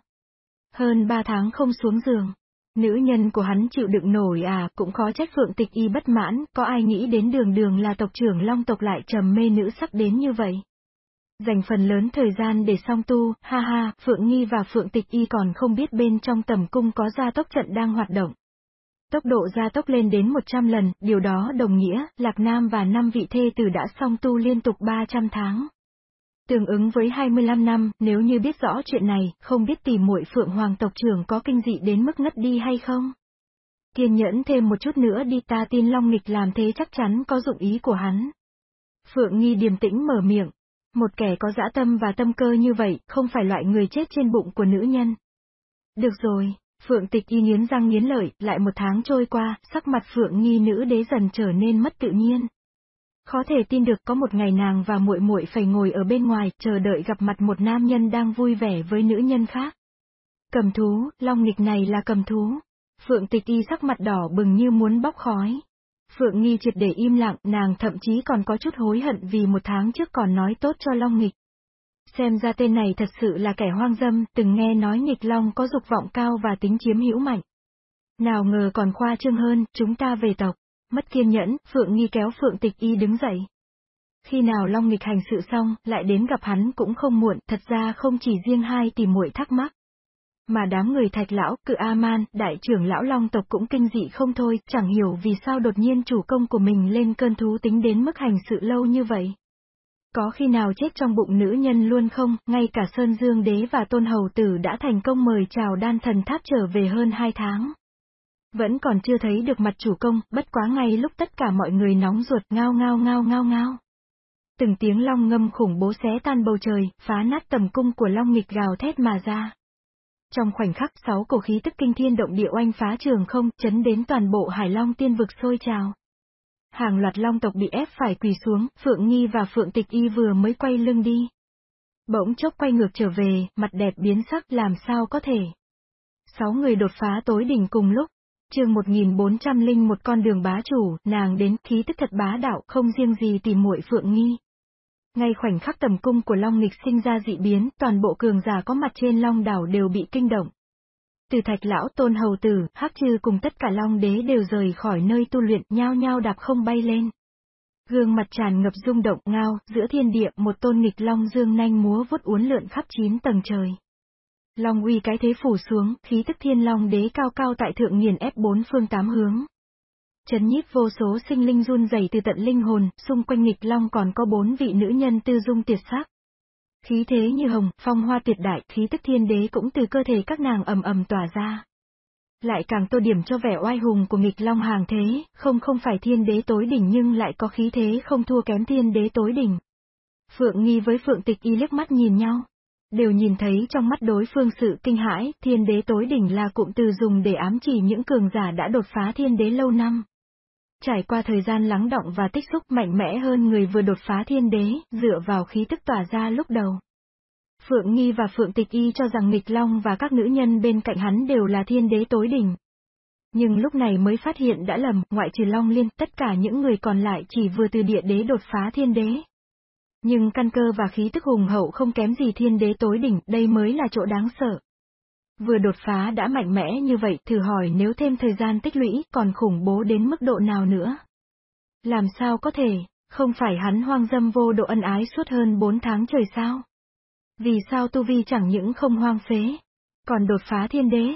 Hơn ba tháng không xuống giường. Nữ nhân của hắn chịu đựng nổi à, cũng khó trách Phượng Tịch Y bất mãn, có ai nghĩ đến đường đường là tộc trưởng Long tộc lại trầm mê nữ sắc đến như vậy. Dành phần lớn thời gian để song tu, ha ha, Phượng Nghi và Phượng Tịch Y còn không biết bên trong tầm cung có gia tốc trận đang hoạt động. Tốc độ gia tốc lên đến 100 lần, điều đó đồng nghĩa, Lạc Nam và năm vị thê tử đã song tu liên tục 300 tháng. Tương ứng với 25 năm, nếu như biết rõ chuyện này, không biết tìm muội Phượng Hoàng tộc trưởng có kinh dị đến mức ngất đi hay không? Kiên nhẫn thêm một chút nữa đi ta tin Long Nghịch làm thế chắc chắn có dụng ý của hắn. Phượng Nghi điềm tĩnh mở miệng. Một kẻ có dã tâm và tâm cơ như vậy, không phải loại người chết trên bụng của nữ nhân. Được rồi, Phượng Tịch Y nghiến răng nghiến lợi, lại một tháng trôi qua, sắc mặt Phượng Nghi nữ đế dần trở nên mất tự nhiên. Khó thể tin được có một ngày nàng và muội muội phải ngồi ở bên ngoài, chờ đợi gặp mặt một nam nhân đang vui vẻ với nữ nhân khác. Cầm thú, long nghịch này là cầm thú. Phượng tịch y sắc mặt đỏ bừng như muốn bóc khói. Phượng nghi triệt để im lặng, nàng thậm chí còn có chút hối hận vì một tháng trước còn nói tốt cho long nghịch. Xem ra tên này thật sự là kẻ hoang dâm, từng nghe nói nghịch long có dục vọng cao và tính chiếm hữu mạnh. Nào ngờ còn khoa trương hơn, chúng ta về tộc. Mất kiên nhẫn, Phượng Nghi kéo Phượng Tịch Y đứng dậy. Khi nào Long nghịch hành sự xong, lại đến gặp hắn cũng không muộn, thật ra không chỉ riêng hai tìm muội thắc mắc. Mà đám người thạch lão, cự A-man, đại trưởng lão Long tộc cũng kinh dị không thôi, chẳng hiểu vì sao đột nhiên chủ công của mình lên cơn thú tính đến mức hành sự lâu như vậy. Có khi nào chết trong bụng nữ nhân luôn không, ngay cả Sơn Dương Đế và Tôn Hầu Tử đã thành công mời chào đan thần tháp trở về hơn hai tháng. Vẫn còn chưa thấy được mặt chủ công, bất quá ngay lúc tất cả mọi người nóng ruột ngao ngao ngao ngao ngao. Từng tiếng long ngâm khủng bố xé tan bầu trời, phá nát tầm cung của long nghịch gào thét mà ra. Trong khoảnh khắc sáu cổ khí tức kinh thiên động địa oanh phá trường không, chấn đến toàn bộ hải long tiên vực sôi trào. Hàng loạt long tộc bị ép phải quỳ xuống, Phượng Nghi và Phượng Tịch Y vừa mới quay lưng đi. Bỗng chốc quay ngược trở về, mặt đẹp biến sắc làm sao có thể. Sáu người đột phá tối đỉnh cùng lúc, chương 1401 con đường bá chủ, nàng đến, khí tức thật bá đạo, không riêng gì tìm muội Phượng Nghi. Ngay khoảnh khắc tầm cung của Long Nghịch sinh ra dị biến, toàn bộ cường giả có mặt trên Long đảo đều bị kinh động. Từ thạch lão tôn hầu tử, hắc chư cùng tất cả Long đế đều rời khỏi nơi tu luyện, nhao nhao đạp không bay lên. Gương mặt tràn ngập rung động ngao, giữa thiên địa một tôn nghịch Long dương nanh múa vút uốn lượn khắp chín tầng trời. Long uy cái thế phủ xuống, khí tức thiên long đế cao cao tại thượng nghiền ép bốn phương tám hướng. Chấn nhiếp vô số sinh linh run rẩy từ tận linh hồn, xung quanh nghịch long còn có bốn vị nữ nhân tư dung tuyệt sắc. Khí thế như hồng, phong hoa tuyệt đại, khí tức thiên đế cũng từ cơ thể các nàng ầm ầm tỏa ra. Lại càng tô điểm cho vẻ oai hùng của nghịch long hàng thế, không không phải thiên đế tối đỉnh nhưng lại có khí thế không thua kém thiên đế tối đỉnh. Phượng nghi với Phượng tịch y liếc mắt nhìn nhau đều nhìn thấy trong mắt đối phương sự kinh hãi, thiên đế tối đỉnh là cụm từ dùng để ám chỉ những cường giả đã đột phá thiên đế lâu năm. Trải qua thời gian lắng động và tích xúc mạnh mẽ hơn người vừa đột phá thiên đế, dựa vào khí tức tỏa ra lúc đầu. Phượng Nghi và Phượng Tịch Y cho rằng Nghịch Long và các nữ nhân bên cạnh hắn đều là thiên đế tối đỉnh. Nhưng lúc này mới phát hiện đã lầm, ngoại trừ Long Liên, tất cả những người còn lại chỉ vừa từ địa đế đột phá thiên đế. Nhưng căn cơ và khí tức hùng hậu không kém gì thiên đế tối đỉnh, đây mới là chỗ đáng sợ. Vừa đột phá đã mạnh mẽ như vậy, thử hỏi nếu thêm thời gian tích lũy, còn khủng bố đến mức độ nào nữa? Làm sao có thể, không phải hắn hoang dâm vô độ ân ái suốt hơn 4 tháng trời sao? Vì sao tu vi chẳng những không hoang phế, còn đột phá thiên đế?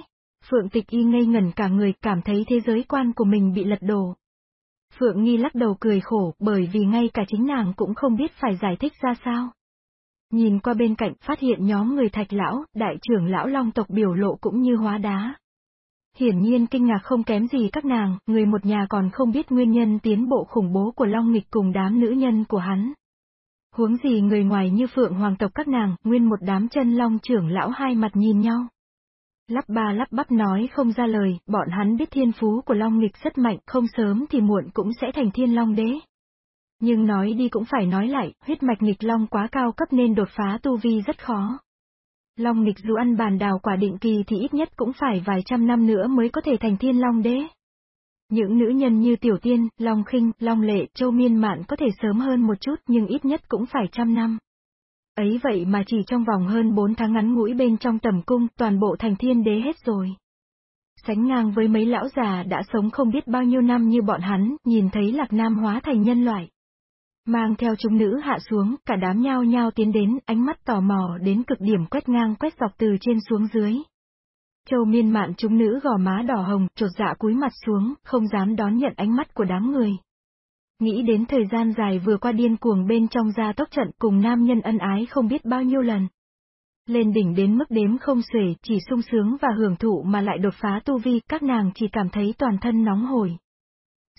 Phượng tịch y ngây ngẩn cả người, cảm thấy thế giới quan của mình bị lật đổ. Phượng Nghi lắc đầu cười khổ, bởi vì ngay cả chính nàng cũng không biết phải giải thích ra sao. Nhìn qua bên cạnh, phát hiện nhóm người thạch lão, đại trưởng lão long tộc biểu lộ cũng như hóa đá. Hiển nhiên kinh ngạc không kém gì các nàng, người một nhà còn không biết nguyên nhân tiến bộ khủng bố của Long Nghịch cùng đám nữ nhân của hắn. Huống gì người ngoài như phượng hoàng tộc các nàng, nguyên một đám chân long trưởng lão hai mặt nhìn nhau. Lắp ba lắp bắp nói không ra lời, bọn hắn biết thiên phú của Long Nghịch rất mạnh, không sớm thì muộn cũng sẽ thành thiên long đế. Nhưng nói đi cũng phải nói lại, huyết mạch nghịch long quá cao cấp nên đột phá tu vi rất khó. Long nghịch dù ăn bàn đào quả định kỳ thì ít nhất cũng phải vài trăm năm nữa mới có thể thành thiên long đế. Những nữ nhân như Tiểu Tiên, Long khinh, Long Lệ, Châu Miên Mạn có thể sớm hơn một chút nhưng ít nhất cũng phải trăm năm. Ấy vậy mà chỉ trong vòng hơn bốn tháng ngắn ngủi bên trong tầm cung, toàn bộ thành thiên đế hết rồi. Sánh ngang với mấy lão già đã sống không biết bao nhiêu năm như bọn hắn, nhìn thấy Lạc Nam hóa thành nhân loại. Mang theo chúng nữ hạ xuống, cả đám nhao nhao tiến đến, ánh mắt tò mò đến cực điểm quét ngang quét dọc từ trên xuống dưới. Châu miên mạn chúng nữ gò má đỏ hồng, trột dạ cúi mặt xuống, không dám đón nhận ánh mắt của đám người. Nghĩ đến thời gian dài vừa qua điên cuồng bên trong gia tốc trận cùng nam nhân ân ái không biết bao nhiêu lần. Lên đỉnh đến mức đếm không xuể, chỉ sung sướng và hưởng thụ mà lại đột phá tu vi, các nàng chỉ cảm thấy toàn thân nóng hổi.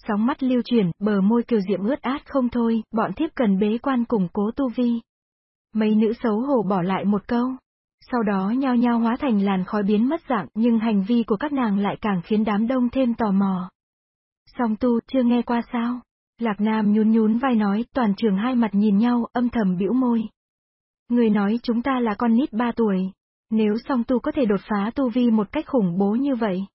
Sóng mắt lưu chuyển, bờ môi kiều diệm ướt át không thôi, bọn thiếp cần bế quan củng cố tu vi. Mấy nữ xấu hổ bỏ lại một câu. Sau đó nhao nhao hóa thành làn khói biến mất dạng, nhưng hành vi của các nàng lại càng khiến đám đông thêm tò mò. Song tu, chưa nghe qua sao? Lạc Nam nhún nhún vai nói, toàn trường hai mặt nhìn nhau, âm thầm bĩu môi. Người nói chúng ta là con nít ba tuổi. Nếu song tu có thể đột phá tu vi một cách khủng bố như vậy.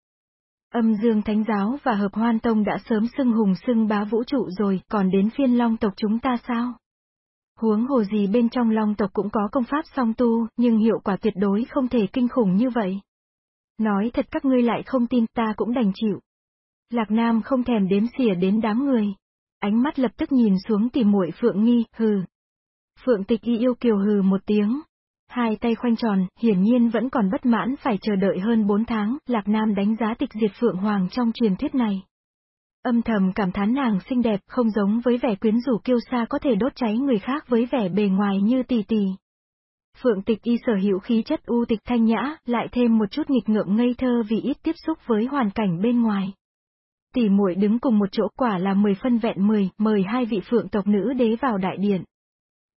Âm dương thánh giáo và hợp hoan tông đã sớm xưng hùng xưng bá vũ trụ rồi, còn đến phiên long tộc chúng ta sao? Huống hồ gì bên trong long tộc cũng có công pháp song tu, nhưng hiệu quả tuyệt đối không thể kinh khủng như vậy. Nói thật các ngươi lại không tin ta cũng đành chịu. Lạc Nam không thèm đếm xỉa đến đám người. Ánh mắt lập tức nhìn xuống tìm muội Phượng Nghi, hừ. Phượng tịch y yêu kiều hừ một tiếng, Hai tay khoanh tròn, hiển nhiên vẫn còn bất mãn phải chờ đợi hơn 4 tháng, Lạc Nam đánh giá tịch diệt Phượng Hoàng trong truyền thuyết này. Âm thầm cảm thán nàng xinh đẹp, không giống với vẻ quyến rũ kiêu sa có thể đốt cháy người khác với vẻ bề ngoài như tì tì. Phượng tịch y sở hữu khí chất u tịch thanh nhã, lại thêm một chút nghịch ngợm ngây thơ vì ít tiếp xúc với hoàn cảnh bên ngoài. Tỷ muội đứng cùng một chỗ quả là 10 phân vẹn 10, mời hai vị phượng tộc nữ đế vào đại điện.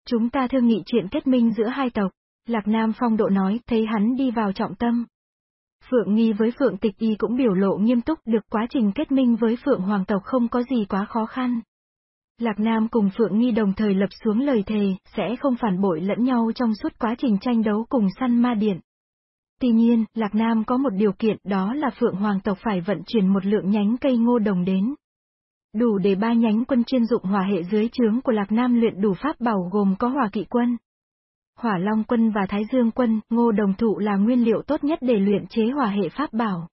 Chúng ta thương nghị chuyện kết minh giữa hai tộc. Lạc Nam phong độ nói, thấy hắn đi vào trọng tâm. Phượng Nghi với Phượng Tịch Y cũng biểu lộ nghiêm túc được quá trình kết minh với Phượng Hoàng tộc không có gì quá khó khăn. Lạc Nam cùng Phượng Nghi đồng thời lập xuống lời thề, sẽ không phản bội lẫn nhau trong suốt quá trình tranh đấu cùng săn ma điện. Tuy nhiên, Lạc Nam có một điều kiện đó là Phượng Hoàng tộc phải vận chuyển một lượng nhánh cây ngô đồng đến. Đủ để ba nhánh quân chuyên dụng hỏa hệ dưới trướng của Lạc Nam luyện đủ pháp bảo gồm có hỏa kỵ quân, Hỏa Long quân và Thái Dương quân, ngô đồng thụ là nguyên liệu tốt nhất để luyện chế hỏa hệ pháp bảo.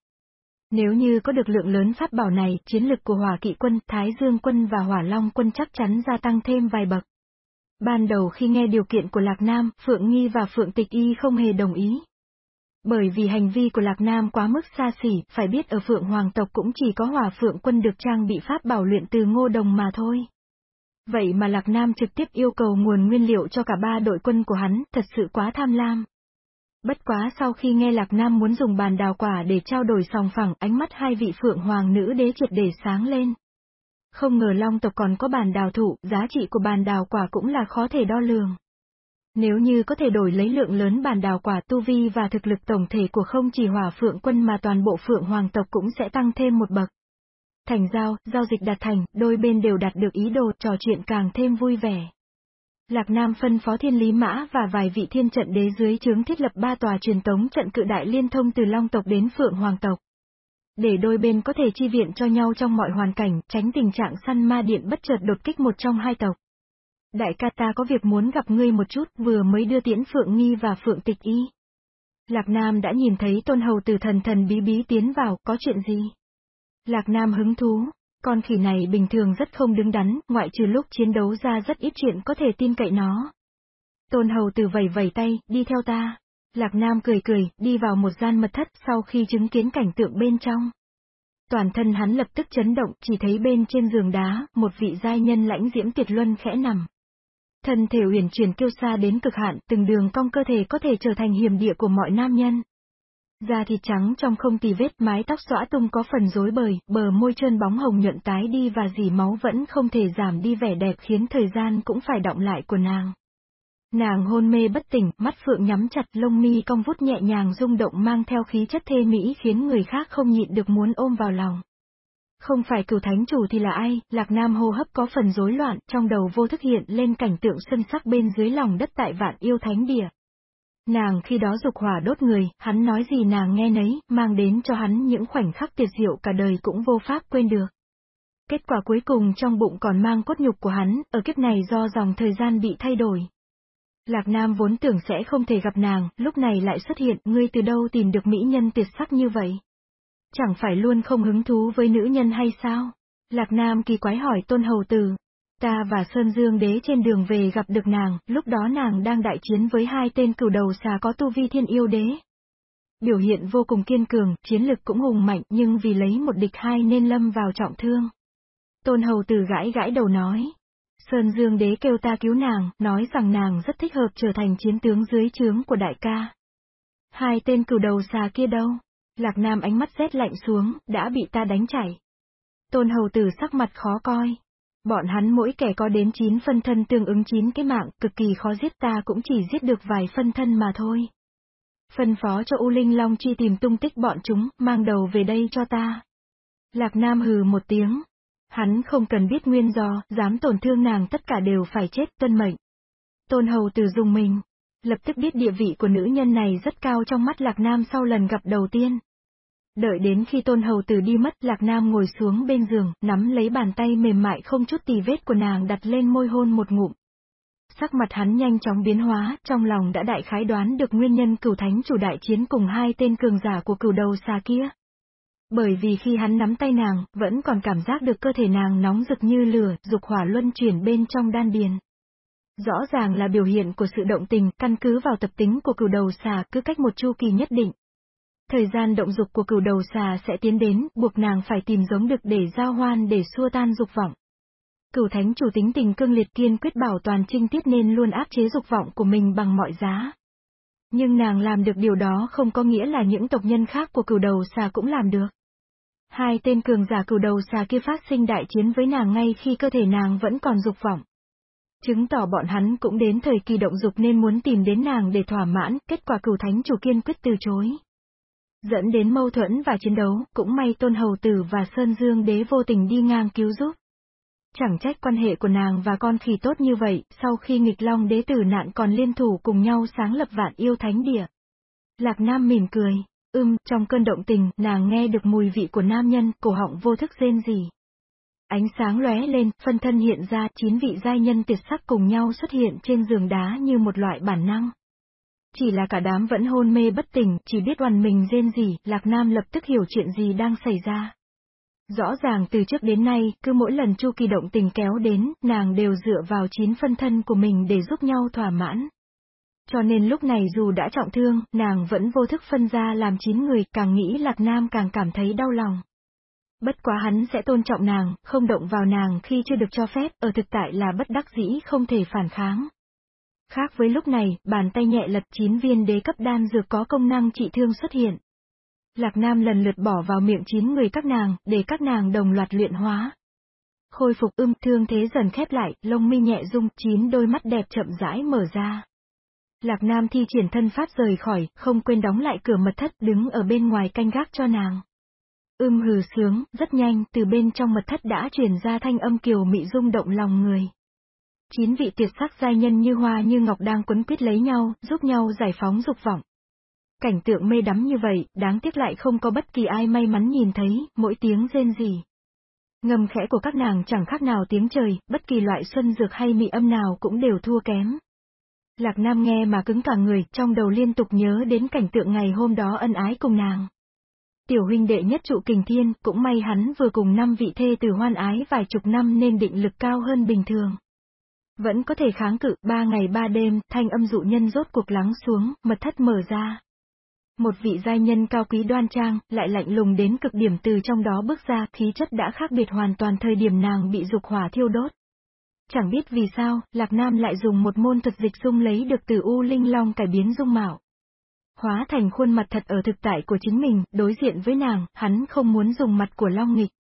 Nếu như có được lượng lớn pháp bảo này, chiến lực của hỏa kỵ quân, Thái Dương quân và hỏa long quân chắc chắn gia tăng thêm vài bậc. Ban đầu khi nghe điều kiện của Lạc Nam, Phượng Nghi và Phượng Tịch Y không hề đồng ý. Bởi vì hành vi của Lạc Nam quá mức xa xỉ, phải biết ở Phượng Hoàng tộc cũng chỉ có hỏa Phượng quân được trang bị pháp bảo luyện từ ngô đồng mà thôi. Vậy mà Lạc Nam trực tiếp yêu cầu nguồn nguyên liệu cho cả ba đội quân của hắn, thật sự quá tham lam. Bất quá sau khi nghe Lạc Nam muốn dùng bàn đào quả để trao đổi sòng phẳng, ánh mắt hai vị phượng hoàng nữ đế triệt để sáng lên. Không ngờ Long tộc còn có bàn đào thụ, giá trị của bàn đào quả cũng là khó thể đo lường. Nếu như có thể đổi lấy lượng lớn bàn đào quả tu vi và thực lực tổng thể của không chỉ hỏa phượng quân mà toàn bộ phượng hoàng tộc cũng sẽ tăng thêm một bậc. Thành giao, giao dịch đạt thành, đôi bên đều đạt được ý đồ, trò chuyện càng thêm vui vẻ. Lạc Nam phân phó thiên lý mã và vài vị thiên trận đế dưới chướng thiết lập ba tòa truyền tống trận cự đại liên thông từ Long tộc đến Phượng Hoàng tộc. Để đôi bên có thể chi viện cho nhau trong mọi hoàn cảnh, tránh tình trạng săn ma điện bất chợt đột kích một trong hai tộc. Đại ca ta có việc muốn gặp ngươi một chút, vừa mới đưa tiễn Phượng Nghi và Phượng Tịch Y. Lạc Nam đã nhìn thấy tôn hầu từ thần thần bí bí tiến vào, có chuyện gì? Lạc Nam hứng thú, con khỉ này bình thường rất không đứng đắn, ngoại trừ lúc chiến đấu ra rất ít chuyện có thể tin cậy nó. Tôn hầu từ vẩy vẩy tay, đi theo ta. Lạc Nam cười cười, đi vào một gian mật thất sau khi chứng kiến cảnh tượng bên trong. Toàn thân hắn lập tức chấn động, chỉ thấy bên trên giường đá, một vị giai nhân lãnh diễm tuyệt luân khẽ nằm. Thân thể uyển chuyển kiêu xa đến cực hạn, từng đường cong cơ thể có thể trở thành hiểm địa của mọi nam nhân. Da thịt trắng trong không tì vết, mái tóc xõa tung có phần rối bời, bờ môi trơn bóng hồng nhuận tái đi và dì máu vẫn không thể giảm đi vẻ đẹp khiến thời gian cũng phải động lại của nàng. Nàng hôn mê bất tỉnh, mắt phượng nhắm chặt lông mi cong vút nhẹ nhàng rung động mang theo khí chất thê mỹ khiến người khác không nhịn được muốn ôm vào lòng. Không phải cửu thánh chủ thì là ai, lạc nam hô hấp có phần rối loạn, trong đầu vô thức hiện lên cảnh tượng sân sắc bên dưới lòng đất tại vạn yêu thánh địa. Nàng khi đó dục hỏa đốt người, hắn nói gì nàng nghe nấy, mang đến cho hắn những khoảnh khắc tuyệt diệu cả đời cũng vô pháp quên được. Kết quả cuối cùng trong bụng còn mang cốt nhục của hắn, ở kiếp này do dòng thời gian bị thay đổi. Lạc Nam vốn tưởng sẽ không thể gặp nàng, lúc này lại xuất hiện, ngươi từ đâu tìm được mỹ nhân tuyệt sắc như vậy? Chẳng phải luôn không hứng thú với nữ nhân hay sao? Lạc Nam kỳ quái hỏi tôn hầu tử. Ta và Sơn Dương đế trên đường về gặp được nàng, lúc đó nàng đang đại chiến với hai tên cửu đầu xà có tu vi thiên yêu đế. Biểu hiện vô cùng kiên cường, chiến lực cũng hùng mạnh nhưng vì lấy một địch hai nên lâm vào trọng thương. Tôn hầu tử gãi gãi đầu nói. Sơn Dương đế kêu ta cứu nàng, nói rằng nàng rất thích hợp trở thành chiến tướng dưới trướng của đại ca. Hai tên cửu đầu xà kia đâu? Lạc Nam ánh mắt rét lạnh xuống, đã bị ta đánh chảy. Tôn hầu tử sắc mặt khó coi. Bọn hắn mỗi kẻ có đến 9 phân thân tương ứng 9 cái mạng, cực kỳ khó giết ta cũng chỉ giết được vài phân thân mà thôi. Phân phó cho U Linh Long truy tìm tung tích bọn chúng, mang đầu về đây cho ta. Lạc Nam hừ một tiếng. Hắn không cần biết nguyên do, dám tổn thương nàng tất cả đều phải chết tuân mệnh. Tôn hầu từ dùng mình, lập tức biết địa vị của nữ nhân này rất cao trong mắt Lạc Nam sau lần gặp đầu tiên. Đợi đến khi tôn hầu tử đi mất Lạc Nam ngồi xuống bên giường, nắm lấy bàn tay mềm mại không chút tì vết của nàng đặt lên môi hôn một ngụm. Sắc mặt hắn nhanh chóng biến hóa, trong lòng đã đại khái đoán được nguyên nhân cửu thánh chủ đại chiến cùng hai tên cường giả của cửu đầu xà kia. Bởi vì khi hắn nắm tay nàng, vẫn còn cảm giác được cơ thể nàng nóng rực như lửa, dục hỏa luân chuyển bên trong đan điền. Rõ ràng là biểu hiện của sự động tình, căn cứ vào tập tính của cửu đầu xà cứ cách một chu kỳ nhất định. Thời gian động dục của cửu đầu xà sẽ tiến đến, buộc nàng phải tìm giống đực để giao hoan để xua tan dục vọng. Cửu thánh chủ tính tình cương liệt kiên quyết bảo toàn trinh tiết nên luôn áp chế dục vọng của mình bằng mọi giá. Nhưng nàng làm được điều đó không có nghĩa là những tộc nhân khác của cửu đầu xà cũng làm được. Hai tên cường giả cửu đầu xà kia phát sinh đại chiến với nàng ngay khi cơ thể nàng vẫn còn dục vọng. Chứng tỏ bọn hắn cũng đến thời kỳ động dục nên muốn tìm đến nàng để thỏa mãn, kết quả cửu thánh chủ kiên quyết từ chối. Dẫn đến mâu thuẫn và chiến đấu, cũng may Tôn Hầu Tử và Sơn Dương Đế vô tình đi ngang cứu giúp. Chẳng trách quan hệ của nàng và con khỉ tốt như vậy, sau khi nghịch long đế tử nạn còn liên thủ cùng nhau sáng lập vạn yêu thánh địa. Lạc Nam mỉm cười, ưm, trong cơn động tình, nàng nghe được mùi vị của nam nhân, cổ họng vô thức rên gì. Ánh sáng lóe lên, phân thân hiện ra, chín vị giai nhân tuyệt sắc cùng nhau xuất hiện trên giường đá như một loại bản năng. Chỉ là cả đám vẫn hôn mê bất tỉnh, chỉ biết oằn mình rên gì, Lạc Nam lập tức hiểu chuyện gì đang xảy ra. Rõ ràng từ trước đến nay, cứ mỗi lần chu kỳ động tình kéo đến, nàng đều dựa vào chín phân thân của mình để giúp nhau thỏa mãn. Cho nên lúc này dù đã trọng thương, nàng vẫn vô thức phân ra làm chín người, càng nghĩ Lạc Nam càng cảm thấy đau lòng. Bất quá hắn sẽ tôn trọng nàng, không động vào nàng khi chưa được cho phép, ở thực tại là bất đắc dĩ không thể phản kháng. Khác với lúc này, bàn tay nhẹ lật chín viên đế cấp đan dược có công năng trị thương xuất hiện. Lạc Nam lần lượt bỏ vào miệng chín người các nàng, để các nàng đồng loạt luyện hóa. Khôi phục ưm thương thế dần khép lại, lông mi nhẹ rung, chín đôi mắt đẹp chậm rãi mở ra. Lạc Nam thi triển thân pháp rời khỏi, không quên đóng lại cửa mật thất đứng ở bên ngoài canh gác cho nàng. Ưm hừ sướng, rất nhanh, từ bên trong mật thất đã truyền ra thanh âm kiều mị rung động lòng người. Chín vị tuyệt sắc giai nhân như hoa như ngọc đang quấn quýt lấy nhau, giúp nhau giải phóng dục vọng. Cảnh tượng mê đắm như vậy, đáng tiếc lại không có bất kỳ ai may mắn nhìn thấy, mỗi tiếng rên gì. Ngầm khẽ của các nàng chẳng khác nào tiếng trời, bất kỳ loại xuân dược hay mị âm nào cũng đều thua kém. Lạc Nam nghe mà cứng cả người, trong đầu liên tục nhớ đến cảnh tượng ngày hôm đó ân ái cùng nàng. Tiểu huynh đệ nhất trụ kình thiên, cũng may hắn vừa cùng năm vị thê từ hoan ái vài chục năm nên định lực cao hơn bình thường. Vẫn có thể kháng cự, ba ngày ba đêm, thanh âm dụ nhân rốt cuộc lắng xuống, mật thất mở ra. Một vị giai nhân cao quý đoan trang, lại lạnh lùng đến cực điểm từ trong đó bước ra, khí chất đã khác biệt hoàn toàn thời điểm nàng bị dục hỏa thiêu đốt. Chẳng biết vì sao, Lạc Nam lại dùng một môn thuật dịch dung lấy được từ U Linh Long cải biến dung mạo. Hóa thành khuôn mặt thật ở thực tại của chính mình, đối diện với nàng, hắn không muốn dùng mặt của Long Nghịch.